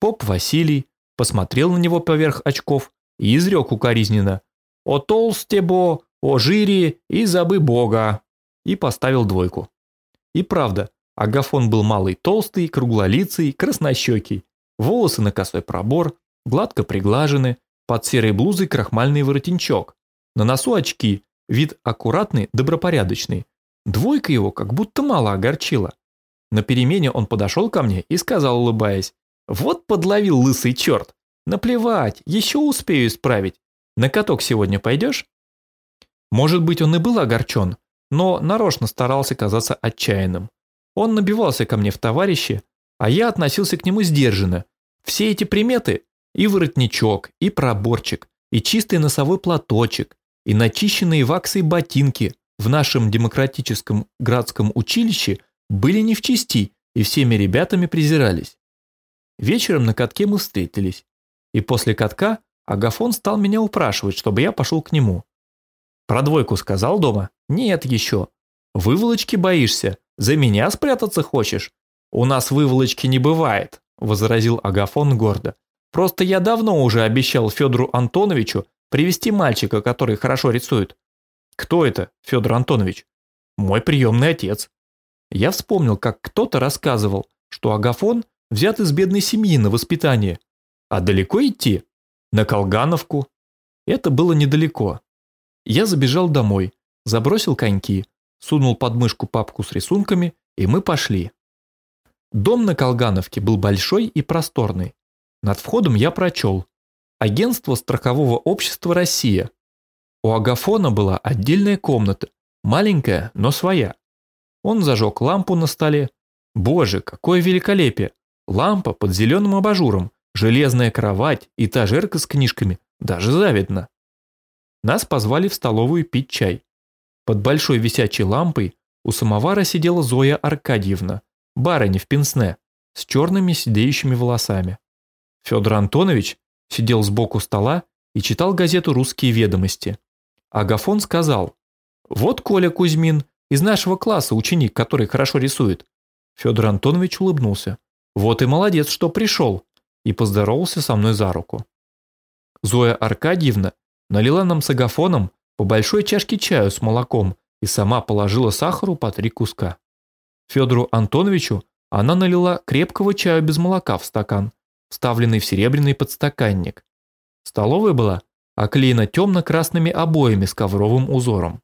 S2: Поп Василий посмотрел на него поверх очков и изрек укоризненно «О толстебо, о жире и забы бога, и поставил двойку. И правда, Агафон был малый толстый, круглолицый, краснощекий, волосы на косой пробор, гладко приглажены, под серой блузой крахмальный воротничок, на носу очки, вид аккуратный, добропорядочный. Двойка его как будто мало огорчила. На перемене он подошел ко мне и сказал, улыбаясь, «Вот подловил лысый черт! Наплевать, еще успею исправить. На каток сегодня пойдешь?»
S3: Может быть, он и был огорчен, но нарочно старался казаться отчаянным. Он набивался ко мне в товарищи, а я относился к нему сдержанно. Все эти приметы – и воротничок, и проборчик, и чистый носовой платочек, и начищенные ваксой ботинки в нашем демократическом градском училище были не в чести и всеми ребятами презирались. Вечером на катке мы встретились, и после катка Агафон стал меня упрашивать, чтобы я пошел к нему. Про двойку сказал дома? Нет еще. Выволочки боишься? За меня спрятаться хочешь? У нас выволочки не бывает, возразил Агафон гордо. Просто я давно уже обещал Федору Антоновичу привести мальчика, который хорошо рисует. Кто это, Федор Антонович? Мой приемный отец. Я вспомнил, как кто-то рассказывал, что Агафон взят из бедной семьи на воспитание. А далеко идти? На Колгановку. Это было недалеко. Я забежал домой, забросил коньки, сунул под мышку папку с рисунками, и мы пошли. Дом на Колгановке был большой и просторный. Над входом я прочел «Агентство страхового общества «Россия». У Агафона была отдельная комната, маленькая, но своя. Он зажег лампу на столе. Боже, какое великолепие! Лампа под зеленым абажуром, железная кровать, этажерка с книжками, даже завидно. Нас позвали в столовую пить чай. Под большой висячей лампой у самовара сидела Зоя Аркадьевна, барыня в пенсне, с черными сидеющими волосами. Федор Антонович сидел сбоку стола и читал газету «Русские ведомости». Агафон сказал, «Вот Коля Кузьмин, из нашего класса ученик, который хорошо рисует». Федор Антонович улыбнулся. «Вот и молодец, что пришел», и поздоровался со мной за руку. Зоя Аркадьевна налила нам с агафоном по большой чашке чаю с молоком и сама положила сахару по три куска. Федору Антоновичу она налила крепкого чаю без молока в стакан, вставленный в серебряный подстаканник. Столовая была оклеена темно-красными обоями с ковровым узором.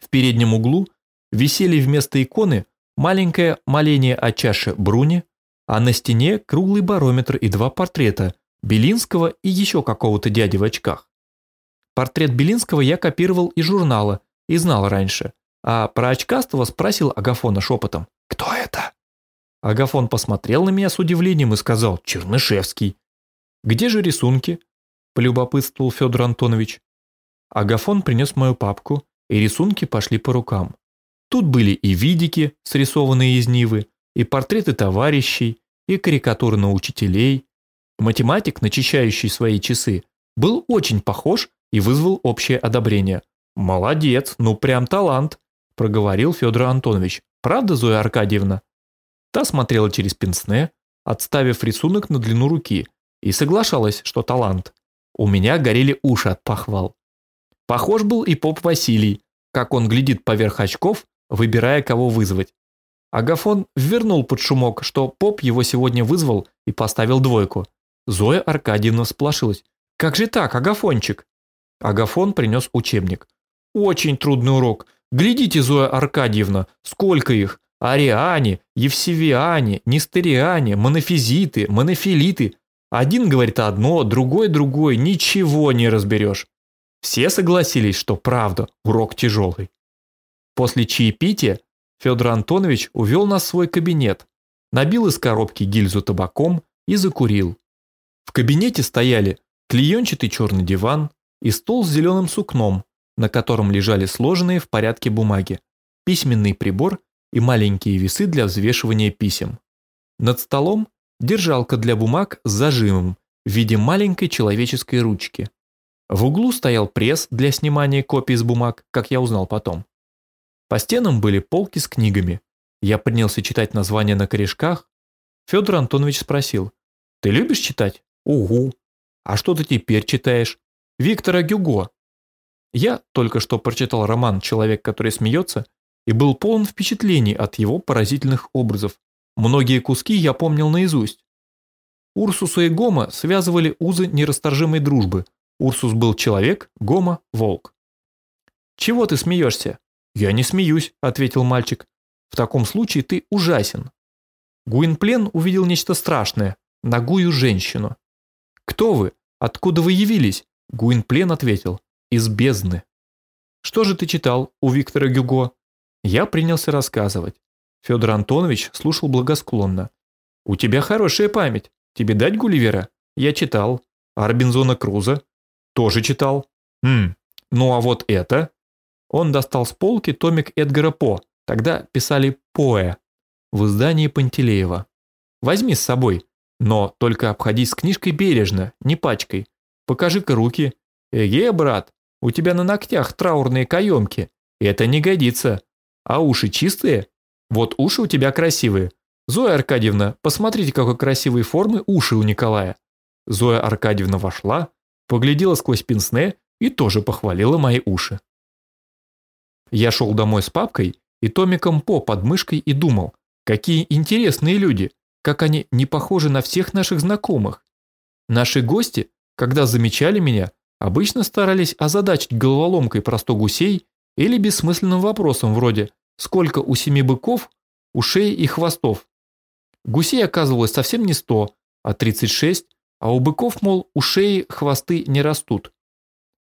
S3: В переднем углу висели вместо иконы маленькое моление о чаше Бруни, а на стене круглый барометр и два портрета Белинского и еще какого-то дяди в очках. Портрет Белинского я копировал из журнала и знал раньше, а про очкастого спросил Агафона шепотом «Кто это?». Агафон посмотрел на меня с удивлением и сказал «Чернышевский». «Где же рисунки?» – полюбопытствовал Федор Антонович. Агафон принес мою папку, и рисунки пошли по рукам. Тут были и видики, срисованные из Нивы, и портреты товарищей, и карикатуры на учителей. Математик, начищающий свои часы, был очень похож и вызвал общее одобрение. «Молодец, ну прям талант», – проговорил Федор Антонович. «Правда, Зоя Аркадьевна?» Та смотрела через пенсне, отставив рисунок на длину руки, и соглашалась, что талант. У меня горели уши от похвал. Похож был и поп Василий, как он глядит поверх очков, выбирая, кого вызвать. Агафон вернул под шумок, что поп его сегодня вызвал и поставил двойку. Зоя Аркадьевна всплошилась. «Как же так, Агафончик?» Агафон принес учебник. «Очень трудный урок. Глядите, Зоя Аркадьевна, сколько их. Ариане, Евсевиане, Нестериане, монофизиты, монофилиты. Один говорит одно, другой другое, ничего не разберешь. Все согласились, что правда, урок тяжелый. После чаепития Федор Антонович увел нас в свой кабинет, набил из коробки гильзу табаком и закурил. В кабинете стояли клеенчатый черный диван и стол с зеленым сукном, на котором лежали сложенные в порядке бумаги, письменный прибор и маленькие весы для взвешивания писем. Над столом держалка для бумаг с зажимом в виде маленькой человеческой ручки. В углу стоял пресс для снимания копий с бумаг, как я узнал потом. По стенам были полки с книгами. Я принялся читать названия на корешках. Федор Антонович спросил, «Ты любишь читать?» «Угу». «А что ты теперь читаешь?» «Виктора Гюго». Я только что прочитал роман «Человек, который смеется» и был полон впечатлений от его поразительных образов. Многие куски я помнил наизусть. Урсуса и Гома связывали узы нерасторжимой дружбы. Урсус был человек, Гома – волк. «Чего ты смеешься?» «Я не смеюсь», – ответил мальчик. «В таком случае ты ужасен». Гуинплен увидел нечто страшное – ногую женщину. «Кто вы? Откуда вы явились?» Гуинплен ответил – «Из бездны». Что же ты читал у Виктора Гюго? Я принялся рассказывать. Федор Антонович слушал благосклонно. У тебя хорошая память. Тебе дать Гулливера? Я читал. А Круза? Тоже читал. Хм, ну а вот это? Он достал с полки томик Эдгара По. Тогда писали Поэ в издании Пантелеева. Возьми с собой, но только обходись с книжкой бережно, не пачкой. Покажи-ка руки. Эге, брат, у тебя на ногтях траурные каемки. Это не годится. А уши чистые? Вот уши у тебя красивые. Зоя Аркадьевна, посмотрите, какой красивой формы уши у Николая. Зоя Аркадьевна вошла, поглядела сквозь пенсне и тоже похвалила мои уши. Я шел домой с папкой и томиком по под мышкой и думал, какие интересные люди, как они не похожи на всех наших знакомых. Наши гости, когда замечали меня, обычно старались озадачить головоломкой про сто гусей или бессмысленным вопросом вроде «Сколько у семи быков, ушей и хвостов?». Гусей оказывалось совсем не сто, а 36, а у быков, мол, ушей, хвосты не растут.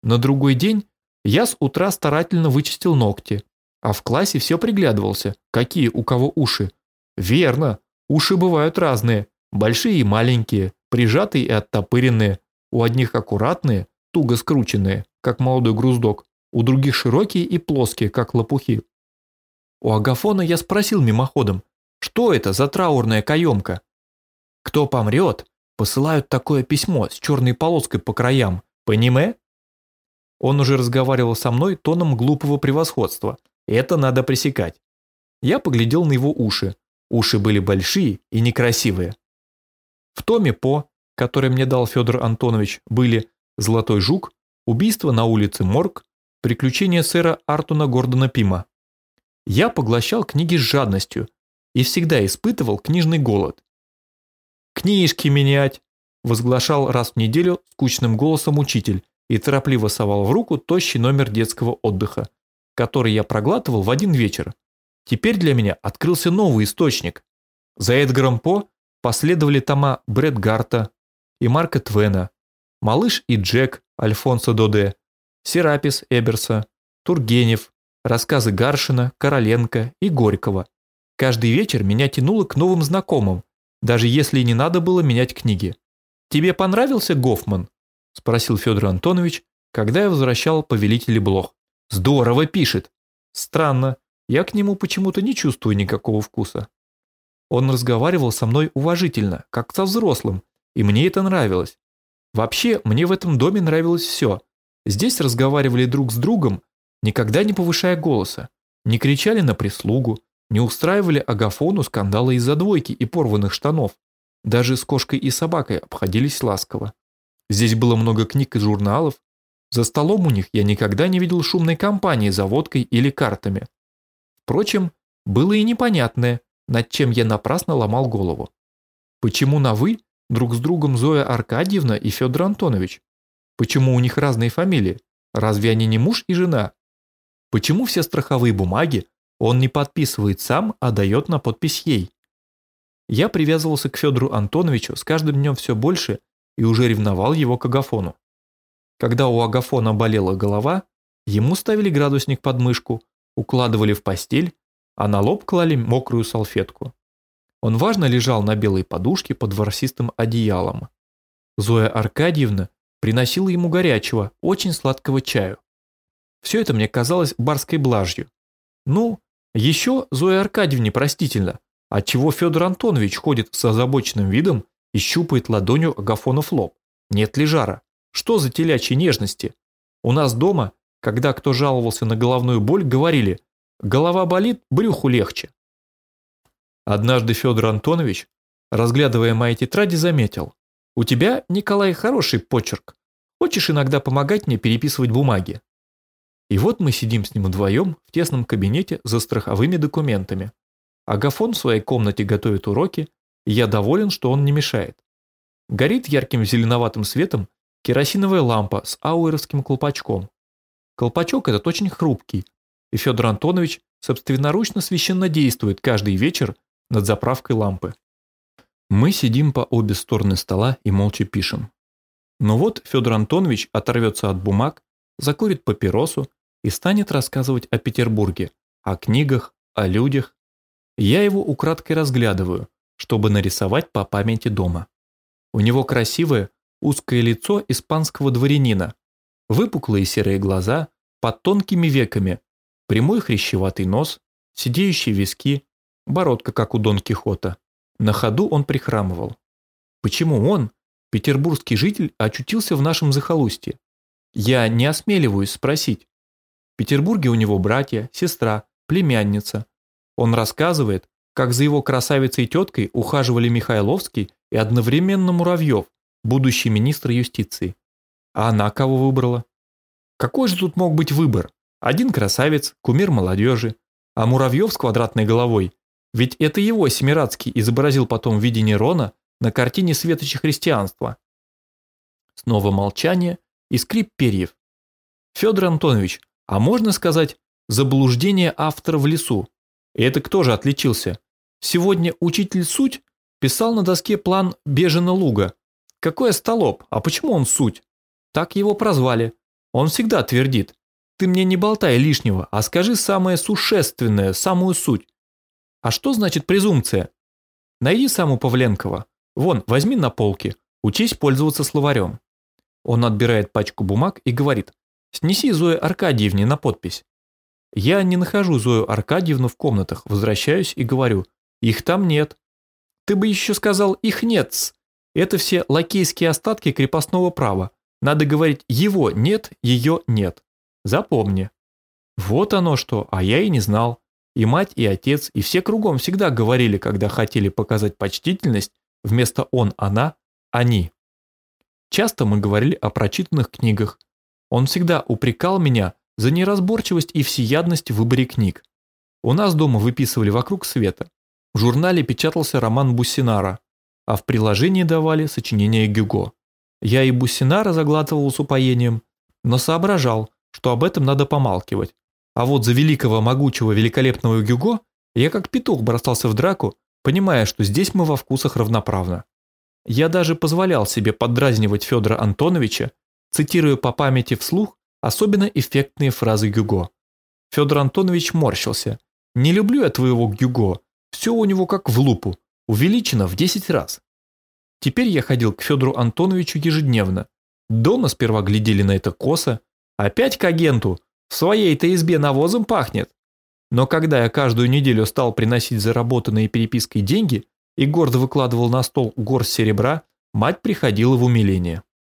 S3: На другой день я с утра старательно вычистил ногти, а в классе все приглядывался, какие у кого уши. Верно, уши бывают разные, большие и маленькие, прижатые и оттопыренные, у одних аккуратные, туго скрученные, как молодой груздок, у других широкие и плоские, как лопухи. У Агафона я спросил мимоходом, что это за траурная каемка? Кто помрет, посылают такое письмо с черной полоской по краям, пониме? Он уже разговаривал со мной тоном глупого превосходства. Это надо пресекать. Я поглядел на его уши. Уши были большие и некрасивые. В томе по, который мне дал Федор Антонович, были «Золотой жук», «Убийство на улице Морг», «Приключения сэра Артуна Гордона Пима». Я поглощал книги с жадностью и всегда испытывал книжный голод. «Книжки менять!» – возглашал раз в неделю скучным голосом учитель и торопливо совал в руку тощий номер детского отдыха, который я проглатывал в один вечер. Теперь для меня открылся новый источник. За Эдгаром По последовали тома Брэд Гарта и Марка Твена, Малыш и Джек Альфонсо Доде, Серапис Эберса, Тургенев, рассказы Гаршина, Короленко и Горького. Каждый вечер меня тянуло к новым знакомым, даже если не надо было менять книги. «Тебе понравился Гофман?» – спросил Федор Антонович, когда я возвращал повелителя блох. «Здорово пишет!» «Странно, я к нему почему-то не чувствую никакого вкуса». Он разговаривал со мной уважительно, как со взрослым, и мне это нравилось. Вообще, мне в этом доме нравилось все. Здесь разговаривали друг с другом, никогда не повышая голоса, не кричали на прислугу, не устраивали агафону скандала из-за двойки и порванных штанов. Даже с кошкой и собакой обходились ласково. Здесь было много книг и журналов. За столом у них я никогда не видел шумной компании за водкой или картами. Впрочем, было и непонятное, над чем я напрасно ломал голову. Почему на «вы» друг с другом Зоя Аркадьевна и Федор Антонович? Почему у них разные фамилии? Разве они не муж и жена? Почему все страховые бумаги он не подписывает сам, а дает на подпись ей? Я привязывался к Федору Антоновичу с каждым днем все больше и уже ревновал его к Агафону. Когда у Агафона болела голова, ему ставили градусник под мышку, укладывали в постель, а на лоб клали мокрую салфетку. Он важно лежал на белой подушке под ворсистым одеялом. Зоя Аркадьевна приносила ему горячего, очень сладкого чаю. Все это мне казалось барской блажью. Ну, еще Зоя Аркадьевне простительно, отчего Федор Антонович ходит с озабоченным видом и щупает ладонью Агафонов лоб. Нет ли жара? Что за телячьи нежности? У нас дома, когда кто жаловался на головную боль, говорили «голова болит, брюху легче». Однажды Федор Антонович, разглядывая мои тетради, заметил «У тебя, Николай, хороший почерк. Хочешь иногда помогать мне переписывать бумаги?» И вот мы сидим с ним вдвоем в тесном кабинете за страховыми документами. Агафон в своей комнате готовит уроки, и я доволен, что он не мешает. Горит ярким зеленоватым светом керосиновая лампа с ауэровским колпачком. Колпачок этот очень хрупкий, и Федор Антонович собственноручно священно действует каждый вечер над заправкой лампы. Мы сидим по обе стороны стола и молча пишем. Но вот Федор Антонович оторвется от бумаг, закурит папиросу
S1: и станет рассказывать о Петербурге, о книгах, о людях. Я его украдкой разглядываю, чтобы нарисовать по памяти дома. У него красивое, узкое лицо испанского дворянина, выпуклые серые глаза под тонкими веками, прямой хрящеватый нос, сидеющие виски, бородка, как у Дон Кихота. На ходу он прихрамывал. Почему он, петербургский житель, очутился в нашем захолустье? Я не осмеливаюсь спросить. В Петербурге у него братья, сестра, племянница. Он рассказывает, как за его красавицей теткой ухаживали Михайловский и одновременно Муравьев, будущий министр юстиции. А она кого выбрала? Какой же тут мог быть выбор? Один красавец, кумир молодежи, а Муравьев с квадратной головой. Ведь это его Семирадский изобразил потом в виде Нерона на картине «Светочи христианства». Снова молчание и скрип перьев. Федор Антонович, а можно сказать, заблуждение автора в лесу? Это кто же отличился? Сегодня учитель суть писал на доске план Бежена луга. Какой столоп, а почему он суть? Так его прозвали. Он всегда твердит. Ты мне не болтай лишнего, а скажи самое существенное, самую суть. А что значит презумпция? Найди саму Павленкова. Вон, возьми на полке, учись пользоваться словарем. Он отбирает пачку бумаг и говорит, снеси Зое Аркадьевне на подпись. Я не нахожу Зою Аркадьевну в комнатах, возвращаюсь и говорю, их там нет. Ты бы еще сказал, их нет -с. Это все лакейские остатки крепостного права. Надо говорить, его нет, ее нет. Запомни. Вот оно что, а я и не знал. И мать, и отец, и все кругом всегда говорили, когда хотели показать почтительность, вместо он, она, они. Часто мы говорили о прочитанных книгах. Он всегда упрекал меня за неразборчивость и всеядность в выборе книг. У нас дома выписывали вокруг света. В журнале печатался роман Буссинара, а в приложении давали сочинение Гюго. Я и Буссинара заглатывал с упоением, но соображал, что об этом надо помалкивать. А вот за великого, могучего, великолепного Гюго я как петух бросался в драку, понимая, что здесь мы во вкусах равноправно. Я даже позволял себе поддразнивать Федора Антоновича, цитируя по памяти вслух особенно эффектные фразы Гюго. Федор Антонович морщился. «Не люблю я твоего Гюго, все у него как в лупу, увеличено в 10 раз». Теперь я ходил к Федору Антоновичу ежедневно. Дома сперва глядели на это косо, опять к агенту, в своей-то избе навозом пахнет. Но когда я каждую неделю стал приносить заработанные перепиской деньги и гордо выкладывал на стол горсть серебра, мать приходила в умиление.